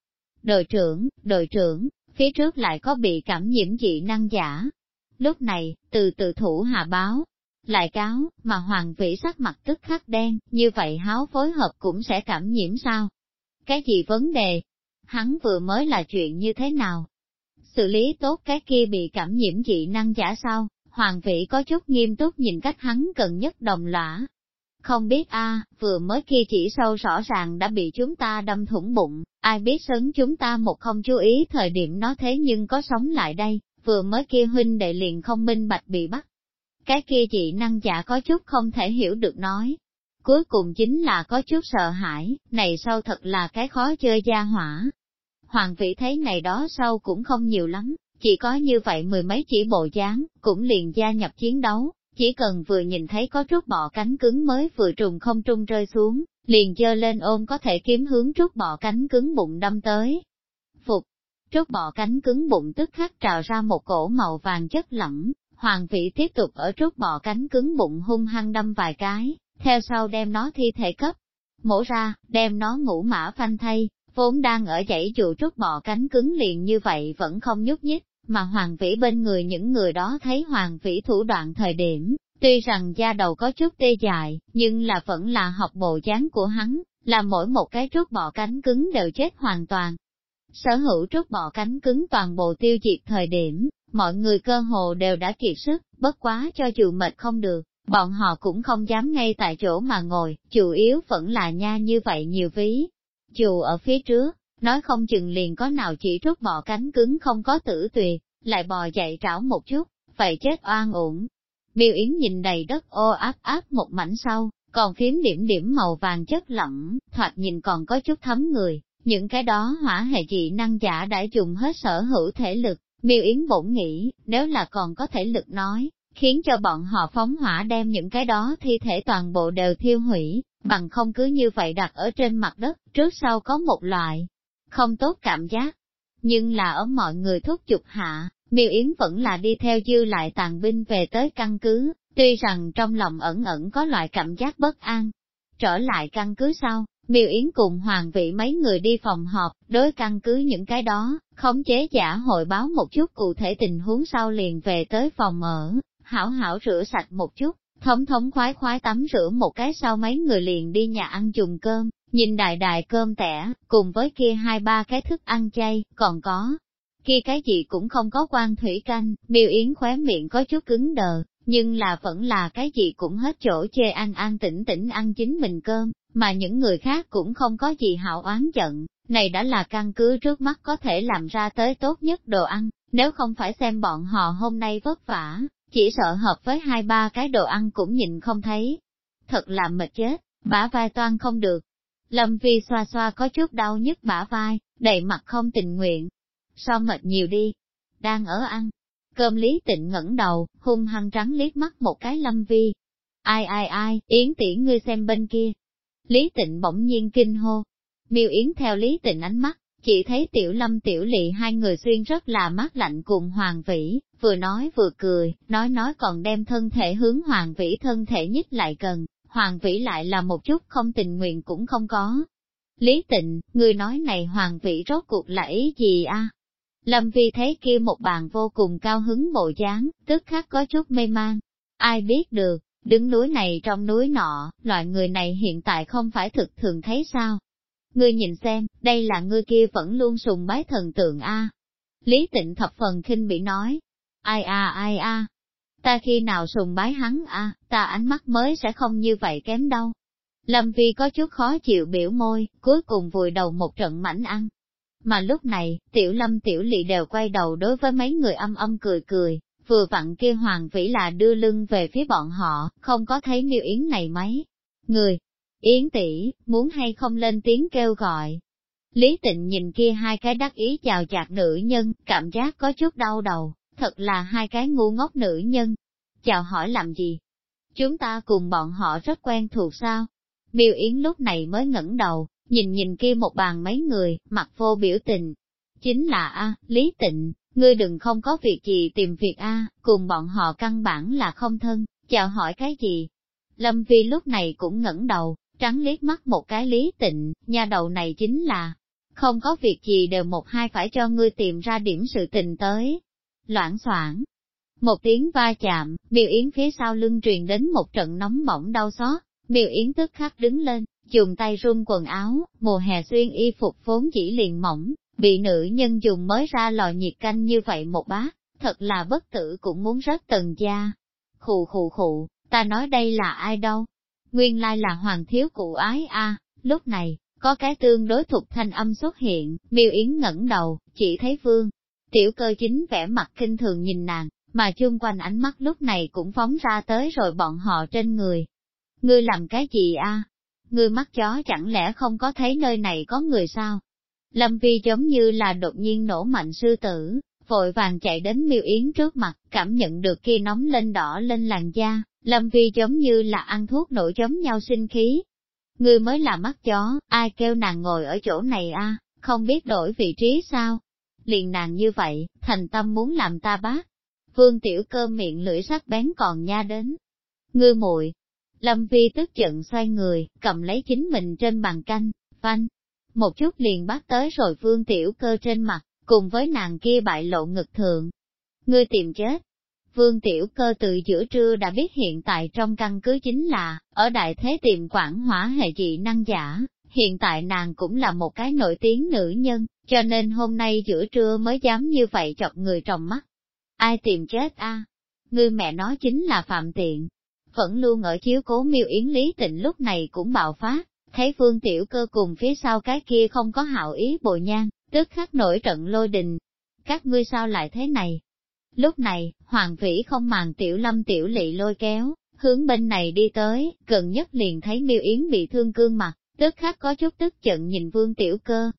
S1: Đội trưởng, đội trưởng, phía trước lại có bị cảm nhiễm dị năng giả. Lúc này, từ từ thủ hạ báo, lại cáo, mà hoàng vĩ sắc mặt tức khắc đen, như vậy háo phối hợp cũng sẽ cảm nhiễm sao? Cái gì vấn đề? Hắn vừa mới là chuyện như thế nào? Xử lý tốt cái kia bị cảm nhiễm dị năng giả sao? Hoàng vĩ có chút nghiêm túc nhìn cách hắn cần nhất đồng lõa. Không biết a vừa mới kia chỉ sâu rõ ràng đã bị chúng ta đâm thủng bụng, ai biết sớm chúng ta một không chú ý thời điểm nó thế nhưng có sống lại đây, vừa mới kia huynh đệ liền không minh bạch bị bắt. Cái kia dị năng giả có chút không thể hiểu được nói, Cuối cùng chính là có chút sợ hãi, này sau thật là cái khó chơi gia hỏa. Hoàng vị thấy này đó sâu cũng không nhiều lắm, chỉ có như vậy mười mấy chỉ bộ dáng, cũng liền gia nhập chiến đấu, chỉ cần vừa nhìn thấy có trút bọ cánh cứng mới vừa trùng không trung rơi xuống, liền dơ lên ôm có thể kiếm hướng trút bọ cánh cứng bụng đâm tới. Phục, trút bọ cánh cứng bụng tức khắc trào ra một cổ màu vàng chất lỏng, hoàng vị tiếp tục ở trút bọ cánh cứng bụng hung hăng đâm vài cái, theo sau đem nó thi thể cấp, mổ ra, đem nó ngủ mã phanh thay, vốn đang ở dãy trụ trúc bọ cánh cứng liền như vậy vẫn không nhúc nhích, mà hoàng vĩ bên người những người đó thấy hoàng vĩ thủ đoạn thời điểm, tuy rằng da đầu có chút tê dại nhưng là vẫn là học bộ dáng của hắn, là mỗi một cái trúc bọ cánh cứng đều chết hoàn toàn. Sở hữu trúc bọ cánh cứng toàn bộ tiêu diệt thời điểm, mọi người cơ hồ đều đã kiệt sức, bất quá cho dù mệt không được, bọn họ cũng không dám ngay tại chỗ mà ngồi, chủ yếu vẫn là nha như vậy nhiều ví. Dù ở phía trước, nói không chừng liền có nào chỉ rút bọ cánh cứng không có tử tuyệt, lại bò dậy trảo một chút, vậy chết oan uổng. Miêu Yến nhìn đầy đất ô áp áp một mảnh sau, còn phím điểm điểm màu vàng chất lỏng, thoạt nhìn còn có chút thấm người, những cái đó hỏa hệ dị năng giả đã dùng hết sở hữu thể lực, miêu Yến bổn nghĩ, nếu là còn có thể lực nói, khiến cho bọn họ phóng hỏa đem những cái đó thi thể toàn bộ đều thiêu hủy, bằng không cứ như vậy đặt ở trên mặt đất, trước sau có một loại không tốt cảm giác. Nhưng là ở mọi người thúc giục hạ, miêu yến vẫn là đi theo dư lại tàn binh về tới căn cứ, tuy rằng trong lòng ẩn ẩn có loại cảm giác bất an. Trở lại căn cứ sau, miêu yến cùng hoàng vị mấy người đi phòng họp, đối căn cứ những cái đó, khống chế giả hội báo một chút cụ thể tình huống sau liền về tới phòng ở, hảo hảo rửa sạch một chút, thống thống khoái khoái tắm rửa một cái sau mấy người liền đi nhà ăn dùng cơm, nhìn đại đại cơm tẻ, cùng với kia hai ba cái thức ăn chay, còn có. Kia cái gì cũng không có quan thủy canh, miêu yến khóe miệng có chút cứng đờ, nhưng là vẫn là cái gì cũng hết chỗ chê ăn an tĩnh tĩnh ăn chính mình cơm, mà những người khác cũng không có gì hảo oán giận, này đã là căn cứ trước mắt có thể làm ra tới tốt nhất đồ ăn, nếu không phải xem bọn họ hôm nay vất vả, chỉ sợ hợp với hai ba cái đồ ăn cũng nhìn không thấy. Thật là mệt chết, bả vai toan không được. Lâm Vi xoa xoa có chút đau nhức bả vai, đầy mặt không tình nguyện. So mệt nhiều đi. Đang ở ăn. Cơm Lý Tịnh ngẩng đầu, hung hăng trắng liếc mắt một cái Lâm Vi. Ai ai ai, Yến tỷ ngươi xem bên kia. Lý Tịnh bỗng nhiên kinh hô. Miêu Yến theo Lý Tịnh ánh mắt, chỉ thấy tiểu lâm tiểu lị hai người xuyên rất là mát lạnh cùng hoàng vĩ, vừa nói vừa cười, nói nói còn đem thân thể hướng hoàng vĩ thân thể nhích lại gần, hoàng vĩ lại là một chút không tình nguyện cũng không có. Lý tịnh, người nói này hoàng vĩ rốt cuộc là ý gì a? Lâm vi thấy kia một bàn vô cùng cao hứng bộ dáng, tức khắc có chút mê man. Ai biết được, đứng núi này trong núi nọ, loại người này hiện tại không phải thực thường thấy sao, Ngươi nhìn xem, đây là ngươi kia vẫn luôn sùng bái thần tượng A. Lý tịnh thập phần khinh bị nói. Ai a ai a, ta khi nào sùng bái hắn a, ta ánh mắt mới sẽ không như vậy kém đâu. Lâm Vi có chút khó chịu biểu môi, cuối cùng vùi đầu một trận mảnh ăn. Mà lúc này, tiểu lâm tiểu lị đều quay đầu đối với mấy người âm âm cười cười, vừa vặn kia hoàng vĩ là đưa lưng về phía bọn họ, không có thấy miêu yến này mấy. Người, yến tỷ muốn hay không lên tiếng kêu gọi. Lý tịnh nhìn kia hai cái đắc ý chào chạc nữ nhân, cảm giác có chút đau đầu, thật là hai cái ngu ngốc nữ nhân. Chào hỏi làm gì? Chúng ta cùng bọn họ rất quen thuộc sao? Miêu Yến lúc này mới ngẩng đầu, nhìn nhìn kia một bàn mấy người, mặt vô biểu tình. Chính là A, Lý Tịnh, ngươi đừng không có việc gì tìm việc A, cùng bọn họ căn bản là không thân, chào hỏi cái gì. Lâm Vi lúc này cũng ngẩng đầu, trắng liếc mắt một cái Lý Tịnh, nhà đầu này chính là, không có việc gì đều một hai phải cho ngươi tìm ra điểm sự tình tới. Loãng soảng, một tiếng va chạm, miêu yến phía sau lưng truyền đến một trận nóng bỏng đau xót, miêu yến tức khắc đứng lên, dùng tay run quần áo, mùa hè xuyên y phục vốn chỉ liền mỏng, bị nữ nhân dùng mới ra lò nhiệt canh như vậy một bát, thật là bất tử cũng muốn rớt tần da. Khụ khụ khụ, ta nói đây là ai đâu? Nguyên lai là hoàng thiếu cụ ái a. lúc này, có cái tương đối thuộc thanh âm xuất hiện, miêu yến ngẩng đầu, chỉ thấy vương. Tiểu cơ chính vẻ mặt kinh thường nhìn nàng, mà chung quanh ánh mắt lúc này cũng phóng ra tới rồi bọn họ trên người. Ngươi làm cái gì a? Ngươi mắt chó chẳng lẽ không có thấy nơi này có người sao? Lâm Vi giống như là đột nhiên nổ mạnh sư tử, vội vàng chạy đến miêu yến trước mặt, cảm nhận được kia nóng lên đỏ lên làn da, Lâm Vi giống như là ăn thuốc nổi giống nhau sinh khí. Ngươi mới là mắt chó, ai kêu nàng ngồi ở chỗ này a? không biết đổi vị trí sao? Liền nàng như vậy, thành tâm muốn làm ta bác, Vương tiểu cơ miệng lưỡi sắc bén còn nha đến. Ngươi muội Lâm Vi tức giận xoay người, cầm lấy chính mình trên bàn canh, phanh. Một chút liền bắt tới rồi vương tiểu cơ trên mặt, cùng với nàng kia bại lộ ngực thượng. Ngươi tìm chết. Vương tiểu cơ từ giữa trưa đã biết hiện tại trong căn cứ chính là, ở đại thế tiệm quản hỏa hệ dị năng giả, hiện tại nàng cũng là một cái nổi tiếng nữ nhân, cho nên hôm nay giữa trưa mới dám như vậy chọc người trong mắt. Ai tìm chết a? Ngươi mẹ nó chính là phạm tiện. Vẫn luôn ở chiếu cố miêu yến lý tịnh lúc này cũng bạo phát, thấy Vương tiểu cơ cùng phía sau cái kia không có hạo ý bồi nhan, tức khắc nổi trận lôi đình. Các ngươi sao lại thế này? Lúc này, Hoàng Vĩ không màng tiểu lâm tiểu lị lôi kéo, hướng bên này đi tới, gần nhất liền thấy miêu yến bị thương cương mặt, tức khắc có chút tức giận nhìn vương tiểu cơ.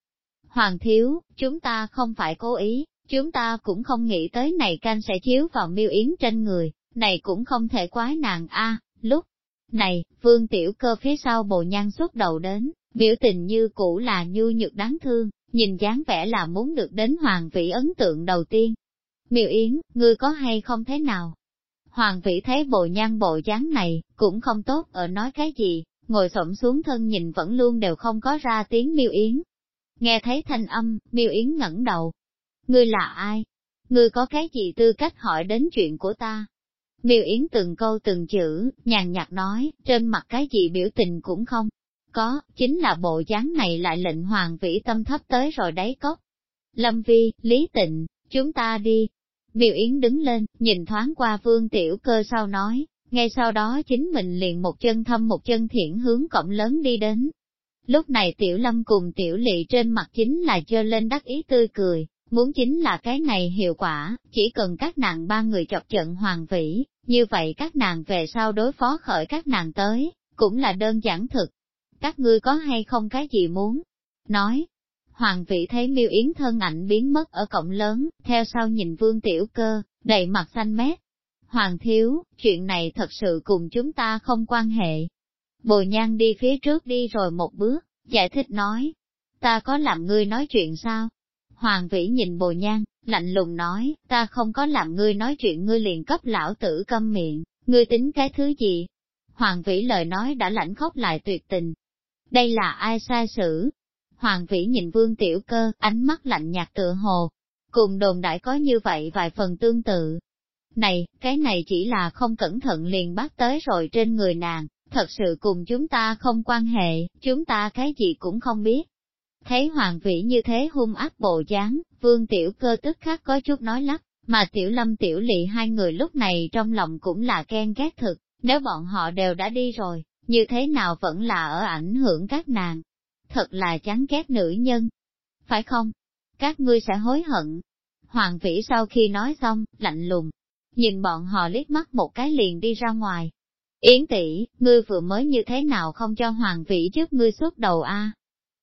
S1: Hoàng thiếu, chúng ta không phải cố ý, Chúng ta cũng không nghĩ tới này canh sẽ chiếu vào miêu yến trên người, này cũng không thể quái nàng a. lúc này, vương tiểu cơ phía sau bồ nhan xuất đầu đến, biểu tình như cũ là nhu nhược đáng thương, nhìn dáng vẻ là muốn được đến hoàng vị ấn tượng đầu tiên. Miêu Yến, ngươi có hay không thế nào? Hoàng vĩ thấy bộ nhan bộ dáng này, cũng không tốt ở nói cái gì, ngồi xổm xuống thân nhìn vẫn luôn đều không có ra tiếng miêu Yến. Nghe thấy thanh âm, miêu Yến ngẩng đầu, Ngươi là ai? Ngươi có cái gì tư cách hỏi đến chuyện của ta? Miêu Yến từng câu từng chữ, nhàn nhạt nói, trên mặt cái gì biểu tình cũng không. Có, chính là bộ dáng này lại lệnh hoàng vĩ tâm thấp tới rồi đáy cốc. Lâm Vi, Lý Tịnh, chúng ta đi. Miêu Yến đứng lên, nhìn thoáng qua vương tiểu cơ sau nói, ngay sau đó chính mình liền một chân thâm một chân thiện hướng cổng lớn đi đến. Lúc này tiểu lâm cùng tiểu lị trên mặt chính là dơ lên đắc ý tươi cười, Muốn chính là cái này hiệu quả, chỉ cần các nàng ba người chọc trận hoàng vĩ, như vậy các nàng về sau đối phó khởi các nàng tới, cũng là đơn giản thực. Các ngươi có hay không cái gì muốn? Nói, hoàng vị thấy miêu yến thân ảnh biến mất ở cổng lớn, theo sau nhìn vương tiểu cơ, đầy mặt xanh mét. Hoàng thiếu, chuyện này thật sự cùng chúng ta không quan hệ. Bồi nhan đi phía trước đi rồi một bước, giải thích nói. Ta có làm ngươi nói chuyện sao? Hoàng vĩ nhìn bồ nhan, lạnh lùng nói, ta không có làm ngươi nói chuyện ngươi liền cấp lão tử câm miệng, ngươi tính cái thứ gì? Hoàng vĩ lời nói đã lạnh khóc lại tuyệt tình. Đây là ai sai xử? Hoàng vĩ nhìn vương tiểu cơ, ánh mắt lạnh nhạt tựa hồ. Cùng đồn đại có như vậy vài phần tương tự. Này, cái này chỉ là không cẩn thận liền bắt tới rồi trên người nàng, thật sự cùng chúng ta không quan hệ, chúng ta cái gì cũng không biết. Thấy hoàng vĩ như thế hung ác bộ dáng, vương tiểu cơ tức khắc có chút nói lắp, mà tiểu lâm tiểu lị hai người lúc này trong lòng cũng là ghen ghét thực, nếu bọn họ đều đã đi rồi, như thế nào vẫn là ở ảnh hưởng các nàng. Thật là chán ghét nữ nhân. Phải không? các ngươi sẽ hối hận. Hoàng vĩ sau khi nói xong, lạnh lùng, nhìn bọn họ liếc mắt một cái liền đi ra ngoài. Yến tỷ, ngươi vừa mới như thế nào không cho Hoàng vĩ trước ngươi xuất đầu a?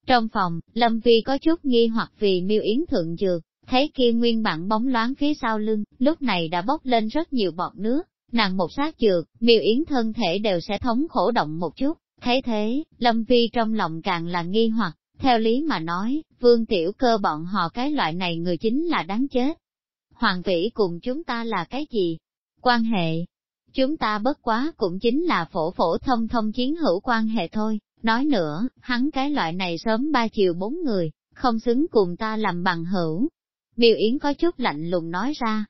S1: Trong phòng, Lâm Vi có chút nghi hoặc vì miêu yến thượng dược, thấy kia nguyên bản bóng loáng phía sau lưng, lúc này đã bốc lên rất nhiều bọt nước, nàng một sát dược, miêu yến thân thể đều sẽ thống khổ động một chút, thấy thế, Lâm Vi trong lòng càng là nghi hoặc, theo lý mà nói, vương tiểu cơ bọn họ cái loại này người chính là đáng chết. Hoàng vĩ cùng chúng ta là cái gì? Quan hệ. Chúng ta bất quá cũng chính là phổ phổ thông thông chiến hữu quan hệ thôi, nói nữa, hắn cái loại này sớm ba chiều bốn người, không xứng cùng ta làm bằng hữu. Miêu Yến có chút lạnh lùng nói ra.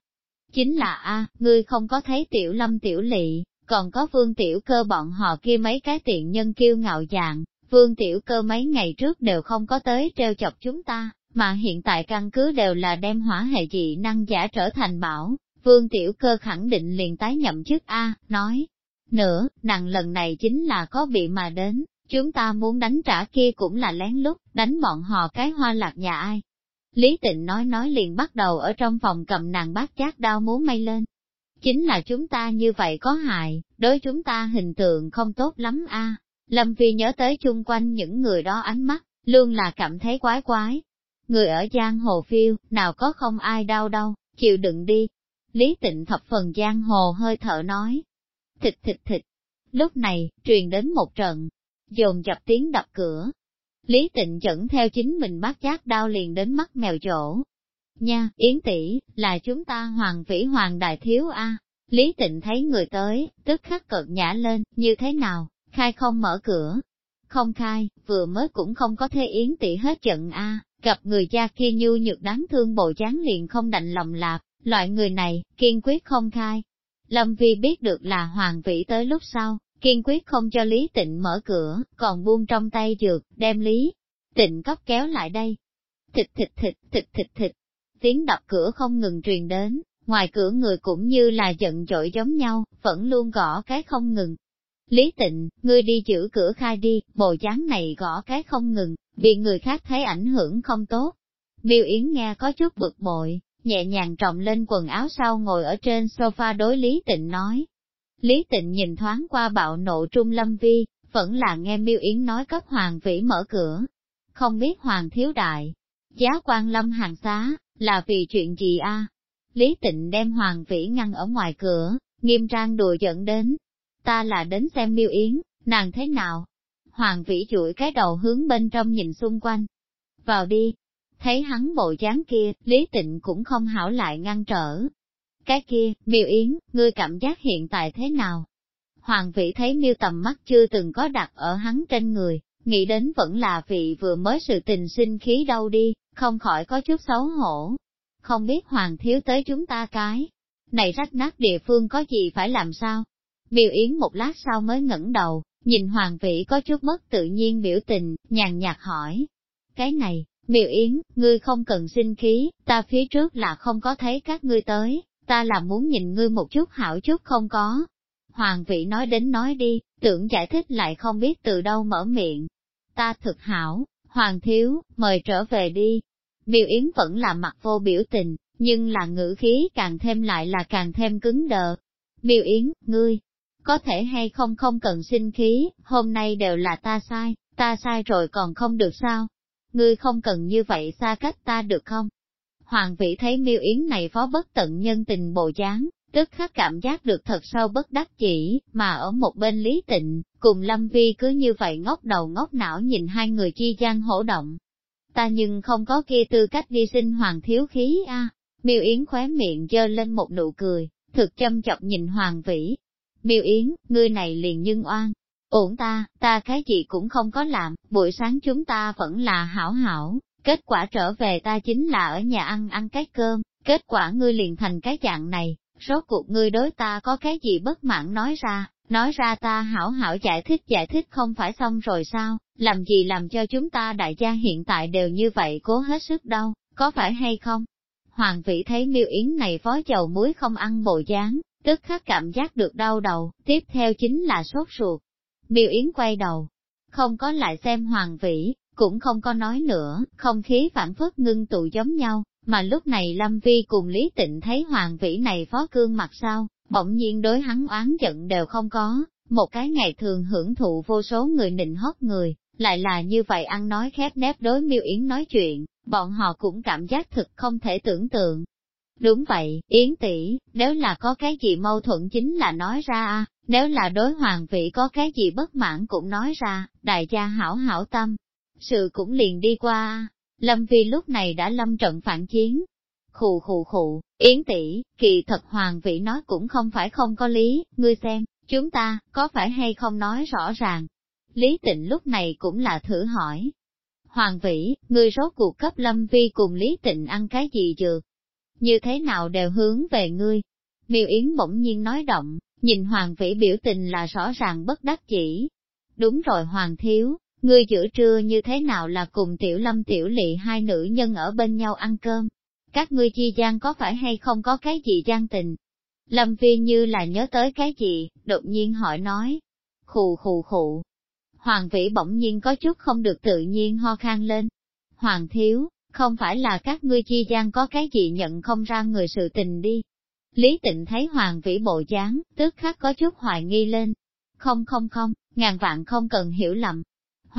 S1: Chính là a, ngươi không có thấy tiểu lâm tiểu lị, còn có vương tiểu cơ bọn họ kia mấy cái tiện nhân kiêu ngạo dạng, vương tiểu cơ mấy ngày trước đều không có tới treo chọc chúng ta, mà hiện tại căn cứ đều là đem hỏa hệ dị năng giả trở thành bảo, vương tiểu cơ khẳng định liền tái nhậm chức A, nói. Nữa, nàng lần này chính là có bị mà đến, chúng ta muốn đánh trả kia cũng là lén lút, đánh bọn họ cái hoa lạc nhà ai. Lý tịnh nói nói liền bắt đầu ở trong phòng cầm nàng bát chát đau muốn may lên, Chính là chúng ta như vậy có hại, đối chúng ta hình tượng không tốt lắm a. Lâm Phi nhớ tới chung quanh những người đó ánh mắt, luôn là cảm thấy quái quái. Người ở giang hồ phiêu, nào có không ai đau đâu, chịu đựng đi. Lý tịnh thập phần giang hồ hơi thở nói. Thịt thịt thịt. Lúc này, truyền đến một trận, dồn dập tiếng đập cửa. Lý tịnh dẫn theo chính mình bắt giác đau liền đến mắt mèo chỗ, Nha, Yến tỷ là chúng ta hoàng vĩ hoàng đại thiếu a. Lý tịnh thấy người tới, tức khắc cợt nhã lên, như thế nào, khai không mở cửa. Không khai, vừa mới cũng không có thế Yến tỷ hết trận a. gặp người cha kia nhu nhược đáng thương bộ chán liền không đành lòng lạp, loại người này, kiên quyết không khai. Lâm Vi biết được là hoàng vĩ tới lúc sau, kiên quyết không cho Lý Tịnh mở cửa, còn buông trong tay dược, đem Lý Tịnh cấp kéo lại đây. Thịt thịt thịt thịt thịt thịt, tiếng đập cửa không ngừng truyền đến, ngoài cửa người cũng như là giận dội giống nhau, vẫn luôn gõ cái không ngừng. Lý tịnh, ngươi đi giữ cửa khai đi, bồ chán này gõ cái không ngừng, bị người khác thấy ảnh hưởng không tốt. Miêu Yến nghe có chút bực bội, nhẹ nhàng trọng lên quần áo sau ngồi ở trên sofa đối Lý Tịnh nói. Lý Tịnh nhìn thoáng qua bạo nộ trung lâm vi, vẫn là nghe Miêu Yến nói cấp Hoàng Vĩ mở cửa. Không biết Hoàng Thiếu Đại, giá quan lâm hàng xá, là vì chuyện gì a? Lý Tịnh đem Hoàng Vĩ ngăn ở ngoài cửa, nghiêm trang đùa dẫn đến. Ta là đến xem miêu yến, nàng thế nào? Hoàng Vĩ chuỗi cái đầu hướng bên trong nhìn xung quanh. Vào đi. Thấy hắn bộ dáng kia, Lý Tịnh cũng không hảo lại ngăn trở. Cái kia, miêu yến, ngươi cảm giác hiện tại thế nào? Hoàng Vĩ thấy miêu tầm mắt chưa từng có đặt ở hắn trên người, nghĩ đến vẫn là vị vừa mới sự tình sinh khí đâu đi, không khỏi có chút xấu hổ. Không biết Hoàng thiếu tới chúng ta cái, này rách nát địa phương có gì phải làm sao? Miêu Yến một lát sau mới ngẩng đầu, nhìn Hoàng vị có chút mất tự nhiên biểu tình, nhàn nhạt hỏi. Cái này, Miêu Yến, ngươi không cần sinh khí, ta phía trước là không có thấy các ngươi tới, ta là muốn nhìn ngươi một chút hảo chút không có. Hoàng vị nói đến nói đi, tưởng giải thích lại không biết từ đâu mở miệng. Ta thực hảo, Hoàng thiếu, mời trở về đi, biểu Yến vẫn là mặt vô biểu tình, nhưng là ngữ khí càng thêm lại là càng thêm cứng đờ. biểu Yến, ngươi, có thể hay không không cần sinh khí, hôm nay đều là ta sai, ta sai rồi còn không được sao? Ngươi không cần như vậy xa cách ta được không? Hoàng vị thấy miêu yến này phó bất tận nhân tình bộ dáng, tức khắc cảm giác được thật sâu bất đắc chỉ, mà ở một bên Lý Tịnh, cùng Lâm Vi cứ như vậy ngóc đầu ngóc não nhìn hai người chi gian hổ động, ta nhưng không có kia tư cách đi sinh hoàng thiếu khí a. Miêu Yến khóe miệng dơ lên một nụ cười, thực châm chọc nhìn hoàng vĩ. Miêu Yến, ngươi này liền nhưng oan. Ổn ta, ta cái gì cũng không có làm, buổi sáng chúng ta vẫn là hảo hảo, kết quả trở về ta chính là ở nhà ăn ăn cái cơm, kết quả ngươi liền thành cái dạng này, rốt cuộc ngươi đối ta có cái gì bất mãn nói ra, nói ra ta hảo hảo giải thích giải thích không phải xong rồi sao, làm gì làm cho chúng ta đại gia hiện tại đều như vậy cố hết sức đâu, có phải hay không? Hoàng vị thấy miêu yến này phó dầu muối không ăn bộ dáng, tức khắc cảm giác được đau đầu, tiếp theo chính là sốt ruột. Miêu yến quay đầu, không có lại xem hoàng vĩ, cũng không có nói nữa, không khí phản phất ngưng tụ giống nhau, mà lúc này Lâm Vi cùng Lý Tịnh thấy hoàng vĩ này phó cương mặt sau, bỗng nhiên đối hắn oán giận đều không có, một cái ngày thường hưởng thụ vô số người nịnh hót người, lại là như vậy ăn nói khép nép đối miêu Yến nói chuyện, bọn họ cũng cảm giác thực không thể tưởng tượng. Đúng vậy, Yến tỷ, nếu là có cái gì mâu thuẫn chính là nói ra à, nếu là đối hoàng vị có cái gì bất mãn cũng nói ra, đại gia hảo hảo tâm, sự cũng liền đi qua. Lâm Vi lúc này đã lâm trận phản chiến. Khù khù khù, Yến tỷ, kỳ thật hoàng vị nói cũng không phải không có lý, ngươi xem, chúng ta, có phải hay không nói rõ ràng. Lý tịnh lúc này cũng là thử hỏi. Hoàng vĩ, ngươi rốt cuộc cấp Lâm Vi cùng Lý tịnh ăn cái gì dược? Như thế nào đều hướng về ngươi? Miêu Yến bỗng nhiên nói động, nhìn Hoàng vĩ biểu tình là rõ ràng bất đắc chỉ. Đúng rồi Hoàng thiếu, Ngươi giữa trưa như thế nào là cùng tiểu lâm tiểu lị hai nữ nhân ở bên nhau ăn cơm? Các ngươi chi gian có phải hay không có cái gì gian tình? Lâm viên như là nhớ tới cái gì, đột nhiên hỏi nói. Khù khù khụ. Hoàng vĩ bỗng nhiên có chút không được tự nhiên ho khan lên. Hoàng thiếu, không phải là các ngươi chi gian có cái gì nhận không ra người sự tình đi. Lý tịnh thấy hoàng vĩ bộ dáng, tức khắc có chút hoài nghi lên. Không không không, ngàn vạn không cần hiểu lầm,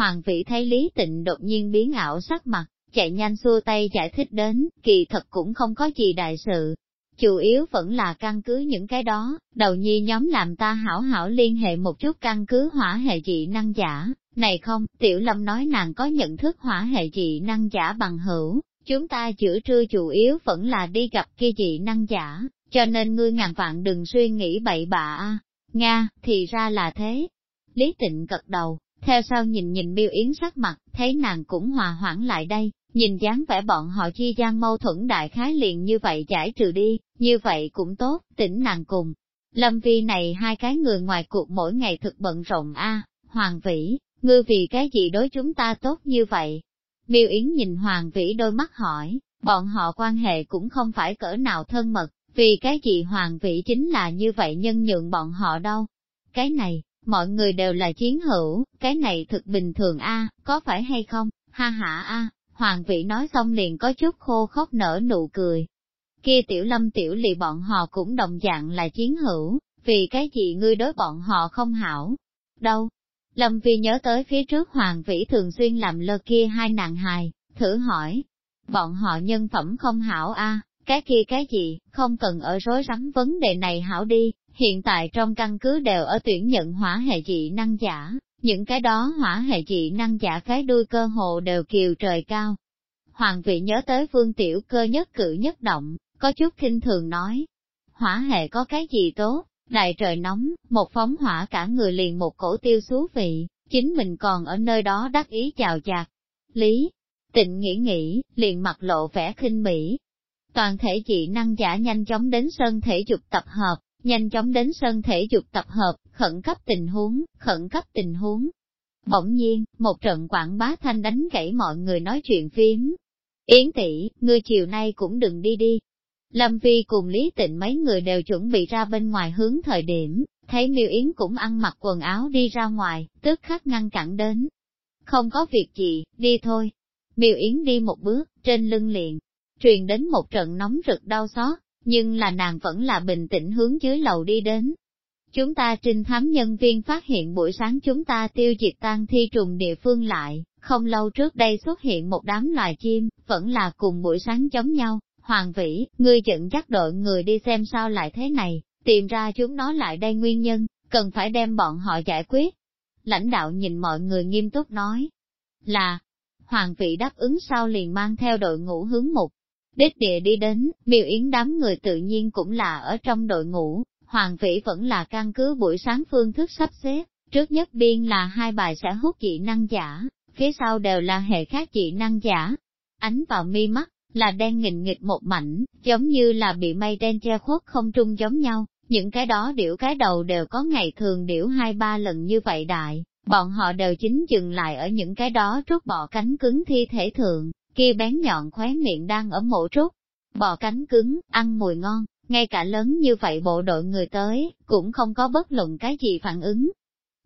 S1: Hoàng vị thấy Lý Tịnh đột nhiên biến ảo sắc mặt, chạy nhanh xua tay giải thích đến, kỳ thật cũng không có gì đại sự. Chủ yếu vẫn là căn cứ những cái đó, đầu nhi nhóm làm ta hảo hảo liên hệ một chút căn cứ hỏa hệ dị năng giả. Này không, Tiểu Lâm nói nàng có nhận thức hỏa hệ dị năng giả bằng hữu, chúng ta chữa trưa chủ yếu vẫn là đi gặp kia dị năng giả, cho nên ngươi ngàn vạn đừng suy nghĩ bậy bạ. Nga, thì ra là thế. Lý Tịnh gật đầu, theo sau nhìn nhìn Miêu Yến sắc mặt, thấy nàng cũng hòa hoãn lại đây, nhìn dáng vẻ bọn họ chi gian mâu thuẫn đại khái liền như vậy giải trừ đi, như vậy cũng tốt, tỉnh nàng cùng. Lâm vi này hai cái người ngoài cuộc mỗi ngày thực bận rộn a Hoàng Vĩ, ngư vì cái gì đối chúng ta tốt như vậy? Miêu Yến nhìn Hoàng Vĩ đôi mắt hỏi, bọn họ quan hệ cũng không phải cỡ nào thân mật, vì cái gì Hoàng Vĩ chính là như vậy nhân nhượng bọn họ đâu. Cái này, mọi người đều là chiến hữu, cái này thực bình thường a, có phải hay không, ha ha a, hoàng vị nói xong liền có chút khô khóc nở nụ cười. Kia tiểu lâm tiểu lì bọn họ cũng đồng dạng là chiến hữu, vì cái gì ngươi đối bọn họ không hảo. Đâu? Lâm Vi nhớ tới phía trước hoàng vĩ thường xuyên làm lơ kia hai nàng hài, thử hỏi. Bọn họ nhân phẩm không hảo a, cái kia cái gì, không cần ở rối rắm vấn đề này hảo đi, hiện tại trong căn cứ đều ở tuyển nhận hỏa hệ dị năng giả, những cái đó hỏa hệ dị năng giả cái đuôi cơ hồ đều kiều trời cao. Hoàng vị nhớ tới vương tiểu cơ nhất cử nhất động, có chút kinh thường nói, hỏa hệ có cái gì tốt, đại trời nóng, một phóng hỏa cả người liền một cổ tiêu xú vị, chính mình còn ở nơi đó đắc ý chào chạc. Lý, tịnh nghĩ nghĩ, liền mặt lộ vẻ khinh mỹ. Toàn thể dị năng giả nhanh chóng đến sân thể dục tập hợp, nhanh chóng đến sân thể dục tập hợp, khẩn cấp tình huống, khẩn cấp tình huống. Bỗng nhiên, một trận quảng bá thanh đánh gãy mọi người nói chuyện phím. Yến tỷ, ngươi chiều nay cũng đừng đi đi. Lâm Vi cùng Lý Tịnh mấy người đều chuẩn bị ra bên ngoài hướng thời điểm, thấy Miêu Yến cũng ăn mặc quần áo đi ra ngoài, tức khắc ngăn cản đến. Không có việc gì, đi thôi. Miêu Yến đi một bước, trên lưng liền, truyền đến một trận nóng rực đau xót, nhưng là nàng vẫn là bình tĩnh hướng dưới lầu đi đến. Chúng ta trinh thám nhân viên phát hiện buổi sáng chúng ta tiêu diệt tan thi trùng địa phương lại, không lâu trước đây xuất hiện một đám loài chim, vẫn là cùng buổi sáng giống nhau. Hoàng vĩ, ngươi dẫn dắt đội người đi xem sao lại thế này, tìm ra chúng nó lại đây nguyên nhân, cần phải đem bọn họ giải quyết. Lãnh đạo nhìn mọi người nghiêm túc nói, là, Hoàng vị đáp ứng sau liền mang theo đội ngũ hướng mục Đích địa đi đến, miêu yến đám người tự nhiên cũng là ở trong đội ngũ, hoàng vĩ vẫn là căn cứ buổi sáng phương thức sắp xếp, trước nhất biên là hai bài sẽ hút dị năng giả, phía sau đều là hệ khác dị năng giả. Ánh vào mi mắt, là đen nghịch nghịch một mảnh, giống như là bị mây đen che khuất không trung giống nhau, những cái đó điểu cái đầu đều có ngày thường điểu hai ba lần như vậy đại, bọn họ đều chính dừng lại ở những cái đó trút bỏ cánh cứng thi thể thượng kia bén nhọn khóe miệng đang ở mổ trúc, bò cánh cứng, ăn mùi ngon, ngay cả lớn như vậy bộ đội người tới, cũng không có bất luận cái gì phản ứng.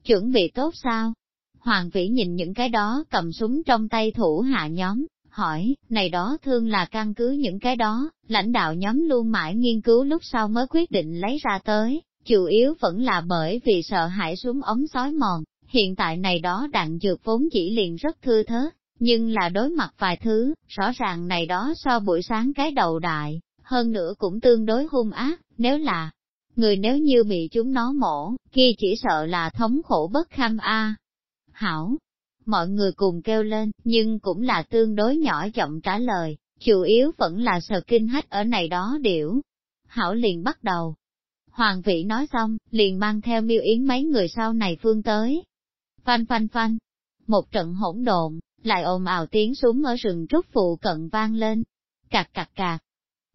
S1: Chuẩn bị tốt sao? Hoàng vĩ nhìn những cái đó cầm súng trong tay thủ hạ nhóm, hỏi, này đó thương là căn cứ những cái đó, lãnh đạo nhóm luôn mãi nghiên cứu lúc sau mới quyết định lấy ra tới, chủ yếu vẫn là bởi vì sợ hãi súng ống sói mòn, hiện tại này đó đạn dược vốn chỉ liền rất thưa thớt, nhưng là đối mặt vài thứ, rõ ràng này đó so buổi sáng cái đầu đại, hơn nữa cũng tương đối hung ác, nếu là người nếu như bị chúng nó mổ, kia chỉ sợ là thống khổ bất kham a. Hảo, mọi người cùng kêu lên, nhưng cũng là tương đối nhỏ giọng trả lời, chủ yếu vẫn là sờ kinh hách ở này đó điểu. Hảo liền bắt đầu. Hoàng vị nói xong, liền mang theo miêu yến mấy người sau này phương tới. Phanh phanh phanh, một trận hỗn độn, lại ồn ào tiếng súng ở rừng trúc phụ cận vang lên. Cạc cạc cạc.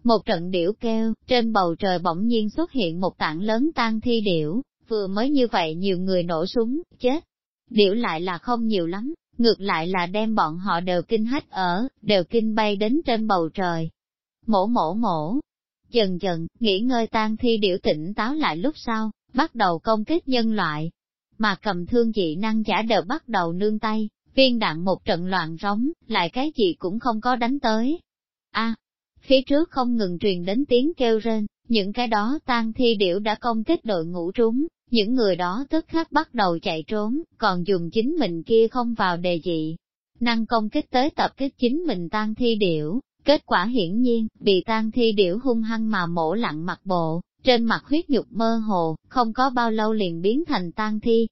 S1: Một trận điểu kêu, trên bầu trời bỗng nhiên xuất hiện một tảng lớn tan thi điểu, vừa mới như vậy nhiều người nổ súng, chết. Điểu lại là không nhiều lắm, ngược lại là đem bọn họ đều kinh hách ở, đều kinh bay đến trên bầu trời. Mổ mổ mổ. Dần dần, nghỉ ngơi tan thi điểu tỉnh táo lại lúc sau, bắt đầu công kích nhân loại. Mà cầm thương dị năng giả đều bắt đầu nương tay, viên đạn một trận loạn rống, lại cái gì cũng không có đánh tới. a phía trước không ngừng truyền đến tiếng kêu rên, những cái đó tan thi điểu đã công kích đội ngũ trúng, những người đó tức khắc bắt đầu chạy trốn, còn dùng chính mình kia không vào đề dị. Năng công kích tới tập kích chính mình tan thi điểu, kết quả hiển nhiên, bị tan thi điểu hung hăng mà mổ lặng mặt bộ, trên mặt huyết nhục mơ hồ, không có bao lâu liền biến thành tan thi,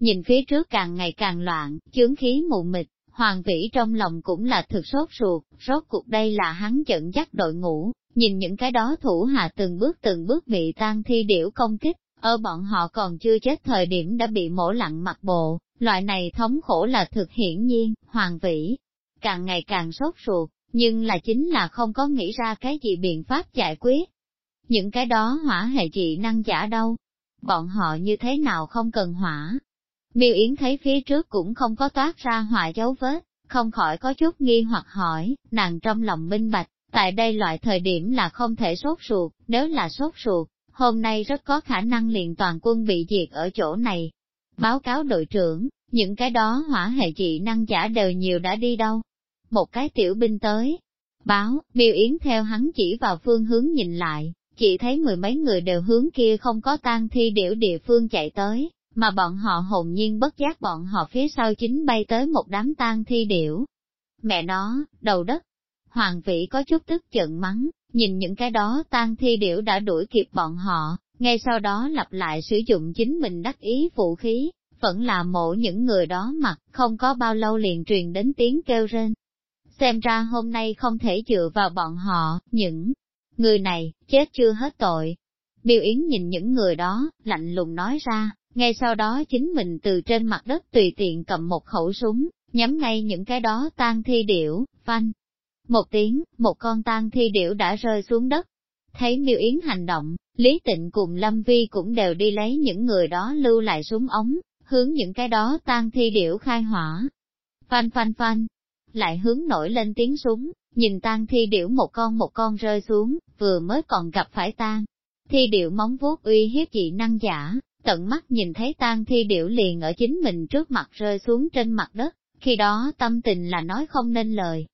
S1: Nhìn phía trước càng ngày càng loạn, chướng khí mù mịt, Hoàng Vĩ trong lòng cũng là thực sốt ruột, rốt cuộc đây là hắn dẫn dắt đội ngũ, nhìn những cái đó thủ hạ từng bước từng bước bị tan thi điểu công kích, ở bọn họ còn chưa chết thời điểm đã bị mổ lặng mặt bộ, loại này thống khổ là thực hiển nhiên, Hoàng Vĩ. Càng ngày càng sốt ruột, nhưng là chính là không có nghĩ ra cái gì biện pháp giải quyết. Những cái đó hỏa hệ dị năng giả đâu, bọn họ như thế nào không cần hỏa, Miêu Yến thấy phía trước cũng không có toát ra họa dấu vết, không khỏi có chút nghi hoặc hỏi, nàng trong lòng minh bạch, tại đây loại thời điểm là không thể sốt ruột, nếu là sốt ruột, hôm nay rất có khả năng liền toàn quân bị diệt ở chỗ này. Báo cáo đội trưởng, những cái đó hỏa hệ trị năng giả đều nhiều đã đi đâu. Một cái tiểu binh tới. Báo, miêu yến theo hắn chỉ vào phương hướng nhìn lại, chỉ thấy mười mấy người đều hướng kia không có tang thi điểu địa phương chạy tới, mà bọn họ hồn nhiên bất giác bọn họ phía sau chính bay tới một đám tang thi điểu. Mẹ nó, đầu đất. Hoàng vĩ có chút tức giận mắng, nhìn những cái đó tang thi điểu đã đuổi kịp bọn họ, ngay sau đó lặp lại sử dụng chính mình đắc ý vũ khí, vẫn là mổ những người đó mặt, không có bao lâu liền truyền đến tiếng kêu rên. Xem ra hôm nay không thể dựa vào bọn họ, những người này, chết chưa hết tội. Biêu Yến nhìn những người đó, lạnh lùng nói ra, ngay sau đó chính mình từ trên mặt đất tùy tiện cầm một khẩu súng, nhắm ngay những cái đó tan thi điểu, phanh. Một tiếng, một con tan thi điểu đã rơi xuống đất. Thấy miêu yến hành động, Lý Tịnh cùng Lâm Vi cũng đều đi lấy những người đó lưu lại súng ống, hướng những cái đó tan thi điểu khai hỏa. Phanh phanh phanh, lại hướng nổi lên tiếng súng, nhìn tan thi điểu một con một con rơi xuống, vừa mới còn gặp phải tan. Thi điệu móng vuốt uy hiếp dị năng giả, tận mắt nhìn thấy tang thi điểu liền ở chính mình trước mặt rơi xuống trên mặt đất, khi đó tâm tình là nói không nên lời.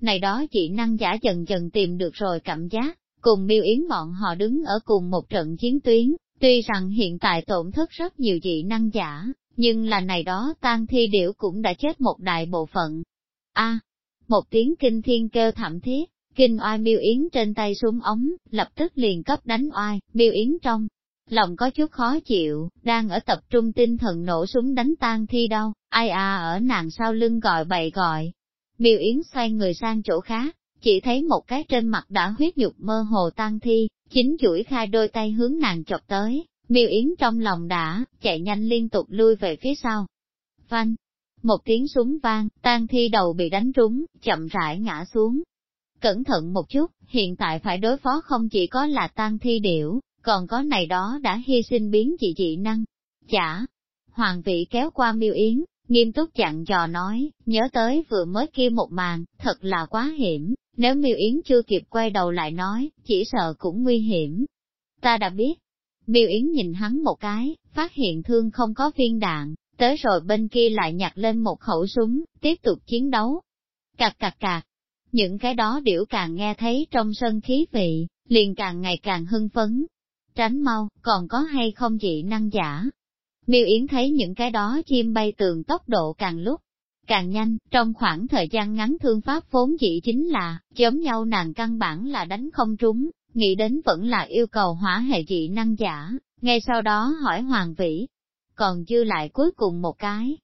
S1: Này đó chị năng giả dần dần tìm được rồi cảm giác, cùng miêu yến bọn họ đứng ở cùng một trận chiến tuyến, tuy rằng hiện tại tổn thất rất nhiều dị năng giả, nhưng là này đó tang thi điểu cũng đã chết một đại bộ phận. A, một tiếng kinh thiên kêu thảm thiết, kinh oai miêu yến trên tay súng ống, lập tức liền cấp đánh oai, miêu yến trong lòng có chút khó chịu, đang ở tập trung tinh thần nổ súng đánh tan thi đâu, ai à ở nàng sau lưng gọi bậy gọi. Miêu Yến xoay người sang chỗ khác, chỉ thấy một cái trên mặt đã huyết nhục mơ hồ tan thi, chính chuỗi khai đôi tay hướng nàng chọc tới, miêu Yến trong lòng đã, chạy nhanh liên tục lui về phía sau. Phanh, một tiếng súng vang, tan thi đầu bị đánh trúng, chậm rãi ngã xuống. Cẩn thận một chút, hiện tại phải đối phó không chỉ có là tan thi điểu, còn có này đó đã hy sinh biến dị dị năng. Chả, hoàng vị kéo qua miêu yến, nghiêm túc chặn dò nói, nhớ tới vừa mới kia một màn, thật là quá hiểm, nếu miêu yến chưa kịp quay đầu lại nói, chỉ sợ cũng nguy hiểm. Ta đã biết, miêu yến nhìn hắn một cái, phát hiện thương không có viên đạn, tới rồi bên kia lại nhặt lên một khẩu súng, tiếp tục chiến đấu. Cạc cạc cạc, những cái đó điểu càng nghe thấy trong sân khí vị, liền càng ngày càng hưng phấn. Tránh mau, còn có hay không dị năng giả? Miêu Yến thấy những cái đó chim bay tường tốc độ càng lúc càng nhanh, trong khoảng thời gian ngắn thương pháp vốn dĩ chính là, chớm nhau nàng căn bản là đánh không trúng, nghĩ đến vẫn là yêu cầu hỏa hệ dị năng giả, ngay sau đó hỏi Hoàng Vĩ, còn dư lại cuối cùng một cái.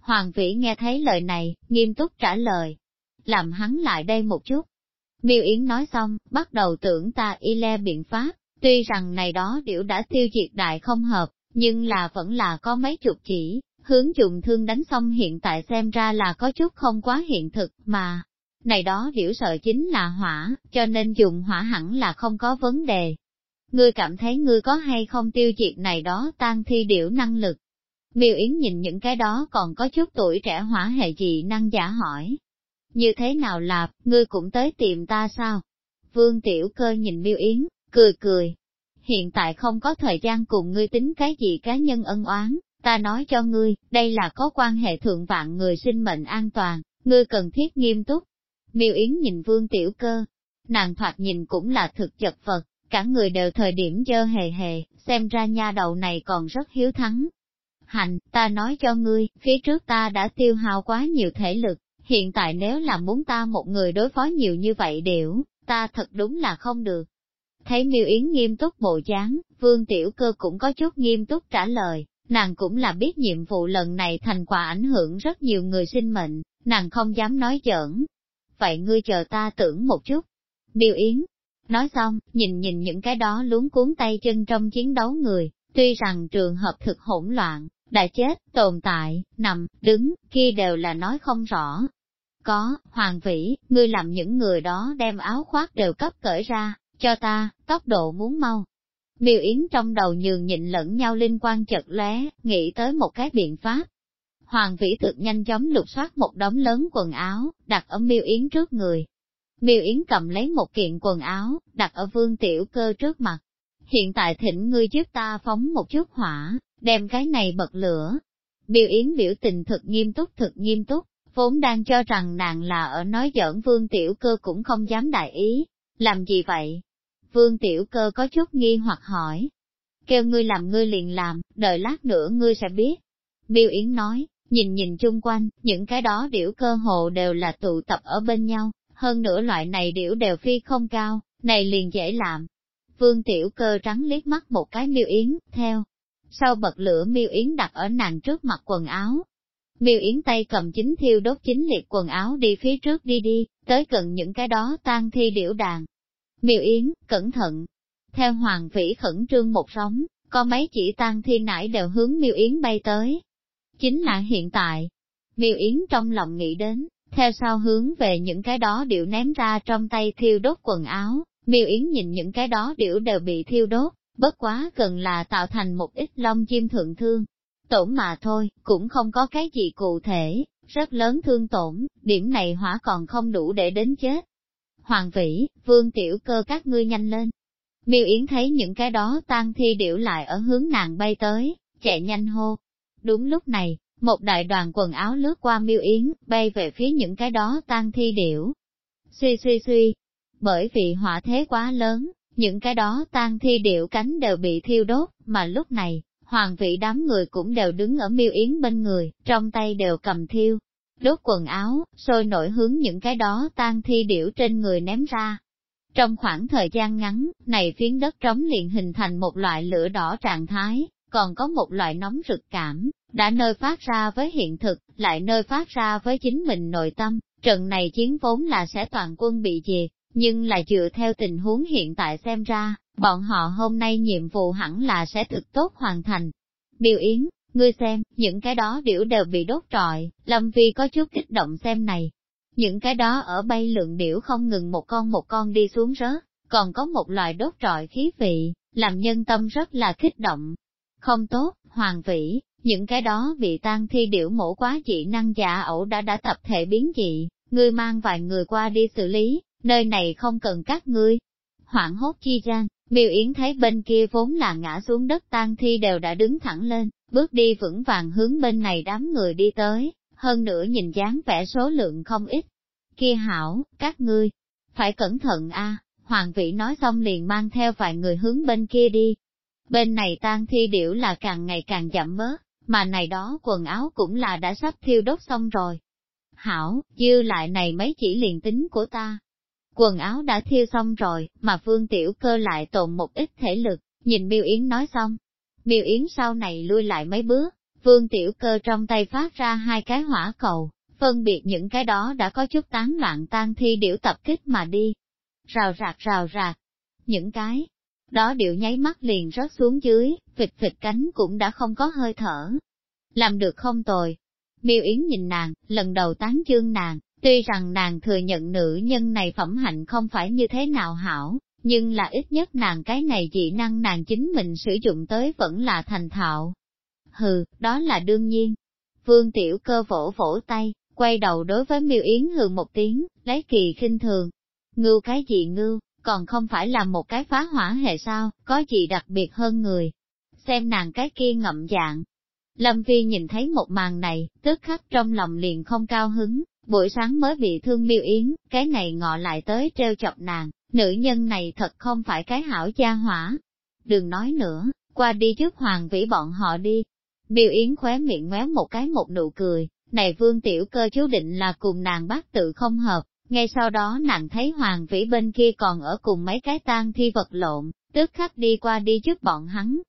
S1: Hoàng Vĩ nghe thấy lời này, nghiêm túc trả lời, làm hắn lại đây một chút. Miêu Yến nói xong, bắt đầu tưởng ta y le biện pháp, tuy rằng này đó điểu đã tiêu diệt đại không hợp, nhưng là vẫn là có mấy chục chỉ, hướng dùng thương đánh xong hiện tại xem ra là có chút không quá hiện thực mà. Này đó điểu sợ chính là hỏa, cho nên dùng hỏa hẳn là không có vấn đề. Ngươi cảm thấy ngươi có hay không tiêu diệt này đó tan thi điểu năng lực. Miêu Yến nhìn những cái đó còn có chút tuổi trẻ hỏa hệ gì năng giả hỏi. Như thế nào là ngươi cũng tới tìm ta sao? Vương Tiểu Cơ nhìn Miêu Yến, cười cười. Hiện tại không có thời gian cùng ngươi tính cái gì cá nhân ân oán, Ta nói cho ngươi, đây là có quan hệ thượng vạn người sinh mệnh an toàn, ngươi cần thiết nghiêm túc. Miêu Yến nhìn vương tiểu cơ, nàng thoạt nhìn cũng là thực chật vật, cả người đều thời điểm dơ hề hề, xem ra nha đầu này còn rất hiếu thắng. Hành, ta nói cho ngươi, phía trước ta đã tiêu hao quá nhiều thể lực, hiện tại nếu là muốn ta một người đối phó nhiều như vậy điểu, ta thật đúng là không được. Thấy miêu yến nghiêm túc bộ dáng, vương tiểu cơ cũng có chút nghiêm túc trả lời, Nàng cũng là biết nhiệm vụ lần này thành quả ảnh hưởng rất nhiều người sinh mệnh, nàng không dám nói giỡn. Vậy ngươi chờ ta tưởng một chút. Miêu Yến, nói xong, nhìn nhìn những cái đó luống cuốn tay chân trong chiến đấu người, tuy rằng trường hợp thực hỗn loạn, đã chết, tồn tại, nằm, đứng, kia đều là nói không rõ. Có, Hoàng Vĩ, ngươi làm những người đó đem áo khoác đều cấp cởi ra, cho ta, tốc độ muốn mau. Miêu Yến trong đầu nhường nhịn lẫn nhau liên quan chật lóe, nghĩ tới một cái biện pháp. Hoàng vĩ thực nhanh chóng lục soát một đống lớn quần áo, đặt ở Miêu Yến trước người. Miêu Yến cầm lấy một kiện quần áo, đặt ở vương tiểu cơ trước mặt. Hiện tại thỉnh ngươi giúp ta phóng một chút hỏa, đem cái này bật lửa. Miêu Yến biểu tình thực nghiêm túc thực nghiêm túc, vốn đang cho rằng nàng là ở nói giỡn vương tiểu cơ cũng không dám đại ý. Làm gì vậy? Vương Tiểu Cơ có chút nghi hoặc hỏi. Kêu ngươi làm ngươi liền làm, đợi lát nữa ngươi sẽ biết. Miêu Yến nói, nhìn nhìn chung quanh, những cái đó điểu cơ hồ đều là tụ tập ở bên nhau, hơn nữa loại này điểu đều phi không cao, này liền dễ làm. Vương Tiểu Cơ trắng liếc mắt một cái Miêu Yến, theo. Sau bật lửa Miêu Yến đặt ở nàng trước mặt quần áo, Miêu Yến tay cầm chính thiêu đốt chính liệt quần áo đi phía trước đi đi, tới gần những cái đó tan thi điểu đàn, Miêu Yến, cẩn thận. Theo Hoàng Vĩ khẩn trương một sóng, có mấy chỉ tan thi nải đều hướng Miêu Yến bay tới. Chính là hiện tại. Miêu Yến trong lòng nghĩ đến, theo sau hướng về những cái đó điệu ném ra trong tay thiêu đốt quần áo, Miêu Yến nhìn những cái đó điệu đều bị thiêu đốt, bất quá cần là tạo thành một ít lông chim thượng thương. Tổn mà thôi, cũng không có cái gì cụ thể, rất lớn thương tổn, điểm này hỏa còn không đủ để đến chết. Hoàng vĩ, vương tiểu cơ các ngươi nhanh lên. Miêu Yến thấy những cái đó tan thi điểu lại ở hướng nàng bay tới, chạy nhanh hô. Đúng lúc này, một đại đoàn quần áo lướt qua Miêu Yến, bay về phía những cái đó tan thi điểu. Suy suy suy, bởi vì hỏa thế quá lớn, những cái đó tan thi điểu cánh đều bị thiêu đốt, mà lúc này, hoàng vị đám người cũng đều đứng ở Miêu Yến bên người, trong tay đều cầm thiêu, đốt quần áo, sôi nổi hướng những cái đó tan thi điểu trên người ném ra. Trong khoảng thời gian ngắn, này phiến đất trống liền hình thành một loại lửa đỏ trạng thái, còn có một loại nóng rực cảm, đã nơi phát ra với hiện thực, lại nơi phát ra với chính mình nội tâm, trận này chiến vốn là sẽ toàn quân bị diệt, nhưng là dựa theo tình huống hiện tại xem ra, bọn họ hôm nay nhiệm vụ hẳn là sẽ thực tốt hoàn thành. Biểu Yến, Ngươi xem, những cái đó điểu đều bị đốt trọi, Lâm Vi có chút kích động xem này. Những cái đó ở bay lượng điểu không ngừng một con một con đi xuống rớt, còn có một loại đốt trọi khí vị, làm nhân tâm rất là kích động. Không tốt, hoàng vĩ, những cái đó bị tan thi điểu mổ quá dị năng giả ẩu đã đã tập thể biến dị, ngươi mang vài người qua đi xử lý, nơi này không cần các ngươi. Hoảng hốt chi gian, miêu yến thấy bên kia vốn là ngã xuống đất tan thi đều đã đứng thẳng lên, bước đi vững vàng hướng bên này đám người đi tới, hơn nữa nhìn dáng vẻ số lượng không ít. Kia hảo, các ngươi, phải cẩn thận a. Hoàng vị nói xong liền mang theo vài người hướng bên kia đi. Bên này tan thi điểu là càng ngày càng chậm bớt, mà này đó quần áo cũng là đã sắp thiêu đốt xong rồi. Hảo, dư lại này mấy chỉ liền tính của ta. Quần áo đã thiêu xong rồi, mà Phương Tiểu Cơ lại tồn một ít thể lực, nhìn Miêu Yến nói xong. Miêu Yến sau này lui lại mấy bước, Phương Tiểu Cơ trong tay phát ra hai cái hỏa cầu, phân biệt những cái đó đã có chút tán loạn tan thi điểu tập kích mà đi. Rào rạc rào rạc, những cái đó điệu nháy mắt liền rớt xuống dưới, vịt vịt cánh cũng đã không có hơi thở. Làm được không tồi. Miêu Yến nhìn nàng, lần đầu tán chương nàng, tuy rằng nàng thừa nhận nữ nhân này phẩm hạnh không phải như thế nào hảo, nhưng là ít nhất nàng cái này dị năng nàng chính mình sử dụng tới vẫn là thành thạo. Hừ, đó là đương nhiên. Vương Tiểu Cơ vỗ vỗ tay, quay đầu đối với Miêu Yến hừ một tiếng, lấy kỳ khinh thường. Ngưu cái gì ngưu, còn không phải là một cái phá hỏa hệ sao, có gì đặc biệt hơn người. Xem nàng cái kia ngậm dạng. Lâm Vi nhìn thấy một màn này, tức khắc trong lòng liền không cao hứng, buổi sáng mới bị thương miêu yến, cái này ngọ lại tới treo chọc nàng, nữ nhân này thật không phải cái hảo gia hỏa. Đừng nói nữa, qua đi trước hoàng vĩ bọn họ đi. Miêu Yến khóe miệng ngoéo một cái một nụ cười, này vương tiểu cơ chú định là cùng nàng bác tự không hợp, ngay sau đó nàng thấy hoàng vĩ bên kia còn ở cùng mấy cái tang thi vật lộn, tức khắc đi qua đi trước bọn hắn.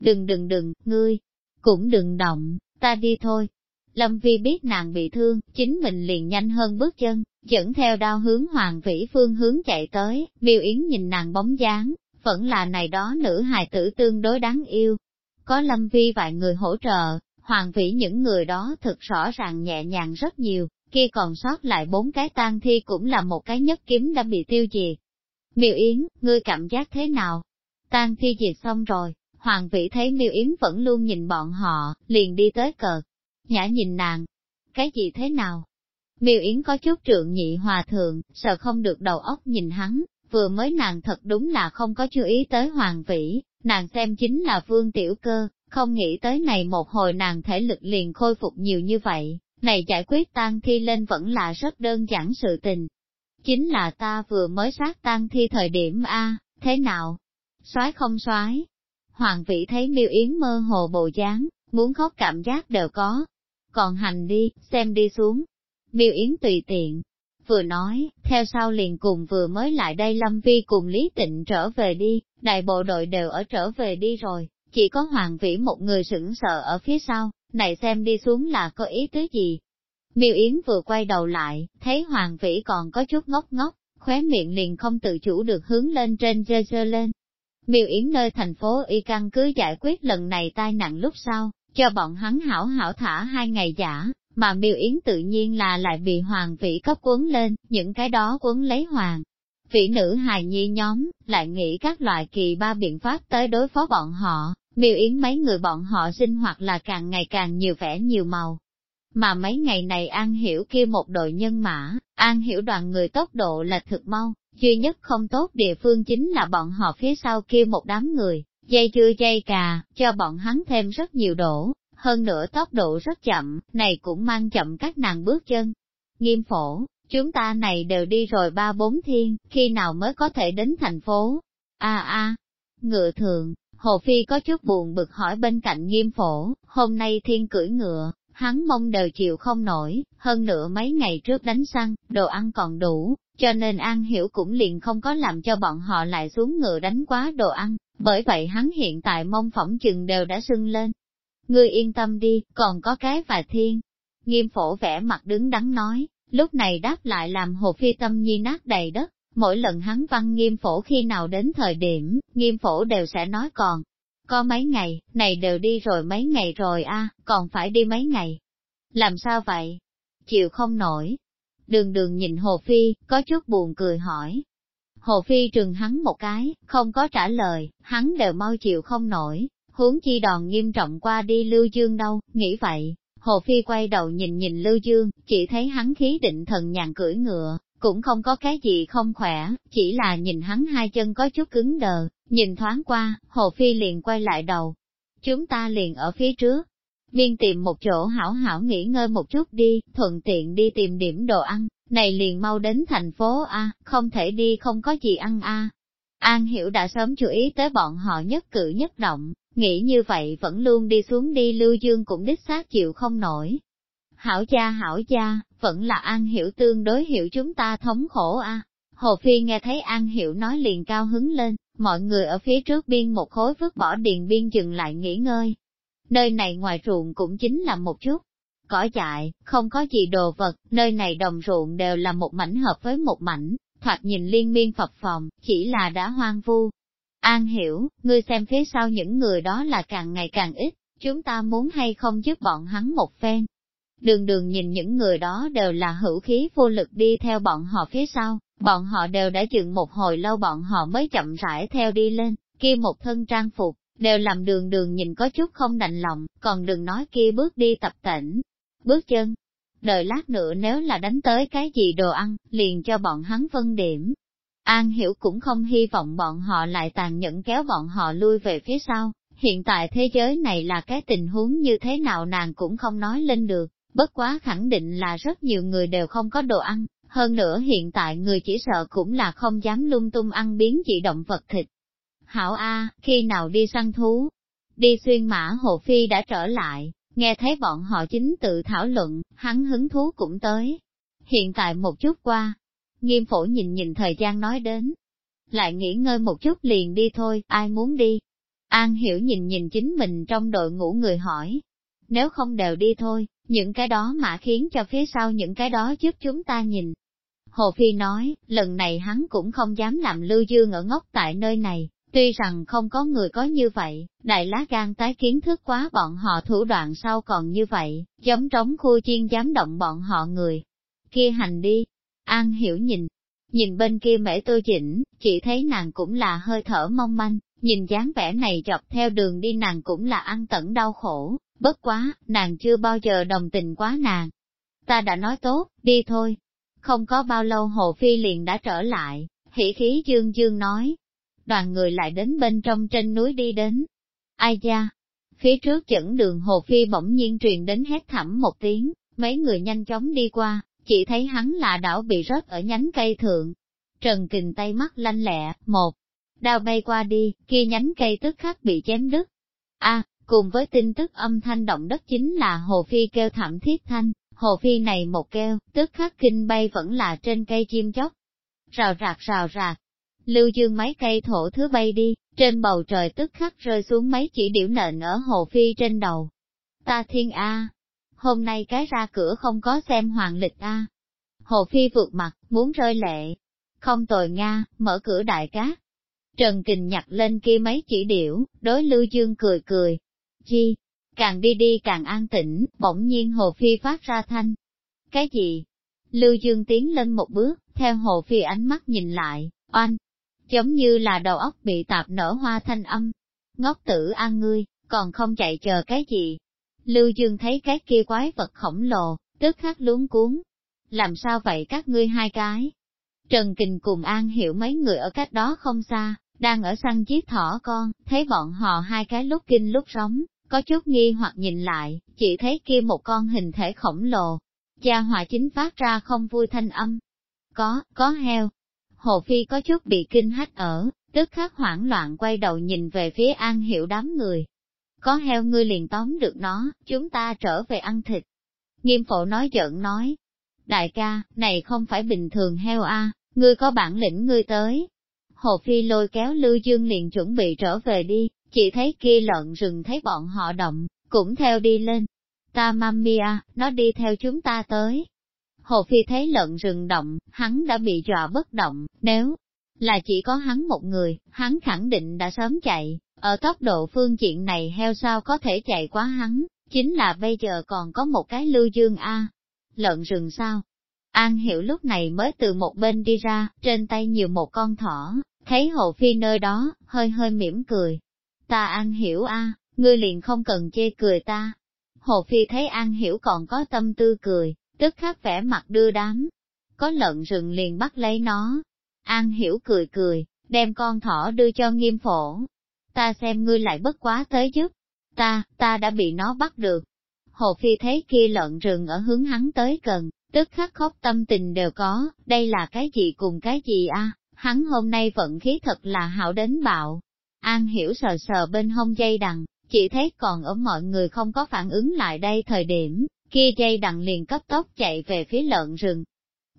S1: Đừng đừng đừng, ngươi, cũng đừng động, ta đi thôi. Lâm Vi biết nàng bị thương, chính mình liền nhanh hơn bước chân, dẫn theo đao hướng hoàng vĩ phương hướng chạy tới, miêu yến nhìn nàng bóng dáng, vẫn là này đó nữ hài tử tương đối đáng yêu. Có Lâm Vi vài người hỗ trợ, hoàng vĩ những người đó thực rõ ràng nhẹ nhàng rất nhiều, kia còn sót lại bốn cái tang thi cũng là một cái nhất kiếm đã bị tiêu diệt. Miêu Yến, ngươi cảm giác thế nào? Tang thi diệt xong rồi, Hoàng Vĩ thấy Miêu Yến vẫn luôn nhìn bọn họ, liền đi tới cờ. Nhã nhìn nàng, cái gì thế nào? Miêu Yến có chút trượng nhị hòa thượng, sợ không được đầu óc nhìn hắn, vừa mới nàng thật đúng là không có chú ý tới Hoàng vĩ, nàng xem chính là vương tiểu cơ, không nghĩ tới này một hồi nàng thể lực liền khôi phục nhiều như vậy, này giải quyết tang thi lên vẫn là rất đơn giản sự tình. Chính là ta vừa mới sát tang thi thời điểm A, thế nào? soái không soái Hoàng vị thấy miêu yến mơ hồ bồ dáng, muốn khóc cảm giác đều có. Còn hành đi, xem đi xuống. Miêu yến tùy tiện. Vừa nói, theo sau liền cùng vừa mới lại đây Lâm Vi cùng Lý Tịnh trở về đi, đại bộ đội đều ở trở về đi rồi, chỉ có Hoàng Vĩ một người sững sờ ở phía sau, này xem đi xuống là có ý tứ gì. Miêu Yến vừa quay đầu lại, thấy Hoàng Vĩ còn có chút ngốc ngốc, khóe miệng liền không tự chủ được hướng lên trên dơ dơ lên. Miêu Yến nơi thành phố y căn cứ giải quyết lần này tai nạn lúc sau, cho bọn hắn hảo hảo thả hai ngày giả, mà Miêu Yến tự nhiên là lại bị Hoàng Vĩ cấp cuốn lên, những cái đó cuốn lấy Hoàng. vị nữ hài nhi nhóm, lại nghĩ các loại kỳ ba biện pháp tới đối phó bọn họ, Miêu Yến mấy người bọn họ sinh hoạt là càng ngày càng nhiều vẻ nhiều màu. Mà mấy ngày này An Hiểu kia một đội nhân mã, An Hiểu đoàn người tốc độ là thực mau, duy nhất không tốt địa phương chính là bọn họ phía sau kia một đám người, dây chưa dây cà, cho bọn hắn thêm rất nhiều đổ, hơn nữa tốc độ rất chậm, này cũng mang chậm các nàng bước chân. Nghiêm phổ, chúng ta này đều đi rồi ba bốn thiên, khi nào mới có thể đến thành phố? A a, ngựa thường, Hồ Phi có chút buồn bực hỏi bên cạnh nghiêm phổ, hôm nay thiên cưỡi ngựa, hắn mong đời chịu không nổi, hơn nữa mấy ngày trước đánh săn, đồ ăn còn đủ, cho nên An Hiểu cũng liền không có làm cho bọn họ lại xuống ngựa đánh quá đồ ăn, bởi vậy hắn hiện tại mong phỏng chừng đều đã sưng lên. Ngươi yên tâm đi, còn có cái và thiên. Nghiêm phổ vẽ mặt đứng đắn nói, lúc này đáp lại làm Hồ Phi tâm nhi nát đầy đất, mỗi lần hắn văn nghiêm phổ khi nào đến thời điểm, nghiêm phổ đều sẽ nói còn. Có mấy ngày, này đều đi rồi mấy ngày rồi a, còn phải đi mấy ngày. Làm sao vậy? Chịu không nổi. Đường đường nhìn Hồ Phi, có chút buồn cười hỏi. Hồ Phi trừng hắn một cái, không có trả lời, hắn đều mau chịu không nổi, huống chi đòn nghiêm trọng qua đi Lưu Dương đâu, nghĩ vậy. Hồ Phi quay đầu nhìn nhìn Lưu Dương, chỉ thấy hắn khí định thần nhàn cưỡi ngựa, cũng không có cái gì không khỏe, chỉ là nhìn hắn hai chân có chút cứng đờ, nhìn thoáng qua, Hồ Phi liền quay lại đầu. Chúng ta liền ở phía trước, biên tìm một chỗ hảo hảo nghỉ ngơi một chút đi, thuận tiện đi tìm điểm đồ ăn, này liền mau đến thành phố A, không thể đi không có gì ăn A. An Hiểu đã sớm chú ý tới bọn họ nhất cử nhất động, nghĩ như vậy vẫn luôn đi xuống đi Lưu Dương cũng đích xác chịu không nổi. Hảo cha hảo cha, vẫn là An Hiểu tương đối hiểu chúng ta thống khổ a. Hồ Phi nghe thấy An Hiểu nói liền cao hứng lên, mọi người ở phía trước biên một khối vứt bỏ điền biên dừng lại nghỉ ngơi. Nơi này ngoài ruộng cũng chính là một chút, cỏ dại, không có gì đồ vật, nơi này đồng ruộng đều là một mảnh hợp với một mảnh, thoạt nhìn liên miên phập phòng, chỉ là đã hoang vu. An hiểu, ngươi xem phía sau những người đó là càng ngày càng ít, chúng ta muốn hay không giúp bọn hắn một phen. Đường đường nhìn những người đó đều là hữu khí vô lực đi theo bọn họ phía sau, bọn họ đều đã dừng một hồi lâu bọn họ mới chậm rãi theo đi lên, kia một thân trang phục, đều làm đường đường nhìn có chút không đành lòng, còn đừng nói kia bước đi tập tỉnh, bước chân. Đợi lát nữa nếu là đánh tới cái gì đồ ăn, liền cho bọn hắn phân điểm. An hiểu cũng không hy vọng bọn họ lại tàn nhẫn kéo bọn họ lui về phía sau, hiện tại thế giới này là cái tình huống như thế nào nàng cũng không nói lên được, bất quá khẳng định là rất nhiều người đều không có đồ ăn, hơn nữa hiện tại người chỉ sợ cũng là không dám lung tung ăn biến dị động vật thịt. Hảo A, khi nào đi săn thú? Đi xuyên mã Hồ Phi đã trở lại, nghe thấy bọn họ chính tự thảo luận, hắn hứng thú cũng tới. Hiện tại một chút qua, nghiêm phổ nhìn nhìn thời gian nói đến. Lại nghỉ ngơi một chút liền đi thôi, ai muốn đi? An hiểu nhìn nhìn chính mình trong đội ngũ người hỏi. Nếu không đều đi thôi, những cái đó mà khiến cho phía sau những cái đó giúp chúng ta nhìn. Hồ Phi nói, lần này hắn cũng không dám làm Lưu Dương ở ngốc tại nơi này, tuy rằng không có người có như vậy, đại lá gan tái kiến thức quá bọn họ thủ đoạn sau còn như vậy, giống trống khu chiên dám động bọn họ người. Kia hành đi, An hiểu nhìn, nhìn bên kia mễ tôi chỉnh, chỉ thấy nàng cũng là hơi thở mong manh, nhìn dáng vẻ này dọc theo đường đi nàng cũng là ăn tận đau khổ, bất quá, nàng chưa bao giờ đồng tình quá nàng. Ta đã nói tốt, đi thôi. Không có bao lâu Hồ Phi liền đã trở lại, hỉ khí dương dương nói. Đoàn người lại đến bên trong trên núi đi đến. Ai da? Phía trước dẫn đường Hồ Phi bỗng nhiên truyền đến hét thẳm một tiếng, mấy người nhanh chóng đi qua, chỉ thấy hắn là đảo bị rớt ở nhánh cây thượng. Trần kình tay mắt lanh lẹ, một, đao bay qua đi, kia nhánh cây tức khắc bị chém đứt. A, cùng với tin tức âm thanh động đất chính là Hồ Phi kêu thảm thiết thanh, Hồ Phi này một kêu, tức khắc kinh bay vẫn là trên cây chim chóc. Rào rạc rào rạc, lưu dương mấy cây thổ thứ bay đi, trên bầu trời tức khắc rơi xuống mấy chỉ điểu nện ở Hồ Phi trên đầu. Ta thiên A, hôm nay cái ra cửa không có xem hoàng lịch A. Hồ Phi vượt mặt, muốn rơi lệ. Không tồi Nga, mở cửa đại cát. Trần Kình nhặt lên kia mấy chỉ điểu, đối Lưu Dương cười cười. Chi? Càng đi đi càng an tĩnh, bỗng nhiên Hồ Phi phát ra thanh. Cái gì? Lưu Dương tiến lên một bước, theo Hồ Phi ánh mắt nhìn lại, oanh, giống như là đầu óc bị tạp nở hoa thanh âm. Ngốc tử an ngươi, còn không chạy chờ cái gì? Lưu Dương thấy cái kia quái vật khổng lồ, tức khắc luống cuốn. Làm sao vậy các ngươi hai cái? Trần Kình cùng An hiểu mấy người ở cách đó không xa, đang ở săn chiếc thỏ con, thấy bọn họ hai cái lúc kinh lúc sống, có chút nghi hoặc nhìn lại, chỉ thấy kia một con hình thể khổng lồ. Cha hòa chính phát ra không vui thanh âm. Có, có heo. Hồ Phi có chút bị kinh hách ở, tức khắc hoảng loạn quay đầu nhìn về phía An Hiểu đám người. Có heo ngươi liền tóm được nó, chúng ta trở về ăn thịt. Nghiêm phổ nói giận nói. Đại ca, này không phải bình thường heo a, ngươi có bản lĩnh ngươi tới, Hồ Phi lôi kéo Lưu Dương liền chuẩn bị trở về đi, chỉ thấy kia lợn rừng thấy bọn họ động, cũng theo đi lên. Ta mamia, nó đi theo chúng ta tới. Hồ Phi thấy lợn rừng động, hắn đã bị dọa bất động, nếu là chỉ có hắn một người, hắn khẳng định đã sớm chạy, ở tốc độ phương diện này heo sao có thể chạy quá hắn, chính là bây giờ còn có một cái lưu dương A. Lợn rừng sao? An hiểu lúc này mới từ một bên đi ra, trên tay nhiều một con thỏ, thấy hồ phi nơi đó, hơi hơi mỉm cười. Ta An hiểu a, ngươi liền không cần chê cười ta. Hồ phi thấy An hiểu còn có tâm tư cười, tức khắc vẻ mặt đưa đám. Có lợn rừng liền bắt lấy nó. An hiểu cười cười, đem con thỏ đưa cho nghiêm phổ. Ta xem ngươi lại bất quá tới giúp. Ta, ta đã bị nó bắt được. Hồ Phi thấy kia lợn rừng ở hướng hắn tới gần, tức khắc khóc tâm tình đều có, đây là cái gì cùng cái gì a? hắn hôm nay vận khí thật là hảo đến bạo. An hiểu sờ sờ bên hông dây đằng, chỉ thấy còn ở mọi người không có phản ứng lại đây thời điểm, kia dây đằng liền cấp tốc chạy về phía lợn rừng.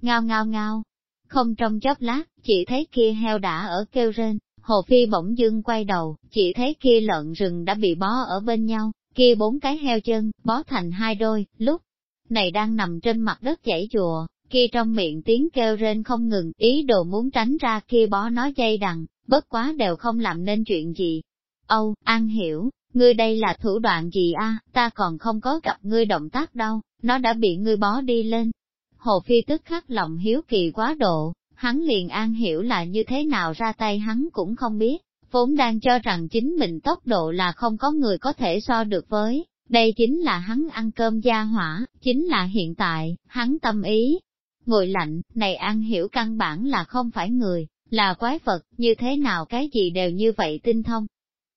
S1: Ngao ngao ngao, không trong chớp lát, chỉ thấy kia heo đã ở kêu rên, Hồ Phi bỗng dưng quay đầu, chỉ thấy kia lợn rừng đã bị bó ở bên nhau, kia bốn cái heo chân, bó thành hai đôi, lúc này đang nằm trên mặt đất chảy chùa, kia trong miệng tiếng kêu rên không ngừng, ý đồ muốn tránh ra kia bó nó dây đằng, bất quá đều không làm nên chuyện gì. Âu, An hiểu, ngươi đây là thủ đoạn gì a? ta còn không có gặp ngươi động tác đâu, nó đã bị ngươi bó đi lên. Hồ Phi tức khắc lòng hiếu kỳ quá độ, hắn liền An hiểu là như thế nào ra tay hắn cũng không biết, vốn đang cho rằng chính mình tốc độ là không có người có thể so được với, đây chính là hắn ăn cơm gia hỏa, chính là hiện tại, hắn tâm ý. Ngồi lạnh, này An hiểu căn bản là không phải người, là quái vật, như thế nào cái gì đều như vậy tinh thông.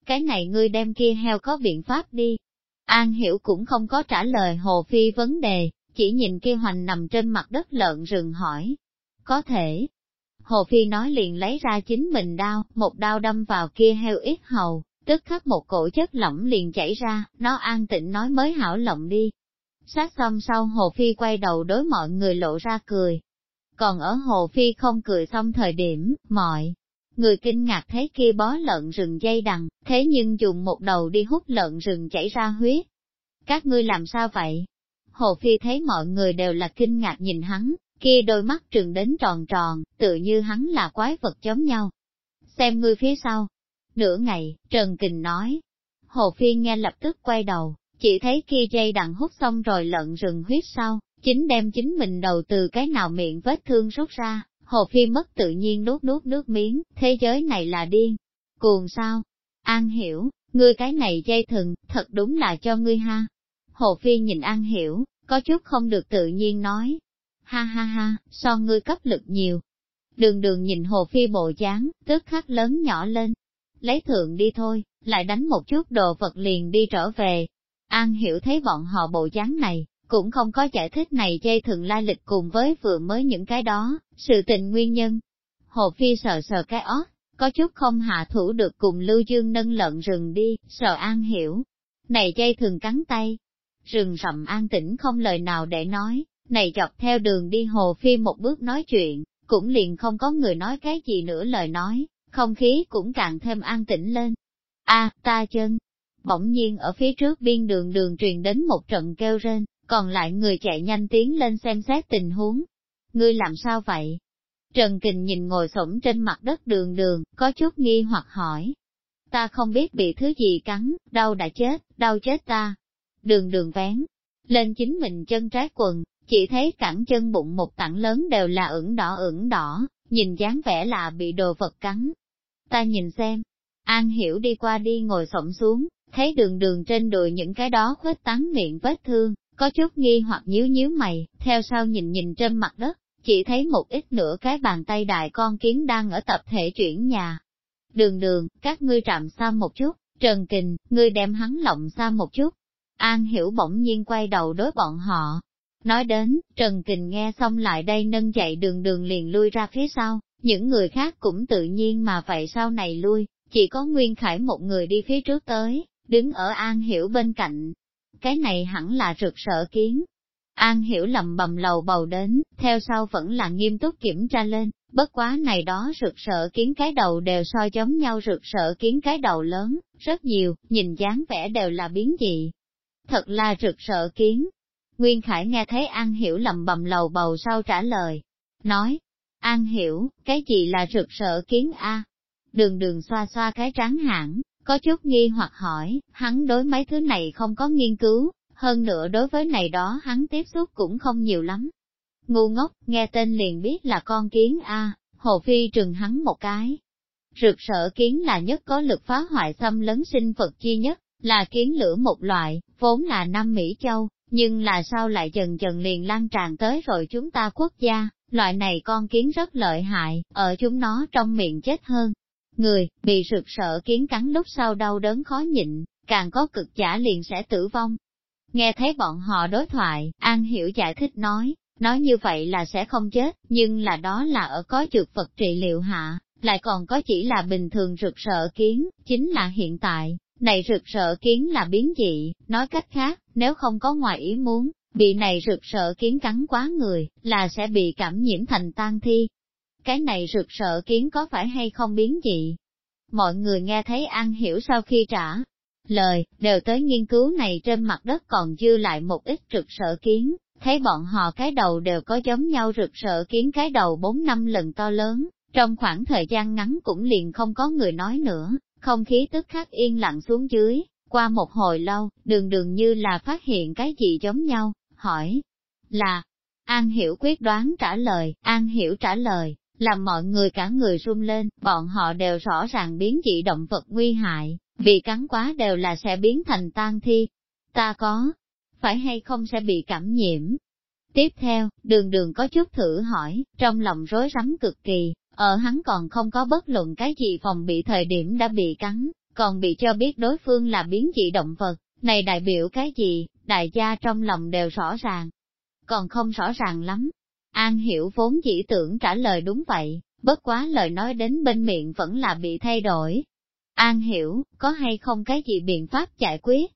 S1: Cái này ngươi đem kia heo có biện pháp đi. An hiểu cũng không có trả lời Hồ Phi vấn đề, chỉ nhìn kia hoành nằm trên mặt đất lợn rừng hỏi. Có thể. Hồ Phi nói liền lấy ra chính mình đao, một đao đâm vào kia heo ít hầu, tức khắc một cổ chất lỏng liền chảy ra, nó an tịnh nói mới hảo lộng đi. Sát xong sau Hồ Phi quay đầu đối mọi người lộ ra cười, còn ở Hồ Phi không cười xong thời điểm, mọi người kinh ngạc thấy kia bó lợn rừng dây đằng, thế nhưng dùng một đầu đi hút lợn rừng chảy ra huyết. Các ngươi làm sao vậy? Hồ Phi thấy mọi người đều là kinh ngạc nhìn hắn, kia đôi mắt trừng đến tròn tròn, tự như hắn là quái vật giống nhau. Xem ngươi phía sau. Nửa ngày, Trần Kình nói. Hồ Phi nghe lập tức quay đầu, chỉ thấy kia dây đằng hút xong rồi lợn rừng huyết sau, chính đem chính mình đầu từ cái nào miệng vết thương rút ra, Hồ Phi mất tự nhiên nuốt nuốt nước miếng, thế giới này là điên. Cuồng sao? An hiểu, ngươi cái này dây thừng, thật đúng là cho ngươi ha. Hồ Phi nhìn An hiểu, có chút không được tự nhiên nói. Ha ha ha, so ngươi cấp lực nhiều. Đường đường nhìn Hồ Phi bộ dáng, tức khắc lớn nhỏ lên. Lấy thượng đi thôi, lại đánh một chút đồ vật liền đi trở về. An hiểu thấy bọn họ bộ dáng này, cũng không có giải thích này dây thường lai lịch cùng với vừa mới những cái đó, sự tình nguyên nhân. Hồ Phi sợ sợ cái ót, có chút không hạ thủ được cùng Lưu Dương nâng lợn rừng đi, sợ an hiểu. Này dây thường cắn tay, rừng rậm an tĩnh không lời nào để nói, này dọc theo đường đi Hồ Phi một bước nói chuyện, cũng liền không có người nói cái gì nữa lời nói, không khí cũng càng thêm an tĩnh lên. a ta chân! Bỗng nhiên ở phía trước biên đường đường truyền đến một trận kêu rên, còn lại người chạy nhanh tiến lên xem xét tình huống. Ngươi làm sao vậy? Trần Kình nhìn ngồi xổm trên mặt đất đường đường, có chút nghi hoặc hỏi. Ta không biết bị thứ gì cắn, đau đã chết, đau chết ta. Đường đường vén, lên chính mình chân trái quần, chỉ thấy cẳng chân bụng một tảng lớn đều là ửng đỏ ửng đỏ, nhìn dáng vẻ là bị đồ vật cắn. Ta nhìn xem, An Hiểu đi qua đi ngồi xổm xuống, thấy đường đường trên đùi những cái đó khuếch tán miệng vết thương, có chút nghi hoặc nhíu nhíu mày, theo sau nhìn nhìn trên mặt đất, chỉ thấy một ít nửa cái bàn tay đại con kiến đang ở tập thể chuyển nhà. Đường đường, các ngươi trạm xa một chút, Trần Kình, ngươi đem hắn lộng xa một chút. An hiểu bỗng nhiên quay đầu đối bọn họ. Nói đến, Trần Kình nghe xong lại đây nâng dậy đường đường liền lui ra phía sau, những người khác cũng tự nhiên mà vậy sau này lui, chỉ có Nguyên Khải một người đi phía trước tới, đứng ở An Hiểu bên cạnh, cái này hẳn là rực sợ kiến. An hiểu lầm bầm lầu bầu đến, theo sau vẫn là nghiêm túc kiểm tra lên, bất quá này đó rực sợ kiến cái đầu đều so giống nhau rực sợ kiến cái đầu lớn, rất nhiều, nhìn dáng vẻ đều là biến dị. Thật là rực sợ kiến. Nguyên Khải nghe thấy An Hiểu lầm bầm lầu bầu sau trả lời, nói, An Hiểu, cái gì là rực sợ kiến A? Đường đường xoa xoa cái trắng hãng, có chút nghi hoặc hỏi, hắn đối mấy thứ này không có nghiên cứu, hơn nữa đối với này đó hắn tiếp xúc cũng không nhiều lắm. Ngu ngốc, nghe tên liền biết là con kiến A, Hồ Phi trừng hắn một cái. Rực sở kiến là nhất có lực phá hoại xâm lấn sinh vật chi nhất, là kiến lửa một loại, vốn là năm Mỹ Châu, nhưng là sao lại dần dần liền lan tràn tới rồi chúng ta quốc gia, loại này con kiến rất lợi hại, ở chúng nó trong miệng chết hơn, Người, bị rực sợ kiến cắn lúc sau đau đớn khó nhịn, càng có cực giả liền sẽ tử vong. Nghe thấy bọn họ đối thoại, An Hiểu giải thích nói, nói như vậy là sẽ không chết, nhưng là đó là ở có dược vật trị liệu hạ, lại còn có chỉ là bình thường rực sợ kiến, chính là hiện tại, này rực sợ kiến là biến dị, nói cách khác, nếu không có ngoài ý muốn, bị này rực sợ kiến cắn quá người, là sẽ bị cảm nhiễm thành tan thi. Cái này rực sợ kiến có phải hay không biến dị? Mọi người nghe thấy An Hiểu sau khi trả lời, đều tới nghiên cứu này trên mặt đất còn dư lại một ít rực sợ kiến, thấy bọn họ cái đầu đều có giống nhau rực sợ kiến cái đầu 4 năm lần to lớn, trong khoảng thời gian ngắn cũng liền không có người nói nữa, không khí tức khắc yên lặng xuống dưới, qua một hồi lâu, đường đường như là phát hiện cái gì giống nhau, hỏi, là, An Hiểu quyết đoán trả lời, An Hiểu trả lời, làm mọi người cả người run lên, bọn họ đều rõ ràng biến dị động vật nguy hại, bị cắn quá đều là sẽ biến thành tan thi. Ta có, phải hay không sẽ bị cảm nhiễm? Tiếp theo, đường đường có chút thử hỏi, trong lòng rối rắm cực kỳ, ở hắn còn không có bất luận cái gì phòng bị thời điểm đã bị cắn, còn bị cho biết đối phương là biến dị động vật, này đại biểu cái gì, đại gia trong lòng đều rõ ràng. Còn không rõ ràng lắm. An hiểu vốn chỉ tưởng trả lời đúng vậy, bất quá lời nói đến bên miệng vẫn là bị thay đổi. An hiểu, có hay không cái gì biện pháp giải quyết?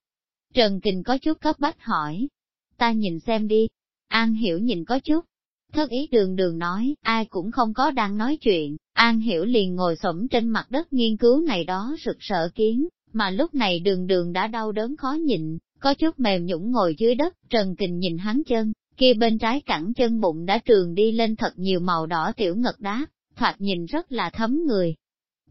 S1: Trần Kình có chút cấp bách hỏi. Ta nhìn xem đi. An hiểu nhìn có chút, Thất ý đường đường nói, ai cũng không có đang nói chuyện, An Hiểu liền ngồi xổm trên mặt đất nghiên cứu này đó sực sợ kiến, mà lúc này đường đường đã đau đớn khó nhịn, có chút mềm nhũng ngồi dưới đất, Trần Kình nhìn hắn chân, kia bên trái cẳng chân bụng đã trường đi lên thật nhiều màu đỏ tiểu ngật đá, thoạt nhìn rất là thấm người.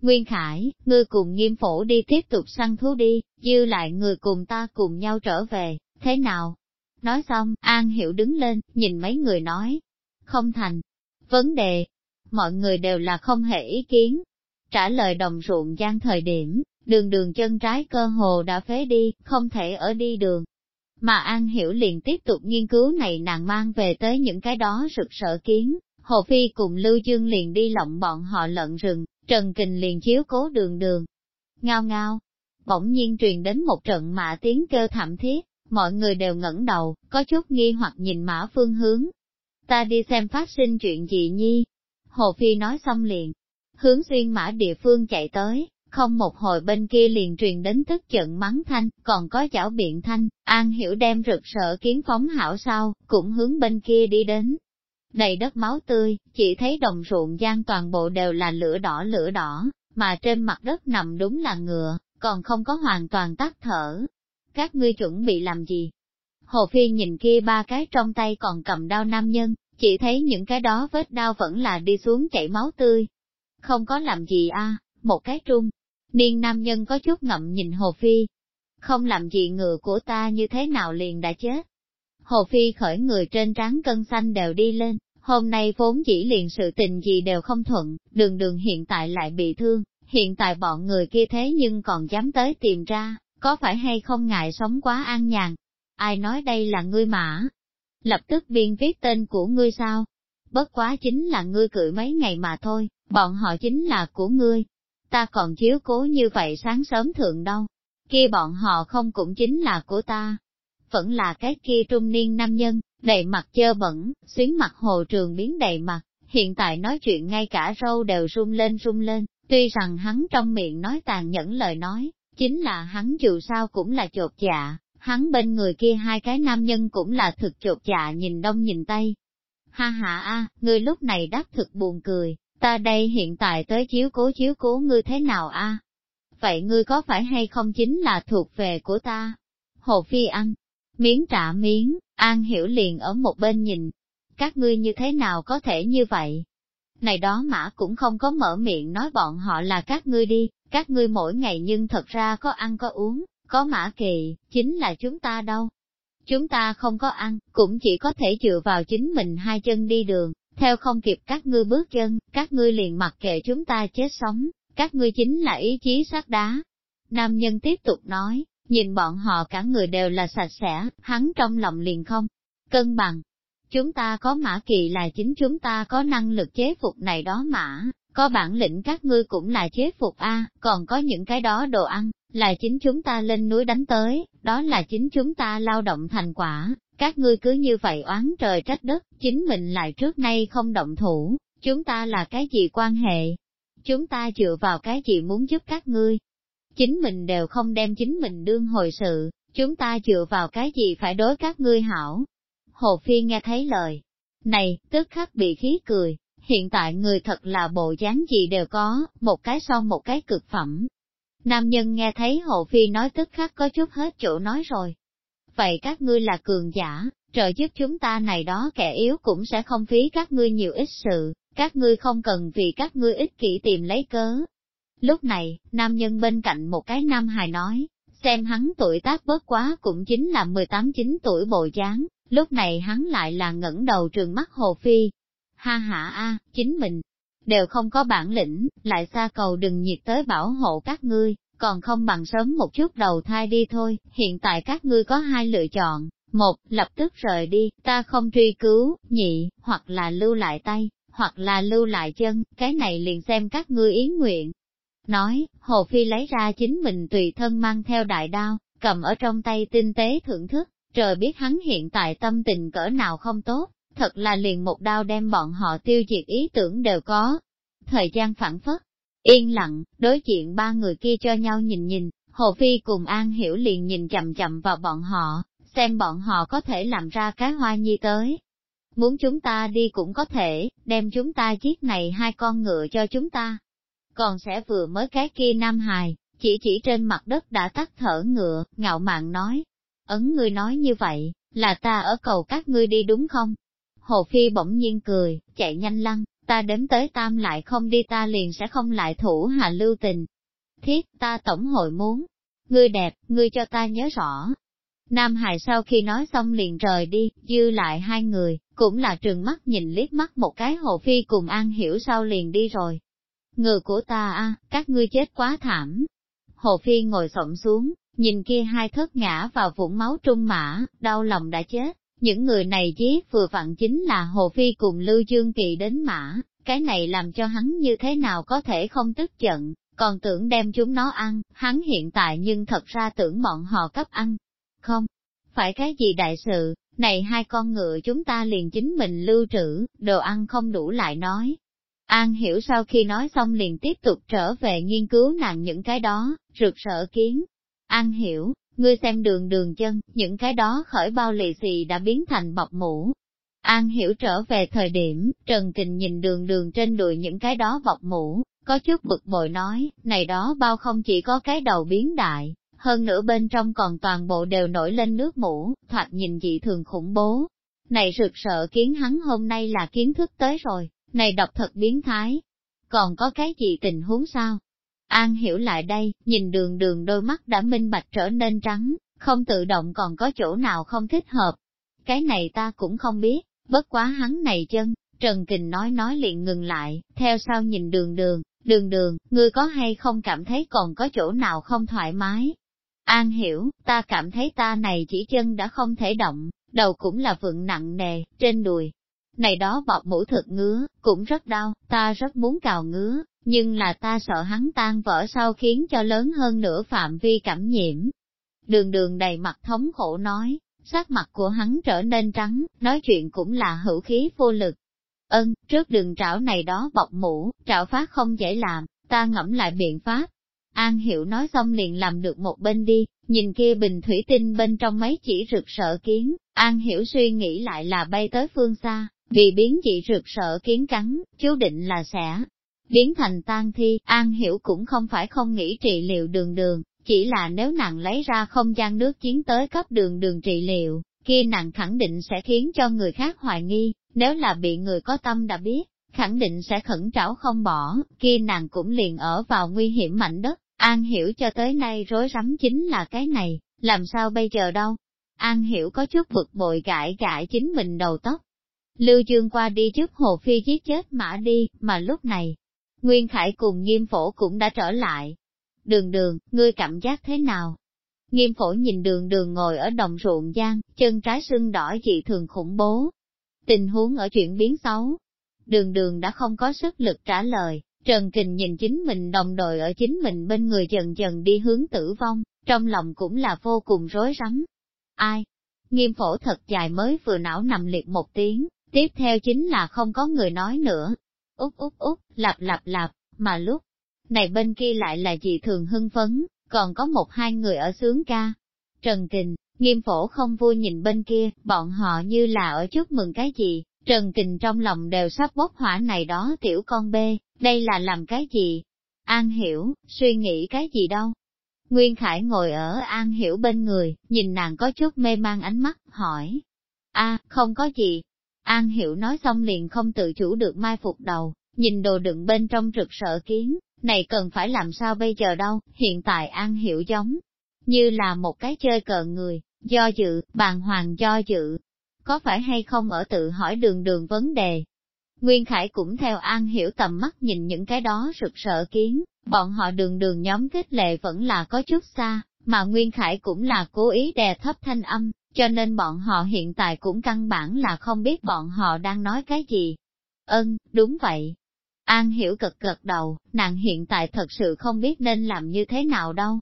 S1: Nguyên Khải, ngươi cùng nghiêm phổ đi tiếp tục săn thú đi, dư lại người cùng ta cùng nhau trở về, thế nào? Nói xong, An Hiểu đứng lên, nhìn mấy người nói, không thành. Vấn đề, mọi người đều là không hề ý kiến. Trả lời đồng ruộng gian thời điểm, đường đường chân trái cơ hồ đã phế đi, không thể ở đi đường. Mà An Hiểu liền tiếp tục nghiên cứu này nàng mang về tới những cái đó rực sợ kiến. Hồ Phi cùng Lưu Dương liền đi lộng bọn họ lợn rừng, Trần Kình liền chiếu cố đường đường. Ngao ngao, bỗng nhiên truyền đến một trận mạ tiếng kêu thảm thiết, mọi người đều ngẩng đầu, có chút nghi hoặc nhìn mã phương hướng, ta đi xem phát sinh chuyện gì nhi. Hồ Phi nói xong liền, hướng xuyên mã địa phương chạy tới, không một hồi bên kia liền truyền đến tức giận mắng thanh, còn có chảo biện thanh, An Hiểu đem rực sợ kiến phóng hảo sau, cũng hướng bên kia đi đến. Đầy đất máu tươi, chỉ thấy đồng ruộng gian toàn bộ đều là lửa đỏ lửa đỏ, mà trên mặt đất nằm đúng là ngựa, còn không có hoàn toàn tắt thở. Các ngươi chuẩn bị làm gì? Hồ Phi nhìn kia ba cái trong tay còn cầm đao nam nhân, chỉ thấy những cái đó vết đao vẫn là đi xuống chảy máu tươi. Không có làm gì a một cái trung. Niên nam nhân có chút ngậm nhìn Hồ Phi. Không làm gì ngựa của ta như thế nào liền đã chết. Hồ Phi khởi người trên trán cân xanh đều đi lên, hôm nay vốn chỉ liền sự tình gì đều không thuận, đường đường hiện tại lại bị thương, hiện tại bọn người kia thế nhưng còn dám tới tìm ra, có phải hay không ngại sống quá an nhàn, ai nói đây là ngươi mã? Lập tức biên viết tên của ngươi sao? Bất quá chính là ngươi cưỡi mấy ngày mà thôi, bọn họ chính là của ngươi. Ta còn chiếu cố như vậy sáng sớm thượng đâu. Kia bọn họ không cũng chính là của ta. Vẫn là cái kia trung niên nam nhân, đầy mặt chơ bẩn, xuyến mặt hồ trường biến đầy mặt, hiện tại nói chuyện ngay cả râu đều rung lên rung lên, tuy rằng hắn trong miệng nói tàn nhẫn lời nói, chính là hắn dù sao cũng là chột dạ, hắn bên người kia hai cái nam nhân cũng là thực chột dạ nhìn đông nhìn tây. Ha ha a, người lúc này đáp thực buồn cười, ta đây hiện tại tới chiếu cố chiếu cố ngươi thế nào a? Vậy ngươi có phải hay không chính là thuộc về của ta? Hồ Phi ăn, miếng trả miếng, An hiểu liền ở một bên nhìn. Các ngươi như thế nào có thể như vậy? Này đó mã cũng không có mở miệng nói bọn họ là các ngươi đi, các ngươi mỗi ngày nhưng thật ra có ăn có uống, có mã kỳ, chính là chúng ta đâu. Chúng ta không có ăn, cũng chỉ có thể dựa vào chính mình hai chân đi đường, theo không kịp các ngươi bước chân, các ngươi liền mặc kệ chúng ta chết sống, các ngươi chính là ý chí sắt đá. Nam nhân tiếp tục nói, nhìn bọn họ cả người đều là sạch sẽ, hắn trong lòng liền không, cân bằng. Chúng ta có mã kỳ là chính chúng ta có năng lực chế phục này đó mã, có bản lĩnh các ngươi cũng là chế phục a, còn có những cái đó đồ ăn, là chính chúng ta lên núi đánh tới, đó là chính chúng ta lao động thành quả, các ngươi cứ như vậy oán trời trách đất, chính mình lại trước nay không động thủ, chúng ta là cái gì quan hệ? Chúng ta dựa vào cái gì muốn giúp các ngươi? Chính mình đều không đem chính mình đương hồi sự, chúng ta dựa vào cái gì phải đối các ngươi hảo? Hồ Phi nghe thấy lời này, tức khắc bị khí cười, hiện tại người thật là bộ dáng gì đều có, một cái sau một cái cực phẩm. Nam nhân nghe thấy Hồ Phi nói tức khắc có chút hết chỗ nói rồi. Vậy các ngươi là cường giả, trợ giúp chúng ta này đó kẻ yếu cũng sẽ không phí các ngươi nhiều ít sự, các ngươi không cần vì các ngươi ích kỷ tìm lấy cớ. Lúc này, nam nhân bên cạnh một cái nam hài nói, xem hắn tuổi tác bớt quá cũng chính là 18-9 tuổi bộ dáng, lúc này hắn lại là ngẩng đầu trường mắt Hồ Phi. Ha ha a, chính mình, đều không có bản lĩnh, lại xa cầu đừng nhiệt tới bảo hộ các ngươi, còn không bằng sớm một chút đầu thai đi thôi, hiện tại các ngươi có hai lựa chọn, một, lập tức rời đi, ta không truy cứu, nhị, hoặc là lưu lại tay, hoặc là lưu lại chân, cái này liền xem các ngươi ý nguyện. Nói, Hồ Phi lấy ra chính mình tùy thân mang theo đại đao, cầm ở trong tay tinh tế thưởng thức, trời biết hắn hiện tại tâm tình cỡ nào không tốt, thật là liền một đao đem bọn họ tiêu diệt ý tưởng đều có. Thời gian phản phất, yên lặng, đối diện ba người kia cho nhau nhìn nhìn, Hồ Phi cùng An Hiểu liền nhìn chậm chậm vào bọn họ, xem bọn họ có thể làm ra cái hoa nhi tới. Muốn chúng ta đi cũng có thể, đem chúng ta giết này hai con ngựa cho chúng ta. Còn sẽ vừa mới cái kia Nam Hài, chỉ chỉ trên mặt đất đã tắt thở ngựa, ngạo mạn nói. Ấn ngươi nói như vậy, là ta ở cầu các ngươi đi đúng không? Hồ Phi bỗng nhiên cười, chạy nhanh lăng, ta đếm tới tam lại không đi ta liền sẽ không lại thủ hạ lưu tình. Thiết, ta tổng hội muốn. Ngươi đẹp, ngươi cho ta nhớ rõ, Nam Hải sau khi nói xong liền rời đi, dư lại hai người, cũng là trường mắt nhìn liếc mắt một cái hồ phi cùng An Hiểu sau liền đi rồi. Người của ta a, các ngươi chết quá thảm. Hồ phi ngồi xổm xuống, nhìn kia hai thất ngã vào vũng máu trung mã, đau lòng đã chết. Những người này giết vừa vặn chính là Hồ Phi cùng Lưu Dương Kỳ đến mã, cái này làm cho hắn như thế nào có thể không tức giận, còn tưởng đem chúng nó ăn, hắn hiện tại nhưng thật ra tưởng bọn họ cấp ăn, không, phải cái gì đại sự, này hai con ngựa chúng ta liền chính mình lưu trữ, đồ ăn không đủ lại nói. An hiểu sau khi nói xong liền tiếp tục trở về nghiên cứu nàng những cái đó, rực rỡ kiến. An hiểu, ngươi xem đường đường chân, những cái đó khởi bao lì xì đã biến thành bọc mũ. An hiểu trở về thời điểm, Trần Kình nhìn đường đường trên đùi những cái đó bọc mũ, có chút bực bội nói, này đó bao không chỉ có cái đầu biến đại, hơn nữa bên trong còn toàn bộ đều nổi lên nước mũ, thoạt nhìn dị thường khủng bố. Này rực sợ kiến hắn hôm nay là kiến thức tới rồi, này độc thật biến thái. Còn có cái gì tình huống sao? An hiểu lại đây, nhìn đường đường đôi mắt đã minh bạch trở nên trắng, không tự động còn có chỗ nào không thích hợp. Cái này ta cũng không biết, bất quá hắn này chân, Trần Kình nói nói liền ngừng lại, theo sau nhìn đường đường, đường đường, ngươi có hay không cảm thấy còn có chỗ nào không thoải mái, An hiểu, ta cảm thấy ta này chỉ chân đã không thể động, đầu cũng là vượng nặng nề, trên đùi. Này đó bọc mũ thực ngứa, cũng rất đau, ta rất muốn cào ngứa, nhưng là ta sợ hắn tan vỡ sau khiến cho lớn hơn nửa phạm vi cảm nhiễm. Đường đường đầy mặt thống khổ nói, sắc mặt của hắn trở nên trắng, nói chuyện cũng là hữu khí vô lực. Ân, trước đường trảo này đó bọc mũ, trảo phát không dễ làm, ta ngẫm lại biện pháp, An Hiểu nói xong liền làm được một bên đi, nhìn kia bình thủy tinh bên trong mấy chỉ rực sợ kiến, An Hiểu suy nghĩ lại là bay tới phương xa, vì biến dị rực sợ kiến cắn, chú định là sẽ biến thành tan thi, An Hiểu cũng không phải không nghĩ trị liệu đường đường, chỉ là nếu nàng lấy ra không gian nước chiến tới cấp đường đường trị liệu, kia nàng khẳng định sẽ khiến cho người khác hoài nghi, nếu là bị người có tâm đã biết, khẳng định sẽ khẩn trảo không bỏ, kia nàng cũng liền ở vào nguy hiểm mạnh đất. An hiểu cho tới nay rối rắm chính là cái này, làm sao bây giờ đâu. An hiểu có chút bực bội gãi gãi chính mình đầu tóc. Lưu Dương qua đi trước Hồ Phi giết chết mã đi, mà lúc này, Nguyên Khải cùng nghiêm phổ cũng đã trở lại. Đường đường, ngươi cảm giác thế nào? Nghiêm phổ nhìn đường đường ngồi ở đồng ruộng giang, chân trái sưng đỏ dị thường khủng bố. Tình huống ở chuyển biến xấu. Đường đường đã không có sức lực trả lời, Trần Kình nhìn chính mình đồng đội ở chính mình bên người dần dần đi hướng tử vong, trong lòng cũng là vô cùng rối rắm. Ai? Nghiêm phổ thật dài mới vừa não nằm liệt một tiếng, tiếp theo chính là không có người nói nữa. Út út út, lặp lặp lặp, mà lúc này bên kia lại là dị thường hưng phấn, còn có một hai người ở sướng ca. Trần Kình, nghiêm phổ không vui nhìn bên kia, bọn họ như là ở chúc mừng cái gì, Trần Kình trong lòng đều sắp bốc hỏa này đó tiểu con bê, đây là làm cái gì? An hiểu, suy nghĩ cái gì đâu? Nguyên Khải ngồi ở An hiểu bên người, nhìn nàng có chút mê mang ánh mắt, hỏi. a không có gì. An hiểu nói xong liền không tự chủ được mai phục đầu, nhìn đồ đựng bên trong rực sợ kiến, này cần phải làm sao bây giờ đâu, hiện tại An hiểu giống như là một cái chơi cờ người, do dự, bàn hoàng do dự. Có phải hay không ở tự hỏi đường đường vấn đề, Nguyên Khải cũng theo An Hiểu tầm mắt nhìn những cái đó rực rỡ kiến, bọn họ đường đường nhóm kết lệ vẫn là có chút xa, mà Nguyên Khải cũng là cố ý đè thấp thanh âm, cho nên bọn họ hiện tại cũng căn bản là không biết bọn họ đang nói cái gì. Ân, đúng vậy. An Hiểu cực gật đầu, nàng hiện tại thật sự không biết nên làm như thế nào đâu.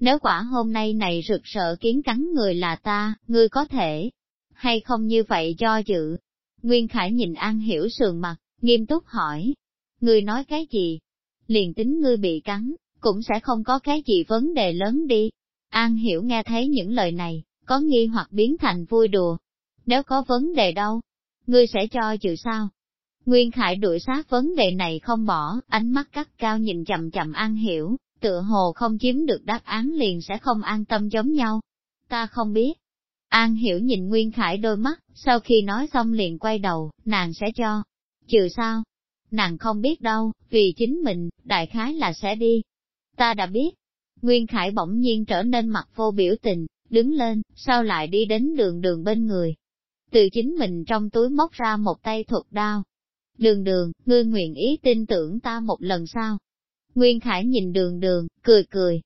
S1: Nếu quả hôm nay này rực rỡ kiến cắn người là ta, ngươi có thể, hay không như vậy do dự, Nguyên Khải nhìn An Hiểu sườn mặt, nghiêm túc hỏi. Ngươi nói cái gì? Liền tính ngươi bị cắn, cũng sẽ không có cái gì vấn đề lớn đi. An Hiểu nghe thấy những lời này, có nghi hoặc biến thành vui đùa. Nếu có vấn đề đâu, ngươi sẽ cho chữ sao? Nguyên Khải đuổi sát vấn đề này không bỏ, ánh mắt cắt cao nhìn chậm chậm An Hiểu, tựa hồ không chiếm được đáp án liền sẽ không an tâm giống nhau. Ta không biết, An hiểu nhìn Nguyên Khải đôi mắt, sau khi nói xong liền quay đầu, nàng sẽ cho. Trừ sao? Nàng không biết đâu, vì chính mình, đại khái là sẽ đi. Ta đã biết. Nguyên Khải bỗng nhiên trở nên mặt vô biểu tình, đứng lên, sau lại đi đến đường đường bên người. Từ chính mình trong túi móc ra một tay thuật đao. Đường đường, ngươi nguyện ý tin tưởng ta một lần sao? Nguyên Khải nhìn đường đường, cười cười.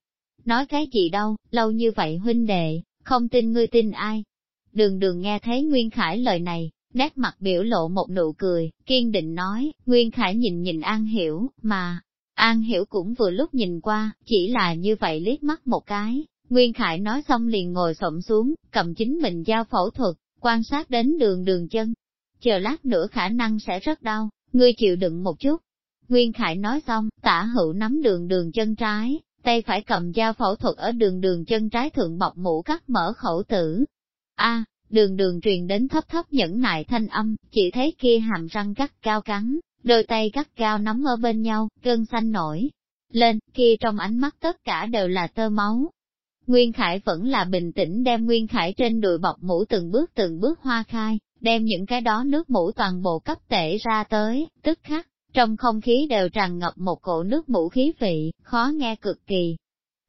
S1: Nói cái gì đâu, lâu như vậy huynh đệ, không tin ngươi tin ai. Đường đường nghe thấy Nguyên Khải lời này, nét mặt biểu lộ một nụ cười, kiên định nói, Nguyên Khải nhìn nhìn An Hiểu, mà, An Hiểu cũng vừa lúc nhìn qua, chỉ là như vậy liếc mắt một cái, Nguyên Khải nói xong liền ngồi xổm xuống, cầm chính mình giao phẫu thuật, quan sát đến đường đường chân. Chờ lát nữa khả năng sẽ rất đau, ngươi chịu đựng một chút. Nguyên Khải nói xong, tả hữu nắm đường đường chân trái, tay phải cầm dao phẫu thuật ở đường đường chân trái thượng bọc mũ cắt mở khẩu tử. A, đường đường truyền đến thấp thấp nhẫn nại thanh âm, chỉ thấy kia hàm răng cắt cao cắn, đôi tay cắt cao nắm ở bên nhau, cơn xanh nổi. Lên, kia trong ánh mắt tất cả đều là tơ máu. Nguyên Khải vẫn là bình tĩnh đem Nguyên Khải trên đùi bọc mũ từng bước từng bước hoa khai, đem những cái đó nước mũ toàn bộ cấp tể ra tới, tức khắc, trong không khí đều tràn ngập một cổ nước mũ khí vị, khó nghe cực kỳ.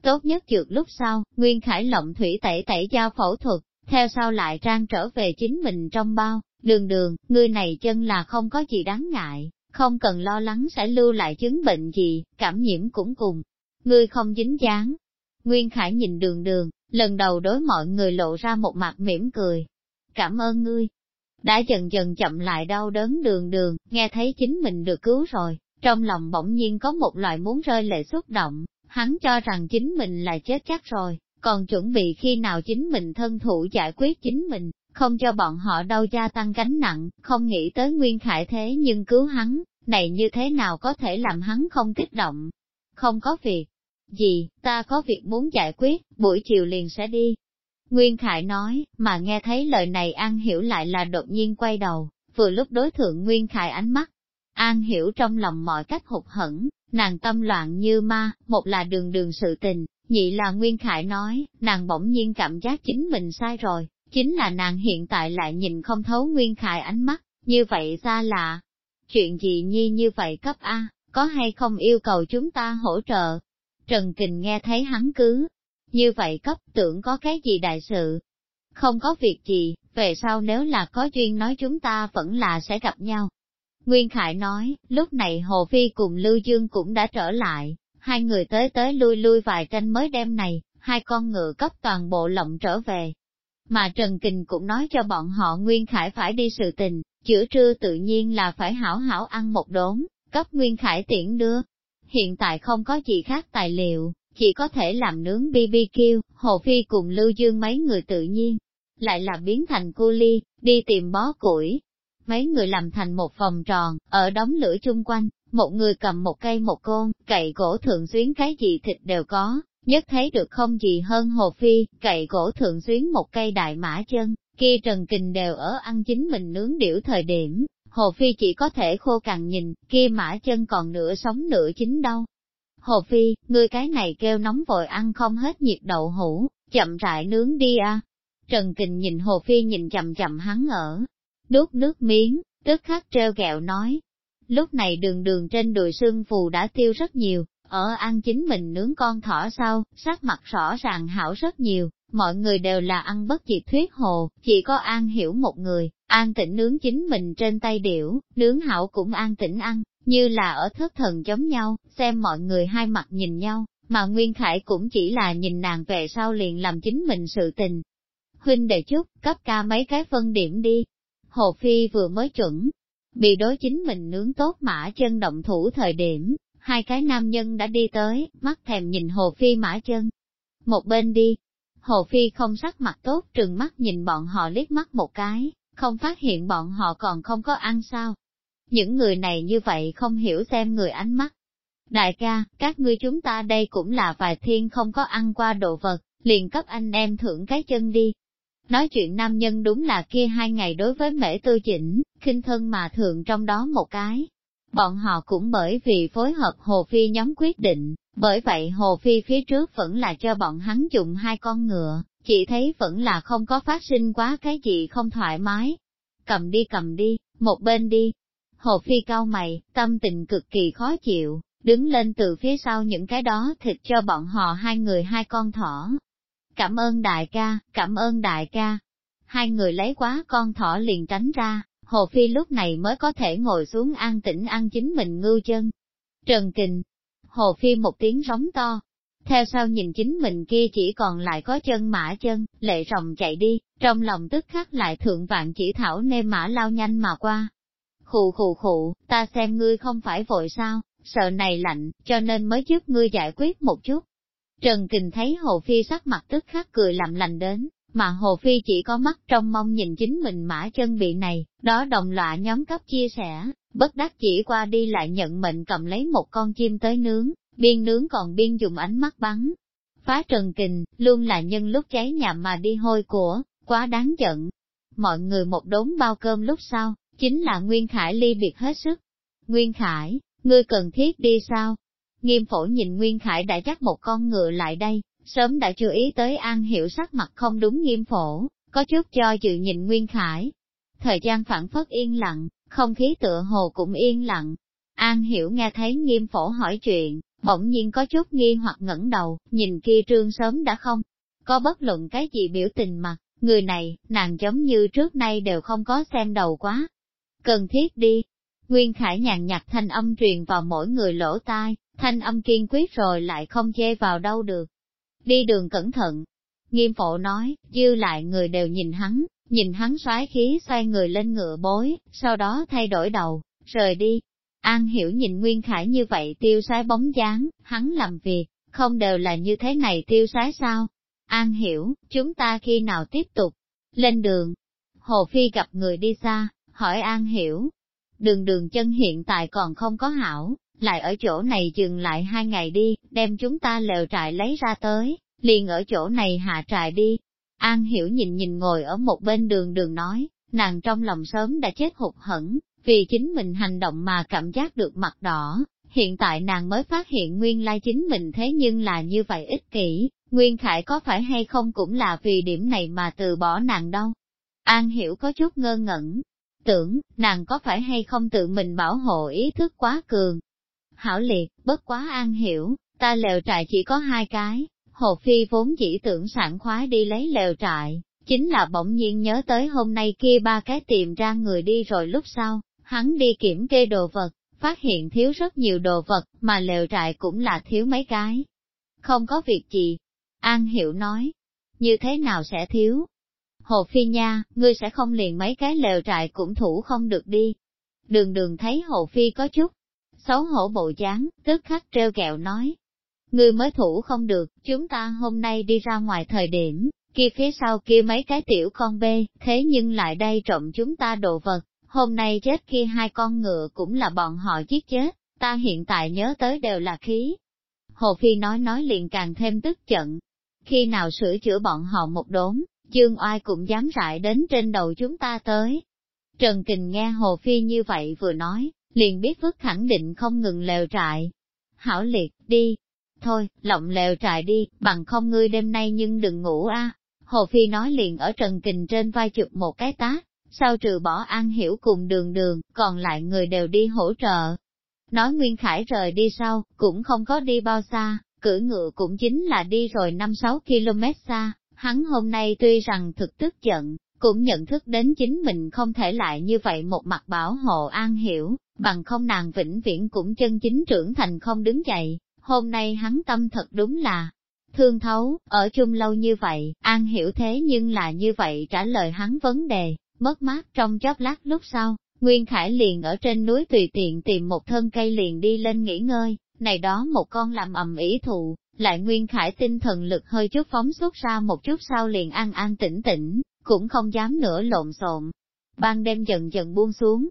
S1: Tốt nhất trượt lúc sau, Nguyên Khải lộng thủy tẩy tẩy giao phẫu thuật, theo sau lại trang trở về chính mình trong bao, đường đường, người này chân là không có gì đáng ngại, không cần lo lắng sẽ lưu lại chứng bệnh gì, cảm nhiễm cũng cùng. Ngươi không dính dáng. Nguyên Khải nhìn đường đường, lần đầu đối mọi người lộ ra một mặt mỉm cười. Cảm ơn ngươi, đã dần dần chậm lại đau đớn đường đường, nghe thấy chính mình được cứu rồi, trong lòng bỗng nhiên có một loại muốn rơi lệ xúc động, hắn cho rằng chính mình là chết chắc rồi, còn chuẩn bị khi nào chính mình thân thủ giải quyết chính mình, không cho bọn họ đâu gia tăng gánh nặng, không nghĩ tới Nguyên Khải thế nhưng cứu hắn, này như thế nào có thể làm hắn không kích động. Không có việc gì, ta có việc muốn giải quyết, buổi chiều liền sẽ đi, Nguyên Khải nói, mà nghe thấy lời này An Hiểu lại là đột nhiên quay đầu, vừa lúc đối thượng Nguyên Khải ánh mắt. An Hiểu trong lòng mọi cách hụt hẫng, nàng tâm loạn như ma, một là đường đường sự tình, nhị là Nguyên Khải nói, nàng bỗng nhiên cảm giác chính mình sai rồi, chính là nàng hiện tại lại nhìn không thấu Nguyên Khải ánh mắt, như vậy ra là, chuyện gì nhi như vậy cấp A, có hay không yêu cầu chúng ta hỗ trợ? Trần Kình nghe thấy hắn cứ như vậy cấp tưởng có cái gì đại sự. Không có việc gì, về sau nếu là có duyên nói chúng ta vẫn là sẽ gặp nhau. Nguyên Khải nói, lúc này Hồ Phi cùng Lưu Dương cũng đã trở lại, hai người tới tới lui lui vài tranh mới đem này, hai con ngựa cấp toàn bộ lộng trở về. Mà Trần Kình cũng nói cho bọn họ Nguyên Khải phải đi sự tình, chữa trưa tự nhiên là phải hảo hảo ăn một đốn, cấp Nguyên Khải tiễn đưa. Hiện tại không có gì khác tài liệu, chỉ có thể làm nướng BBQ, Hồ Phi cùng Lưu Dương mấy người tự nhiên, lại là biến thành cu ly, đi tìm bó củi. Mấy người làm thành một vòng tròn, ở đống lửa chung quanh, một người cầm một cây một côn, cậy gỗ thượng xuyến cái gì thịt đều có, nhất thấy được không gì hơn Hồ Phi, cậy gỗ thượng xuyến một cây đại mã chân, kia Trần Kình đều ở ăn chính mình nướng điểu thời điểm, Hồ Phi chỉ có thể khô cằn nhìn, kia mã chân còn nửa sống nửa chín đâu. Hồ Phi, ngươi cái này kêu nóng vội ăn không hết nhiệt đậu hũ, chậm rãi nướng đi à. Trần Kình nhìn Hồ Phi nhìn chậm chậm hắn ở, đút nước miếng, tức khắc treo gẹo nói. Lúc này đường đường trên đùi xương phù đã tiêu rất nhiều, ở ăn chính mình nướng con thỏ sau, sắc mặt rõ ràng hảo rất nhiều, mọi người đều là ăn bất diệt thuyết hồ, chỉ có An hiểu một người, An tĩnh nướng chính mình trên tay điểu, nướng hảo cũng an tĩnh ăn, như là ở thất thần giống nhau, xem mọi người hai mặt nhìn nhau, mà Nguyên Khải cũng chỉ là nhìn nàng về sau liền làm chính mình sự tình. Huynh đệ chút, cấp ca mấy cái phân điểm đi. Hồ Phi vừa mới chuẩn, bị đối chính mình nướng tốt mã chân động thủ thời điểm, hai cái nam nhân đã đi tới, mắt thèm nhìn Hồ Phi mã chân. Một bên đi, Hồ Phi không sắc mặt tốt trừng mắt nhìn bọn họ liếc mắt một cái, không phát hiện bọn họ còn không có ăn sao. Những người này như vậy không hiểu xem người ánh mắt. Đại ca, các ngươi chúng ta đây cũng là vài thiên không có ăn qua đồ vật, liền cấp anh em thưởng cái chân đi. Nói chuyện nam nhân đúng là kia hai ngày đối với mễ tư chỉnh, khinh thân mà thượng trong đó một cái. Bọn họ cũng bởi vì phối hợp Hồ Phi nhóm quyết định, bởi vậy Hồ Phi phía trước vẫn là cho bọn hắn dùng hai con ngựa, chỉ thấy vẫn là không có phát sinh quá cái gì không thoải mái. Cầm đi cầm đi, một bên đi. Hồ Phi cao mày, tâm tình cực kỳ khó chịu, đứng lên từ phía sau những cái đó thịt cho bọn họ hai người hai con thỏ. Cảm ơn đại ca, cảm ơn đại ca. Hai người lấy quá con thỏ liền tránh ra, Hồ Phi lúc này mới có thể ngồi xuống an tĩnh ăn chính mình ngưu chân. Trần Kình, Hồ Phi một tiếng rống to. Theo sau nhìn chính mình kia chỉ còn lại có chân mã chân, lệ rồng chạy đi, trong lòng tức khắc lại thượng vạn chỉ thảo nêm mã lao nhanh mà qua. Khụ khụ khụ, ta xem ngươi không phải vội sao, sợ này lạnh, cho nên mới giúp ngươi giải quyết một chút. Trần Kình thấy Hồ Phi sắc mặt tức khắc cười làm lành đến, mà Hồ Phi chỉ có mắt trong mong nhìn chính mình mã chân bị này, đó đồng lọa nhóm cấp chia sẻ, bất đắc chỉ qua đi lại nhận mệnh cầm lấy một con chim tới nướng, biên nướng còn biên dùng ánh mắt bắn. Phá trần kình, luôn là nhân lúc cháy nhà mà đi hôi của, quá đáng giận. Mọi người một đốn bao cơm lúc sau, chính là Nguyên Khải ly biệt hết sức. Nguyên Khải, ngươi cần thiết đi sao? Nghiêm phổ nhìn Nguyên Khải đã dắt một con ngựa lại đây, sớm đã chú ý tới An Hiểu sắc mặt không đúng nghiêm phổ, có chút cho dự nhìn Nguyên Khải. Thời gian phản phất yên lặng, không khí tựa hồ cũng yên lặng. An Hiểu nghe thấy nghiêm phổ hỏi chuyện, bỗng nhiên có chút nghi hoặc ngẩng đầu, nhìn kia trương sớm đã không, có bất luận cái gì biểu tình mặt, người này, nàng giống như trước nay đều không có xem đầu quá. Cần thiết đi. Nguyên Khải nhàn nhạt thanh âm truyền vào mỗi người lỗ tai, thanh âm kiên quyết rồi lại không chê vào đâu được. Đi đường cẩn thận. Nghiêm phổ nói, dư lại người đều nhìn hắn, nhìn hắn xoái khí xoay người lên ngựa bối, sau đó thay đổi đầu, rời đi. An hiểu nhìn Nguyên Khải như vậy tiêu sái bóng dáng, hắn làm việc, không đều là như thế này tiêu sái sao? An hiểu, chúng ta khi nào tiếp tục? Lên đường. Hồ Phi gặp người đi xa, hỏi An hiểu. Đường đường chân hiện tại còn không có hảo, lại ở chỗ này dừng lại hai ngày đi, đem chúng ta lều trại lấy ra tới, liền ở chỗ này hạ trại đi. An hiểu nhìn nhìn ngồi ở một bên đường đường nói, nàng trong lòng sớm đã chết hụt hẫng, vì chính mình hành động mà cảm giác được mặt đỏ, hiện tại nàng mới phát hiện nguyên lai chính mình thế nhưng là như vậy ích kỷ, Nguyên Khải có phải hay không cũng là vì điểm này mà từ bỏ nàng đâu. An hiểu có chút ngơ ngẩn, tưởng, nàng có phải hay không tự mình bảo hộ ý thức quá cường, hảo liệt, bất quá an hiểu, ta lều trại chỉ có hai cái, Hồ Phi vốn chỉ tưởng sẵn khoái đi lấy lều trại, chính là bỗng nhiên nhớ tới hôm nay kia ba cái tìm ra người đi rồi lúc sau, hắn đi kiểm kê đồ vật, phát hiện thiếu rất nhiều đồ vật, mà lều trại cũng là thiếu mấy cái. Không có việc gì. An Hiểu nói, như thế nào sẽ thiếu? Hồ Phi nha, ngươi sẽ không liền mấy cái lều trại cũng thủ không được đi. Đường đường thấy Hồ Phi có chút xấu hổ bộ dáng, tức khắc treo kẹo nói. Ngươi mới thủ không được, chúng ta hôm nay đi ra ngoài thời điểm, kia phía sau kia mấy cái tiểu con bê, thế nhưng lại đây trộm chúng ta đồ vật, hôm nay chết kia hai con ngựa cũng là bọn họ giết chết, ta hiện tại nhớ tới đều là khí. Hồ Phi nói nói liền càng thêm tức giận. Khi nào sửa chữa bọn họ một đốn, Dương Oai cũng dám rại đến trên đầu chúng ta tới. Trần Kình nghe Hồ Phi như vậy vừa nói, liền biết vứt khẳng định không ngừng lều trại. Hảo liệt, đi. Thôi, lộng lều trại đi, bằng không ngươi đêm nay nhưng đừng ngủ a. Hồ Phi nói liền ở Trần Kình trên vai chụp một cái tá, sau trừ bỏ An Hiểu cùng đường đường, còn lại người đều đi hỗ trợ. Nói Nguyên Khải rời đi sau, cũng không có đi bao xa, cưỡi ngựa cũng chính là đi rồi 5-6 km xa, hắn hôm nay tuy rằng thực tức giận, cũng nhận thức đến chính mình không thể lại như vậy một mặt bảo hộ An Hiểu, bằng không nàng vĩnh viễn cũng chân chính trưởng thành không đứng dậy, hôm nay hắn tâm thật đúng là thương thấu, ở chung lâu như vậy, An Hiểu thế nhưng là như vậy trả lời hắn vấn đề, mất mát trong chốc lát lúc sau, Nguyên Khải liền ở trên núi tùy tiện tìm một thân cây liền đi lên nghỉ ngơi, này đó một con làm ầm ý thụ, lại Nguyên Khải tinh thần lực hơi chút phóng xuất ra một chút sau liền an an tĩnh tĩnh, cũng không dám nữa lộn xộn. Ban đêm dần dần buông xuống.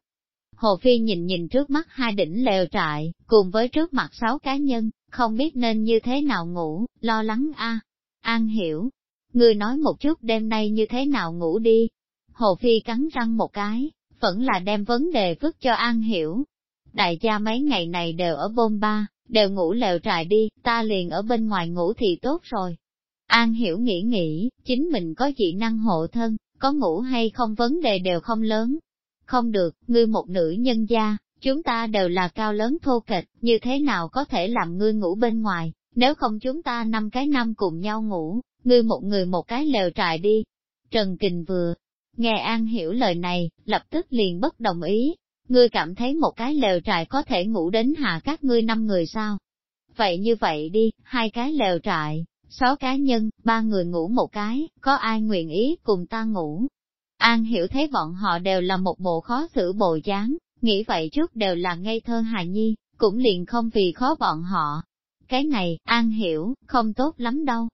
S1: Hồ Phi nhìn nhìn trước mắt hai đỉnh lều trại, cùng với trước mặt sáu cá nhân, không biết nên như thế nào ngủ, lo lắng a. An hiểu, người nói một chút đêm nay như thế nào ngủ đi. Hồ Phi cắn răng một cái, vẫn là đem vấn đề vứt cho An hiểu. Đại gia mấy ngày này đều ở bôn ba, đều ngủ lều trại đi, ta liền ở bên ngoài ngủ thì tốt rồi. An hiểu nghĩ nghĩ, chính mình có dị năng hộ thân, có ngủ hay không vấn đề đều không lớn. Không được, ngươi một nữ nhân gia, chúng ta đều là cao lớn thô kịch, như thế nào có thể làm ngươi ngủ bên ngoài, nếu không chúng ta năm cái năm cùng nhau ngủ, ngươi một người một cái lều trại đi. Trần Kình vừa, nghe An hiểu lời này, lập tức liền bất đồng ý, ngươi cảm thấy một cái lều trại có thể ngủ đến hạ các ngươi năm người sao? Vậy như vậy đi, hai cái lều trại, sáu cá nhân, ba người ngủ một cái, có ai nguyện ý cùng ta ngủ? An hiểu thấy bọn họ đều là một bộ khó xử bồ dáng, nghĩ vậy trước đều là ngây thơ hài nhi, cũng liền không vì khó bọn họ. Cái này, An hiểu, không tốt lắm đâu.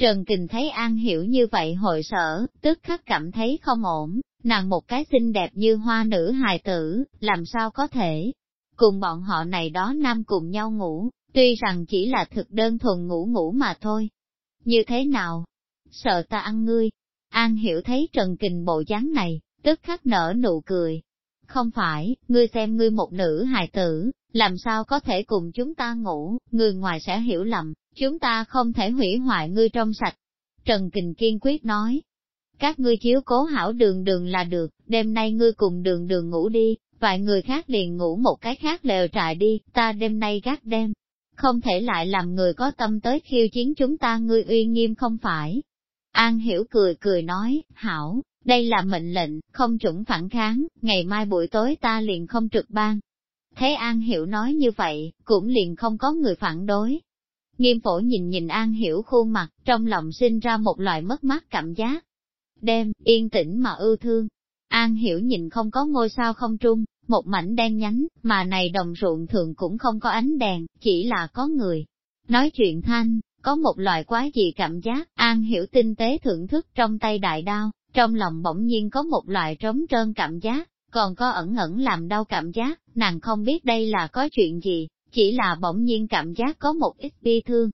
S1: Trần Kình thấy An hiểu như vậy hội sở, tức khắc cảm thấy không ổn, nàng một cái xinh đẹp như hoa nữ hài tử, làm sao có thể cùng bọn họ này đó nam cùng nhau ngủ, tuy rằng chỉ là thực đơn thuần ngủ ngủ mà thôi. Như thế nào? Sợ ta ăn ngươi. An hiểu thấy Trần Kình bộ dáng này, tức khắc nở nụ cười. Không phải, ngươi xem ngươi một nữ hài tử, làm sao có thể cùng chúng ta ngủ, người ngoài sẽ hiểu lầm, chúng ta không thể hủy hoại ngươi trong sạch. Trần Kình kiên quyết nói, các ngươi chiếu cố hảo đường đường là được, đêm nay ngươi cùng đường đường ngủ đi, vài người khác liền ngủ một cái khác lều trại đi, ta đêm nay gác đêm. Không thể lại làm người có tâm tới khiêu chiến chúng ta ngươi uy nghiêm không phải. An hiểu cười cười nói, hảo, đây là mệnh lệnh, không chuẩn phản kháng, ngày mai buổi tối ta liền không trực ban. Thế An hiểu nói như vậy, cũng liền không có người phản đối. Nghiêm phổ nhìn nhìn An hiểu khuôn mặt, trong lòng sinh ra một loại mất mát cảm giác, đêm, yên tĩnh mà ưu thương. An hiểu nhìn không có ngôi sao không trung, một mảnh đen nhánh, mà này đồng ruộng thường cũng không có ánh đèn, chỉ là có người. Nói chuyện thanh, có một loại quá gì cảm giác, An hiểu tinh tế thưởng thức trong tay đại đao, trong lòng bỗng nhiên có một loại trống trơn cảm giác, còn có ẩn ẩn làm đau cảm giác, nàng không biết đây là có chuyện gì, chỉ là bỗng nhiên cảm giác có một ít bi thương.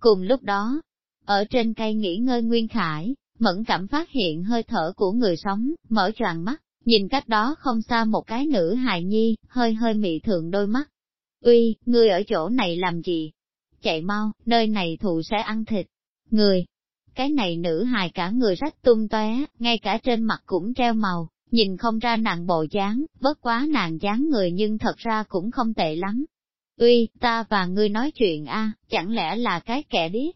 S1: Cùng lúc đó, ở trên cây nghỉ ngơi Nguyên Khải, mẫn cảm phát hiện hơi thở của người sống, mở choàng mắt, nhìn cách đó không xa một cái nữ hài nhi, hơi hơi mị thượng đôi mắt. Uy, ngươi ở chỗ này làm gì? Chạy mau, nơi này thụ sẽ ăn thịt. Người, cái này nữ hài cả người rách tung tóe, ngay cả trên mặt cũng treo màu, nhìn không ra nàng bộ dáng, bất quá nàng dáng người nhưng thật ra cũng không tệ lắm. Uy, ta và ngươi nói chuyện a, chẳng lẽ là cái kẻ điếc?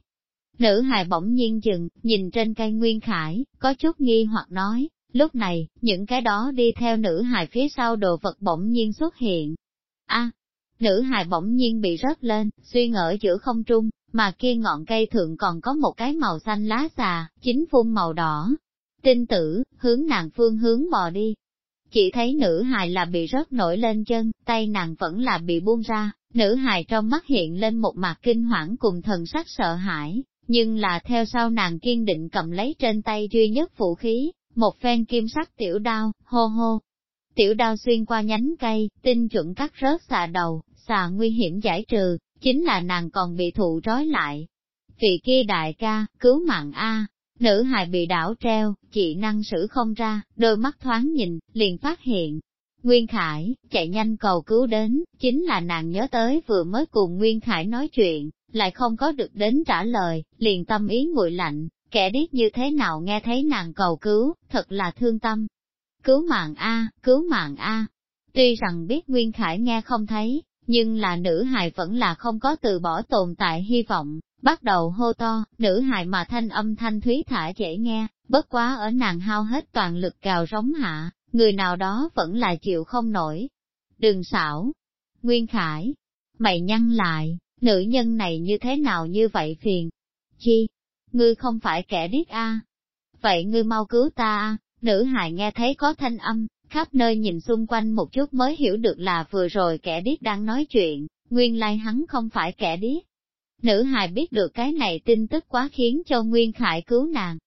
S1: Nữ hài bỗng nhiên dừng, nhìn trên cây Nguyên Khải, có chút nghi hoặc nói, lúc này, những cái đó đi theo nữ hài phía sau đồ vật bỗng nhiên xuất hiện. a nữ hài bỗng nhiên bị rớt lên, suy ở giữa không trung, mà kia ngọn cây thượng còn có một cái màu xanh lá xà, chính phun màu đỏ. Tinh tử, hướng nàng phương hướng bò đi. chỉ thấy nữ hài là bị rớt nổi lên chân, tay nàng vẫn là bị buông ra, nữ hài trong mắt hiện lên một mặt kinh hoảng cùng thần sắc sợ hãi, nhưng là theo sau nàng kiên định cầm lấy trên tay duy nhất vũ khí, một phen kim sắc tiểu đao, hô hô. Tiểu đao xuyên qua nhánh cây, tinh chuẩn cắt rớt xà đầu, xà nguy hiểm giải trừ, chính là nàng còn bị thụ trói lại. Vị kia đại ca, cứu mạng A, nữ hài bị đảo treo, chị năng sử không ra, đôi mắt thoáng nhìn, liền phát hiện. Nguyên Khải, chạy nhanh cầu cứu đến, chính là nàng nhớ tới vừa mới cùng Nguyên Khải nói chuyện, lại không có được đến trả lời, liền tâm ý nguội lạnh, kẻ điếc như thế nào nghe thấy nàng cầu cứu, thật là thương tâm. Cứu mạng A, cứu mạng A. Tuy rằng biết Nguyên Khải nghe không thấy, nhưng là nữ hài vẫn là không có từ bỏ tồn tại hy vọng, bắt đầu hô to, nữ hài mà thanh âm thanh thúy thả dễ nghe, bất quá ở nàng hao hết toàn lực cào rống hạ, người nào đó vẫn là chịu không nổi. Đừng xảo, Nguyên Khải, mày nhăn lại, nữ nhân này như thế nào như vậy phiền? Chi? Ngươi không phải kẻ điếc a? Vậy ngươi mau cứu ta a? Nữ hài nghe thấy có thanh âm, khắp nơi nhìn xung quanh một chút mới hiểu được là vừa rồi kẻ điếc đang nói chuyện, nguyên lai hắn không phải kẻ điếc. Nữ hài biết được cái này tin tức quá khiến cho Nguyên Khải cứu nàng.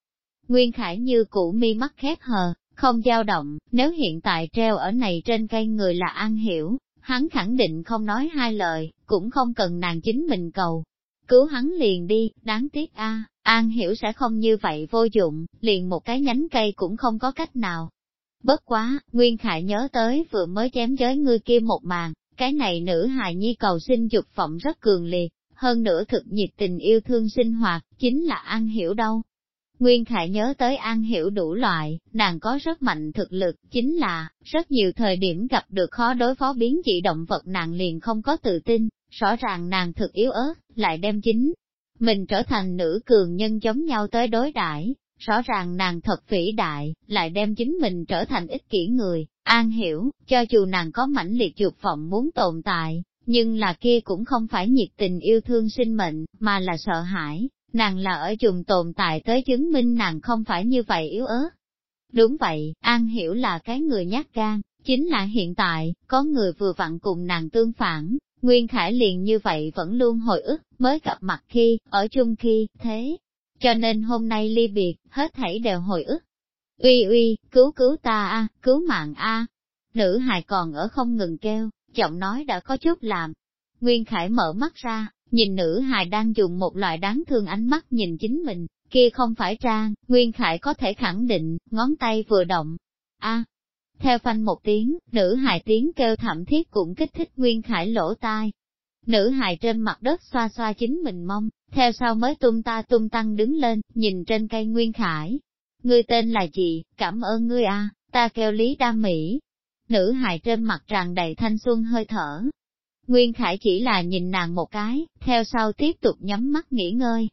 S1: Nguyên Khải như cũ mi mắt khép hờ, không dao động, nếu hiện tại treo ở này trên cây người là An Hiểu, hắn khẳng định không nói hai lời, cũng không cần nàng chính mình cầu. Cứu hắn liền đi, đáng tiếc a An Hiểu sẽ không như vậy vô dụng, liền một cái nhánh cây cũng không có cách nào, Bất quá, Nguyên Khải nhớ tới vừa mới chém giới ngươi kia một màn, cái này nữ hài nhi cầu sinh dục vọng rất cường liệt, hơn nữa thực nhiệt tình yêu thương sinh hoạt, chính là An Hiểu đâu. Nguyên Khải nhớ tới An Hiểu đủ loại, nàng có rất mạnh thực lực, chính là, rất nhiều thời điểm gặp được khó đối phó biến dị động vật nàng liền không có tự tin, rõ ràng nàng thực yếu ớt, lại đem chính. Mình trở thành nữ cường nhân giống nhau tới đối đãi rõ ràng nàng thật vĩ đại, lại đem chính mình trở thành ích kỷ người, an hiểu, cho dù nàng có mãnh liệt dục vọng muốn tồn tại, nhưng là kia cũng không phải nhiệt tình yêu thương sinh mệnh, mà là sợ hãi, nàng là ở dùng tồn tại tới chứng minh nàng không phải như vậy yếu ớt. Đúng vậy, An Hiểu là cái người nhát gan, chính là hiện tại, có người vừa vặn cùng nàng tương phản, Nguyên Khải liền như vậy vẫn luôn hồi ức, mới gặp mặt khi, ở chung khi, thế, cho nên hôm nay ly biệt, hết thảy đều hồi ức. Uy uy, cứu cứu ta a, cứu mạng a. Nữ hài còn ở không ngừng kêu, giọng nói đã có chút làm. Nguyên Khải mở mắt ra, nhìn nữ hài đang dùng một loại đáng thương ánh mắt nhìn chính mình, kia không phải trang, Nguyên Khải có thể khẳng định, ngón tay vừa động. a Theo phanh một tiếng, nữ hài tiếng kêu thảm thiết cũng kích thích Nguyên Khải lỗ tai, Nữ hài trên mặt đất xoa xoa chính mình mong, theo sau mới tung ta tung tăng đứng lên, nhìn trên cây Nguyên Khải. Ngươi tên là gì, cảm ơn ngươi a, ta kêu Lý đa Mỹ. Nữ hài trên mặt tràn đầy thanh xuân hơi thở. Nguyên Khải chỉ là nhìn nàng một cái, theo sau tiếp tục nhắm mắt nghỉ ngơi.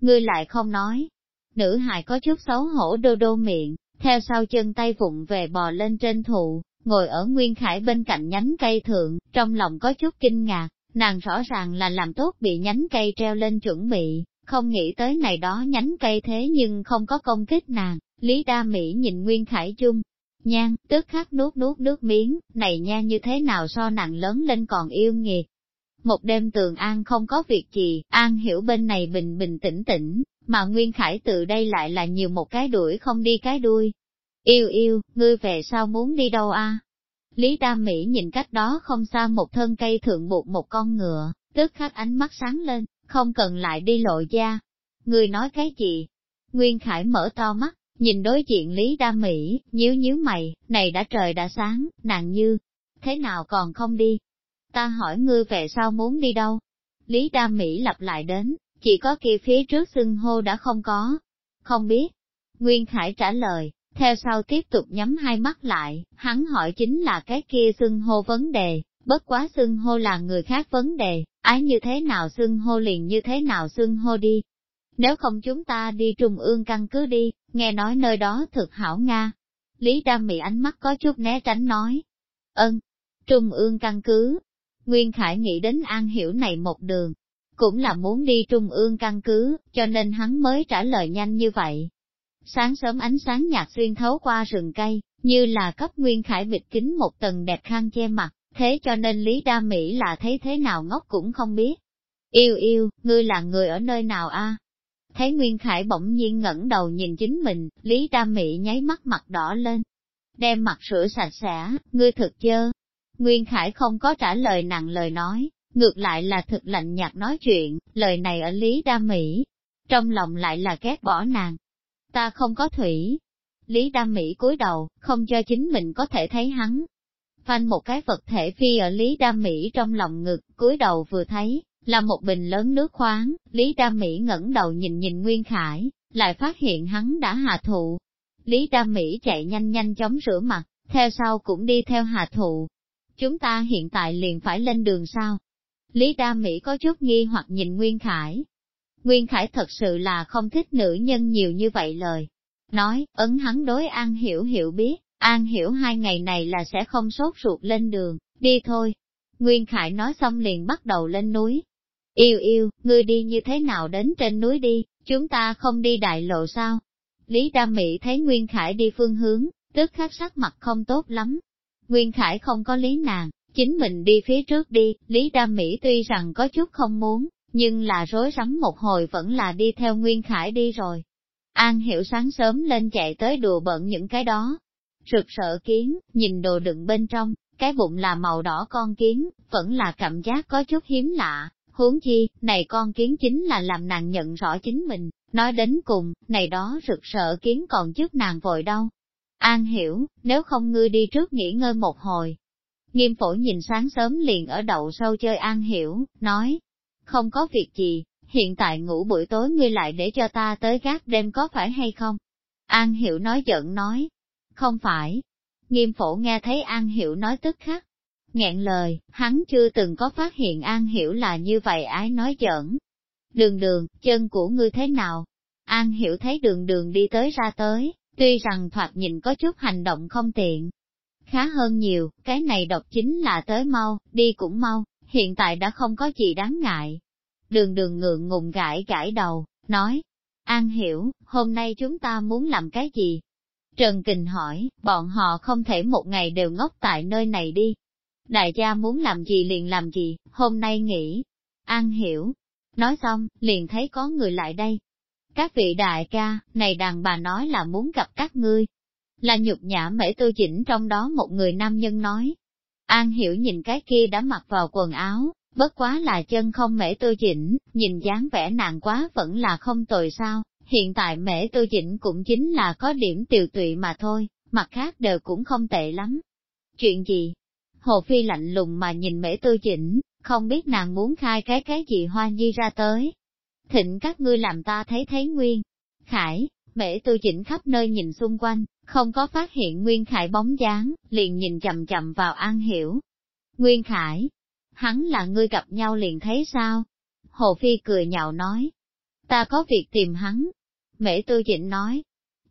S1: Ngươi lại không nói. Nữ hài có chút xấu hổ đô đô miệng, theo sau chân tay vụng về bò lên trên thụ, ngồi ở Nguyên Khải bên cạnh nhánh cây thượng, trong lòng có chút kinh ngạc, Nàng rõ ràng là làm tốt bị nhánh cây treo lên chuẩn bị, không nghĩ tới này đó nhánh cây thế nhưng không có công kích nàng. Lý Đa Mỹ nhìn Nguyên Khải chung nhan, tức khắc nuốt nuốt nước miếng, này nha như thế nào so nặng lớn lên còn yêu nghiệt. Một đêm tường an không có việc gì, an hiểu bên này bình bình tĩnh tĩnh, mà Nguyên Khải từ đây lại là nhiều một cái đuổi không đi cái đuôi. Yêu yêu, ngươi về sao muốn đi đâu a? Lý Đam Mỹ nhìn cách đó không xa một thân cây thượng buộc một con ngựa, tức khắc ánh mắt sáng lên, không cần lại đi lộ ra. Người nói cái gì? Nguyên Khải mở to mắt, nhìn đối diện Lý Đa Mỹ, nhíu nhíu mày, này đã trời đã sáng, nàng như, thế nào còn không đi? Ta hỏi ngươi về sao muốn đi đâu? Lý Đa Mỹ lặp lại đến, chỉ có kia phía trước xưng hô đã không có. Không biết. Nguyên Khải trả lời, theo sau tiếp tục nhắm hai mắt lại, hắn hỏi chính là cái kia xưng hô vấn đề, bất quá xưng hô là người khác vấn đề, ái như thế nào xưng hô liền như thế nào xưng hô đi. Nếu không chúng ta đi trung ương căn cứ đi, nghe nói nơi đó thực hảo Nga. Lý Đam Mỹ ánh mắt có chút né tránh nói. Ân, trung ương căn cứ. Nguyên Khải nghĩ đến An Hiểu này một đường, cũng là muốn đi trung ương căn cứ, cho nên hắn mới trả lời nhanh như vậy. sáng sớm ánh sáng nhạt xuyên thấu qua rừng cây, như là cấp Nguyên Khải bịt kính một tầng đẹp khăn che mặt, thế cho nên Lý Đa Mỹ là thấy thế nào ngốc cũng không biết. Yêu yêu, ngươi là người ở nơi nào a? Thấy Nguyên Khải bỗng nhiên ngẩng đầu nhìn chính mình, Lý Đa Mỹ nháy mắt mặt đỏ lên. Đem mặt sữa sạch sẽ, ngươi thực chơ. Nguyên Khải không có trả lời nặng lời nói, ngược lại là thực lạnh nhạt nói chuyện, lời này ở Lý Đa Mỹ. Trong lòng lại là ghét bỏ nàng. Ta không có thủy. Lý Đa Mỹ cúi đầu, không cho chính mình có thể thấy hắn. Phanh một cái vật thể phi ở Lý Đa Mỹ trong lòng ngực, cúi đầu vừa thấy, là một bình lớn nước khoáng, Lý Đa Mỹ ngẩng đầu nhìn nhìn Nguyên Khải, lại phát hiện hắn đã hạ thụ. Lý Đa Mỹ chạy nhanh nhanh chóng rửa mặt, theo sau cũng đi theo hạ thụ. Chúng ta hiện tại liền phải lên đường sao? Lý Đa Mỹ có chút nghi hoặc nhìn Nguyên Khải. Nguyên Khải thật sự là không thích nữ nhân nhiều như vậy lời. Nói, ấn hắn đối An Hiểu Hiểu biết, An Hiểu hai ngày này là sẽ không sốt ruột lên đường, đi thôi. Nguyên Khải nói xong liền bắt đầu lên núi. Yêu yêu, ngươi đi như thế nào đến trên núi đi, chúng ta không đi đại lộ sao? Lý Đa Mỹ thấy Nguyên Khải đi phương hướng, tức khắc sắc mặt không tốt lắm. Nguyên Khải không có lý nàng, chính mình đi phía trước đi, Lý Đa Mỹ tuy rằng có chút không muốn, nhưng là rối rắm một hồi vẫn là đi theo Nguyên Khải đi rồi. An Hiểu sáng sớm lên chạy tới đùa bận những cái đó. Rực sợ kiến, nhìn đồ đựng bên trong, cái bụng là màu đỏ con kiến, vẫn là cảm giác có chút hiếm lạ, huống chi, này con kiến chính là làm nàng nhận rõ chính mình, nói đến cùng, này đó rực sợ kiến còn trước nàng vội đâu. An hiểu, nếu không ngươi đi trước nghỉ ngơi một hồi. Nghiêm phổ nhìn sáng sớm liền ở đậu sâu chơi An hiểu, nói, không có việc gì, hiện tại ngủ buổi tối ngươi lại để cho ta tới gác đêm có phải hay không? An hiểu nói giận nói, không phải. Nghiêm phổ nghe thấy An hiểu nói tức khắc, nghẹn lời, hắn chưa từng có phát hiện An Hiểu là như vậy ái nói giỡn. Đường đường, chân của ngươi thế nào? An Hiểu thấy đường đường đi tới ra tới, tuy rằng thoạt nhìn có chút hành động không tiện. Khá hơn nhiều, cái này độc chính là tới mau, đi cũng mau, hiện tại đã không có gì đáng ngại. Đường đường ngượng ngùng gãi gãi đầu, nói, An Hiểu, hôm nay chúng ta muốn làm cái gì? Trần Kình hỏi, bọn họ không thể một ngày đều ngốc tại nơi này đi, Đại gia muốn làm gì liền làm gì, hôm nay nghỉ. An hiểu. Nói xong, liền thấy có người lại đây. Các vị đại ca, này đàn bà nói là muốn gặp các ngươi. Là nhục nhã mễ tư chỉnh trong đó một người nam nhân nói. An hiểu nhìn cái kia đã mặc vào quần áo, bất quá là chân không mễ tư chỉnh, nhìn dáng vẻ nàng quá vẫn là không tồi sao, hiện tại mễ tư chỉnh cũng chính là có điểm tiều tụy mà thôi, mặt khác đều cũng không tệ lắm. Chuyện gì, Hồ Phi lạnh lùng mà nhìn mễ tư chỉnh, không biết nàng muốn khai cái cái gì hoa nhi ra tới. Thịnh các ngươi làm ta thấy thấy nguyên. Khải, mễ tư chỉnh khắp nơi nhìn xung quanh, không có phát hiện Nguyên Khải bóng dáng, liền nhìn chậm chậm vào An Hiểu. Nguyên Khải, hắn là ngươi gặp nhau liền thấy sao? Hồ Phi cười nhạo nói, ta có việc tìm hắn. Mễ tư chỉnh nói,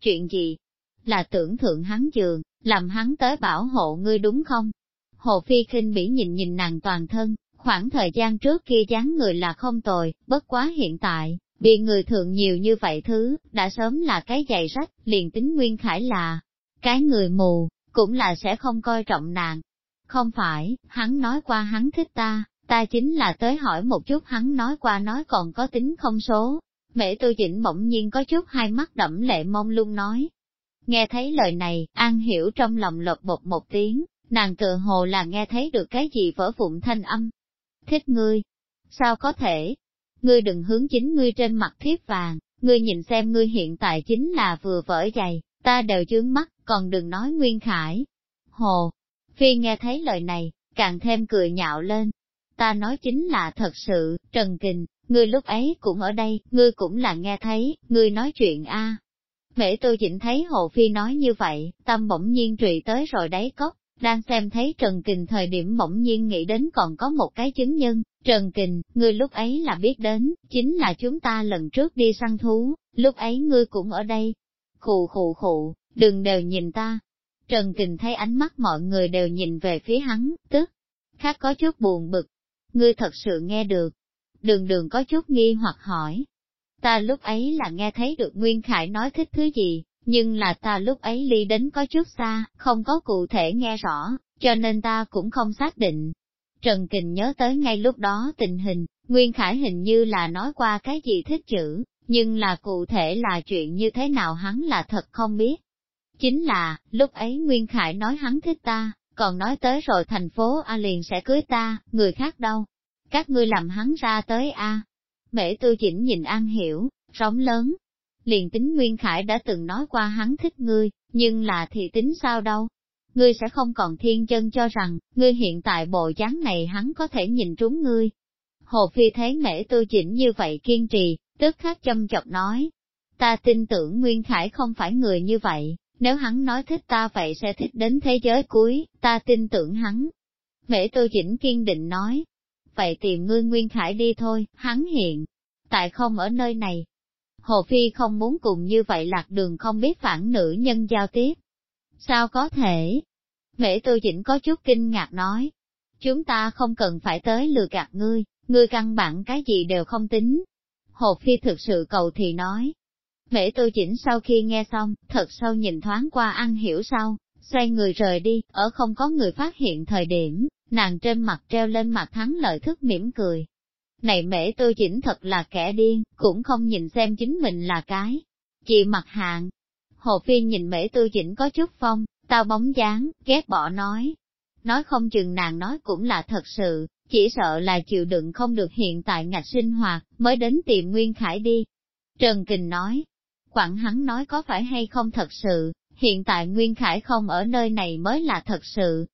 S1: chuyện gì? Là tưởng thượng hắn giường, làm hắn tới bảo hộ ngươi đúng không? Hồ Phi khinh bỉ nhìn nhìn nàng toàn thân, khoảng thời gian trước kia dáng người là không tồi, bất quá hiện tại, bị người thượng nhiều như vậy thứ, đã sớm là cái giày rách, liền tính Nguyên Khải là cái người mù, cũng là sẽ không coi trọng nàng. Không phải, hắn nói qua hắn thích ta, ta chính là tới hỏi một chút hắn nói qua nói còn có tính không số. Mẹ Tô chỉnh bỗng nhiên có chút hai mắt đẫm lệ mông lung nói. Nghe thấy lời này, An hiểu trong lòng lột bột một tiếng, Nàng tự hồ là nghe thấy được cái gì vỡ vụn thanh âm. Thích ngươi. Sao có thể? Ngươi đừng hướng chính ngươi trên mặt thiếp vàng, ngươi nhìn xem ngươi hiện tại chính là vừa vỡ dày, ta đều chướng mắt, còn đừng nói nguyên khải. Hồ. Phi nghe thấy lời này, càng thêm cười nhạo lên. Ta nói chính là thật sự, Trần Kình, ngươi lúc ấy cũng ở đây, ngươi cũng là nghe thấy, ngươi nói chuyện a. Mễ tôi chỉnh thấy Hồ Phi nói như vậy, tâm bỗng nhiên trụy tới rồi đáy cốc, đang xem thấy Trần Kình thời điểm bỗng nhiên nghĩ đến còn có một cái chứng nhân, Trần Kình, ngươi lúc ấy là biết đến, chính là chúng ta lần trước đi săn thú, lúc ấy ngươi cũng ở đây. Khụ khụ khụ, đừng đều nhìn ta. Trần Kình thấy ánh mắt mọi người đều nhìn về phía hắn, tức, khác có chút buồn bực. Ngươi thật sự nghe được. Đường đường có chút nghi hoặc hỏi. Ta lúc ấy là nghe thấy được Nguyên Khải nói thích thứ gì, nhưng là ta lúc ấy ly đến có chút xa, không có cụ thể nghe rõ, cho nên ta cũng không xác định. Trần Kình nhớ tới ngay lúc đó tình hình, Nguyên Khải hình như là nói qua cái gì thích chữ, nhưng là cụ thể là chuyện như thế nào hắn là thật không biết. Chính là, lúc ấy Nguyên Khải nói hắn thích ta, còn nói tới rồi thành phố A liền sẽ cưới ta, người khác đâu. Các ngươi làm hắn ra tới A. Mễ tư chỉnh nhìn An Hiểu, rống lớn. Liền tính Nguyên Khải đã từng nói qua hắn thích ngươi, nhưng là thì tính sao đâu. Ngươi sẽ không còn thiên chân cho rằng, ngươi hiện tại bộ dáng này hắn có thể nhìn trúng ngươi. Hồ Phi thấy mễ tư chỉnh như vậy kiên trì, tức khắc châm chọc nói. Ta tin tưởng Nguyên Khải không phải người như vậy, nếu hắn nói thích ta vậy sẽ thích đến thế giới cuối, ta tin tưởng hắn. Mễ Tư Chỉnh kiên định nói, vậy tìm ngươi Nguyên Khải đi thôi, hắn hiện, tại không ở nơi này. Hồ Phi không muốn cùng như vậy lạc đường không biết phản nữ nhân giao tiếp. Sao có thể? Mễ Tư Dĩnh có chút kinh ngạc nói, chúng ta không cần phải tới lừa gạt ngươi, ngươi căn bản cái gì đều không tính. Hồ Phi thực sự cầu thì nói, Mễ tư Dĩnh sau khi nghe xong, thật sâu nhìn thoáng qua ăn hiểu sau, xoay người rời đi, ở không có người phát hiện thời điểm, nàng trên mặt treo lên mặt thắng lợi thức mỉm cười. Này mễ tư chỉnh thật là kẻ điên, cũng không nhìn xem chính mình là cái. Chị mặt hạng. Hồ Phi nhìn mễ tư chỉnh có chút phong, tao bóng dáng, ghét bỏ nói. Nói không chừng nàng nói cũng là thật sự, chỉ sợ là chịu đựng không được hiện tại ngạch sinh hoạt, mới đến tìm Nguyên Khải đi. Trần Kình nói, Quảng hắn nói có phải hay không thật sự, hiện tại Nguyên Khải không ở nơi này mới là thật sự.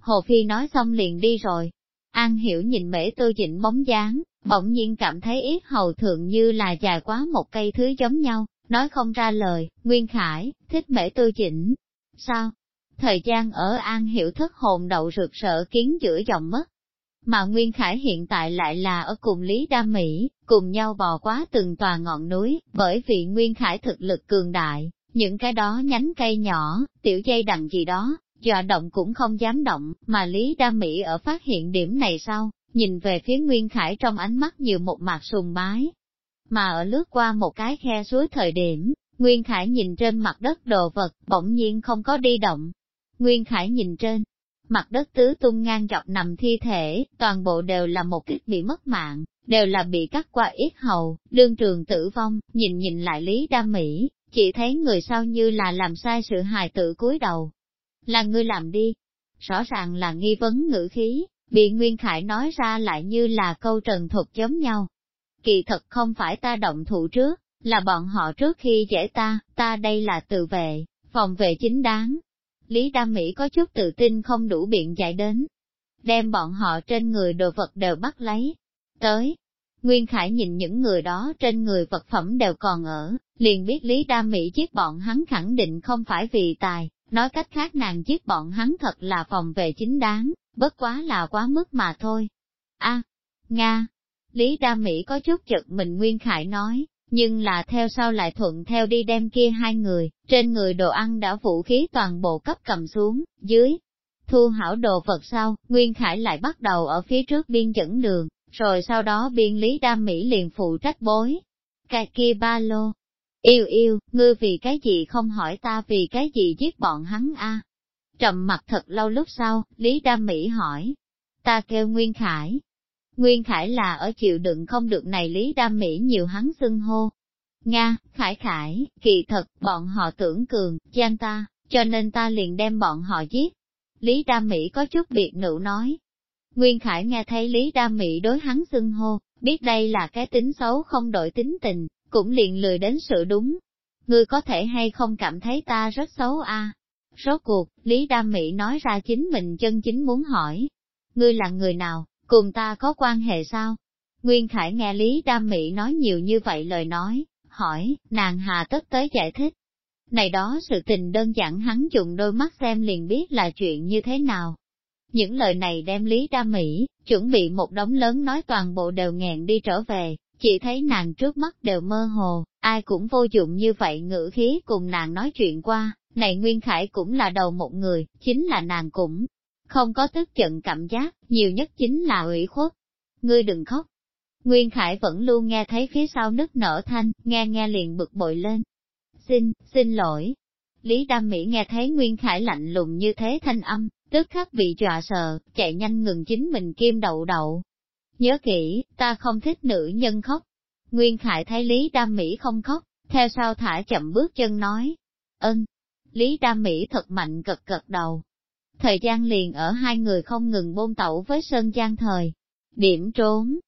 S1: Hồ Phi nói xong liền đi rồi. An Hiểu nhìn mễ tư chỉnh bóng dáng, bỗng nhiên cảm thấy ít hầu thượng như là dài quá một cây thứ giống nhau, nói không ra lời, Nguyên Khải, thích mễ tư chỉnh. Sao? Thời gian ở An Hiểu thất hồn đậu rực sợ kiến giữa dòng mất, mà Nguyên Khải hiện tại lại là ở cùng Lý Đam Mỹ, cùng nhau bò quá từng tòa ngọn núi, bởi vì Nguyên Khải thực lực cường đại, những cái đó nhánh cây nhỏ, tiểu dây đằng gì đó, dọa động cũng không dám động, mà Lý đa Mỹ ở phát hiện điểm này sau, nhìn về phía Nguyên Khải trong ánh mắt nhiều một mặt sùng bái. Mà ở lướt qua một cái khe suối thời điểm, Nguyên Khải nhìn trên mặt đất đồ vật, bỗng nhiên không có đi động. Nguyên Khải nhìn trên, mặt đất tứ tung ngang dọc nằm thi thể, toàn bộ đều là một kích bị mất mạng, đều là bị cắt qua ít hầu, đương trường tử vong, nhìn nhìn lại Lý đa Mỹ, chỉ thấy người sau như là làm sai sự hài tự cúi đầu. Là ngươi làm đi. Rõ ràng là nghi vấn ngữ khí, bị Nguyên Khải nói ra lại như là câu trần thuật giống nhau. Kỳ thật không phải ta động thủ trước, là bọn họ trước khi dễ ta, ta đây là tự vệ, phòng vệ chính đáng, Lý Đam Mỹ có chút tự tin không đủ biện giải đến. Đem bọn họ trên người đồ vật đều bắt lấy. Tới, Nguyên Khải nhìn những người đó trên người vật phẩm đều còn ở, liền biết Lý Đam Mỹ giết bọn hắn khẳng định không phải vì tài, nói cách khác nàng giết bọn hắn thật là phòng vệ chính đáng, bất quá là quá mức mà thôi. a Nga, Lý đa Mỹ có chút chật mình Nguyên Khải nói, nhưng là theo sau lại thuận theo đi đem kia hai người, trên người đồ ăn đã vũ khí toàn bộ cấp cầm xuống, dưới. Thu hảo đồ vật sau, Nguyên Khải lại bắt đầu ở phía trước biên dẫn đường, rồi sau đó biên lý đa Mỹ liền phụ trách bối. Cái kia ba lô. Yêu yêu, ngươi vì cái gì không hỏi ta vì cái gì giết bọn hắn a? Trầm mặt thật lâu lúc sau, Lý Đam Mỹ hỏi. Ta kêu Nguyên Khải, Nguyên Khải là ở chịu đựng không được này Lý Đam Mỹ nhiều hắn xưng hô. Nga, Khải Khải, kỳ thật, bọn họ tưởng cường, gian ta, cho nên ta liền đem bọn họ giết. Lý Đam Mỹ có chút biệt nữ nói. Nguyên Khải nghe thấy Lý Đam Mỹ đối hắn xưng hô, biết đây là cái tính xấu không đổi tính tình, cũng liền lười đến sự đúng. Ngươi có thể hay không cảm thấy ta rất xấu a? À? Rốt cuộc, Lý Đam Mỹ nói ra chính mình chân chính muốn hỏi. Ngươi là người nào? Cùng ta có quan hệ sao? Nguyên Khải nghe Lý Đam Mỹ nói nhiều như vậy lời nói, hỏi, nàng hà tất tới giải thích. Này đó sự tình đơn giản hắn dùng đôi mắt xem liền biết là chuyện như thế nào. Những lời này đem Lý Đam Mỹ, chuẩn bị một đống lớn nói toàn bộ đều nghẹn đi trở về, chỉ thấy nàng trước mắt đều mơ hồ, ai cũng vô dụng như vậy ngữ khí cùng nàng nói chuyện qua, này Nguyên Khải cũng là đầu một người, chính là nàng cũng không có tức giận cảm giác, nhiều nhất chính là ủy khuất. Ngươi đừng khóc. Nguyên Khải vẫn luôn nghe thấy phía sau nức nở thanh, nghe nghe liền bực bội lên. Xin, xin lỗi. Lý Đam Mỹ nghe thấy Nguyên Khải lạnh lùng như thế thanh âm, tức khắc bị dọa sợ, chạy nhanh ngừng chính mình kim đậu đậu. Nhớ kỹ, ta không thích nữ nhân khóc. Nguyên Khải thấy Lý Đam Mỹ không khóc, theo sau thả chậm bước chân nói. Ơn. Lý Đam Mỹ thật mạnh gật gật đầu. Thời gian liền ở hai người không ngừng bôn tẩu với Sơn Giang thời. Điểm trốn,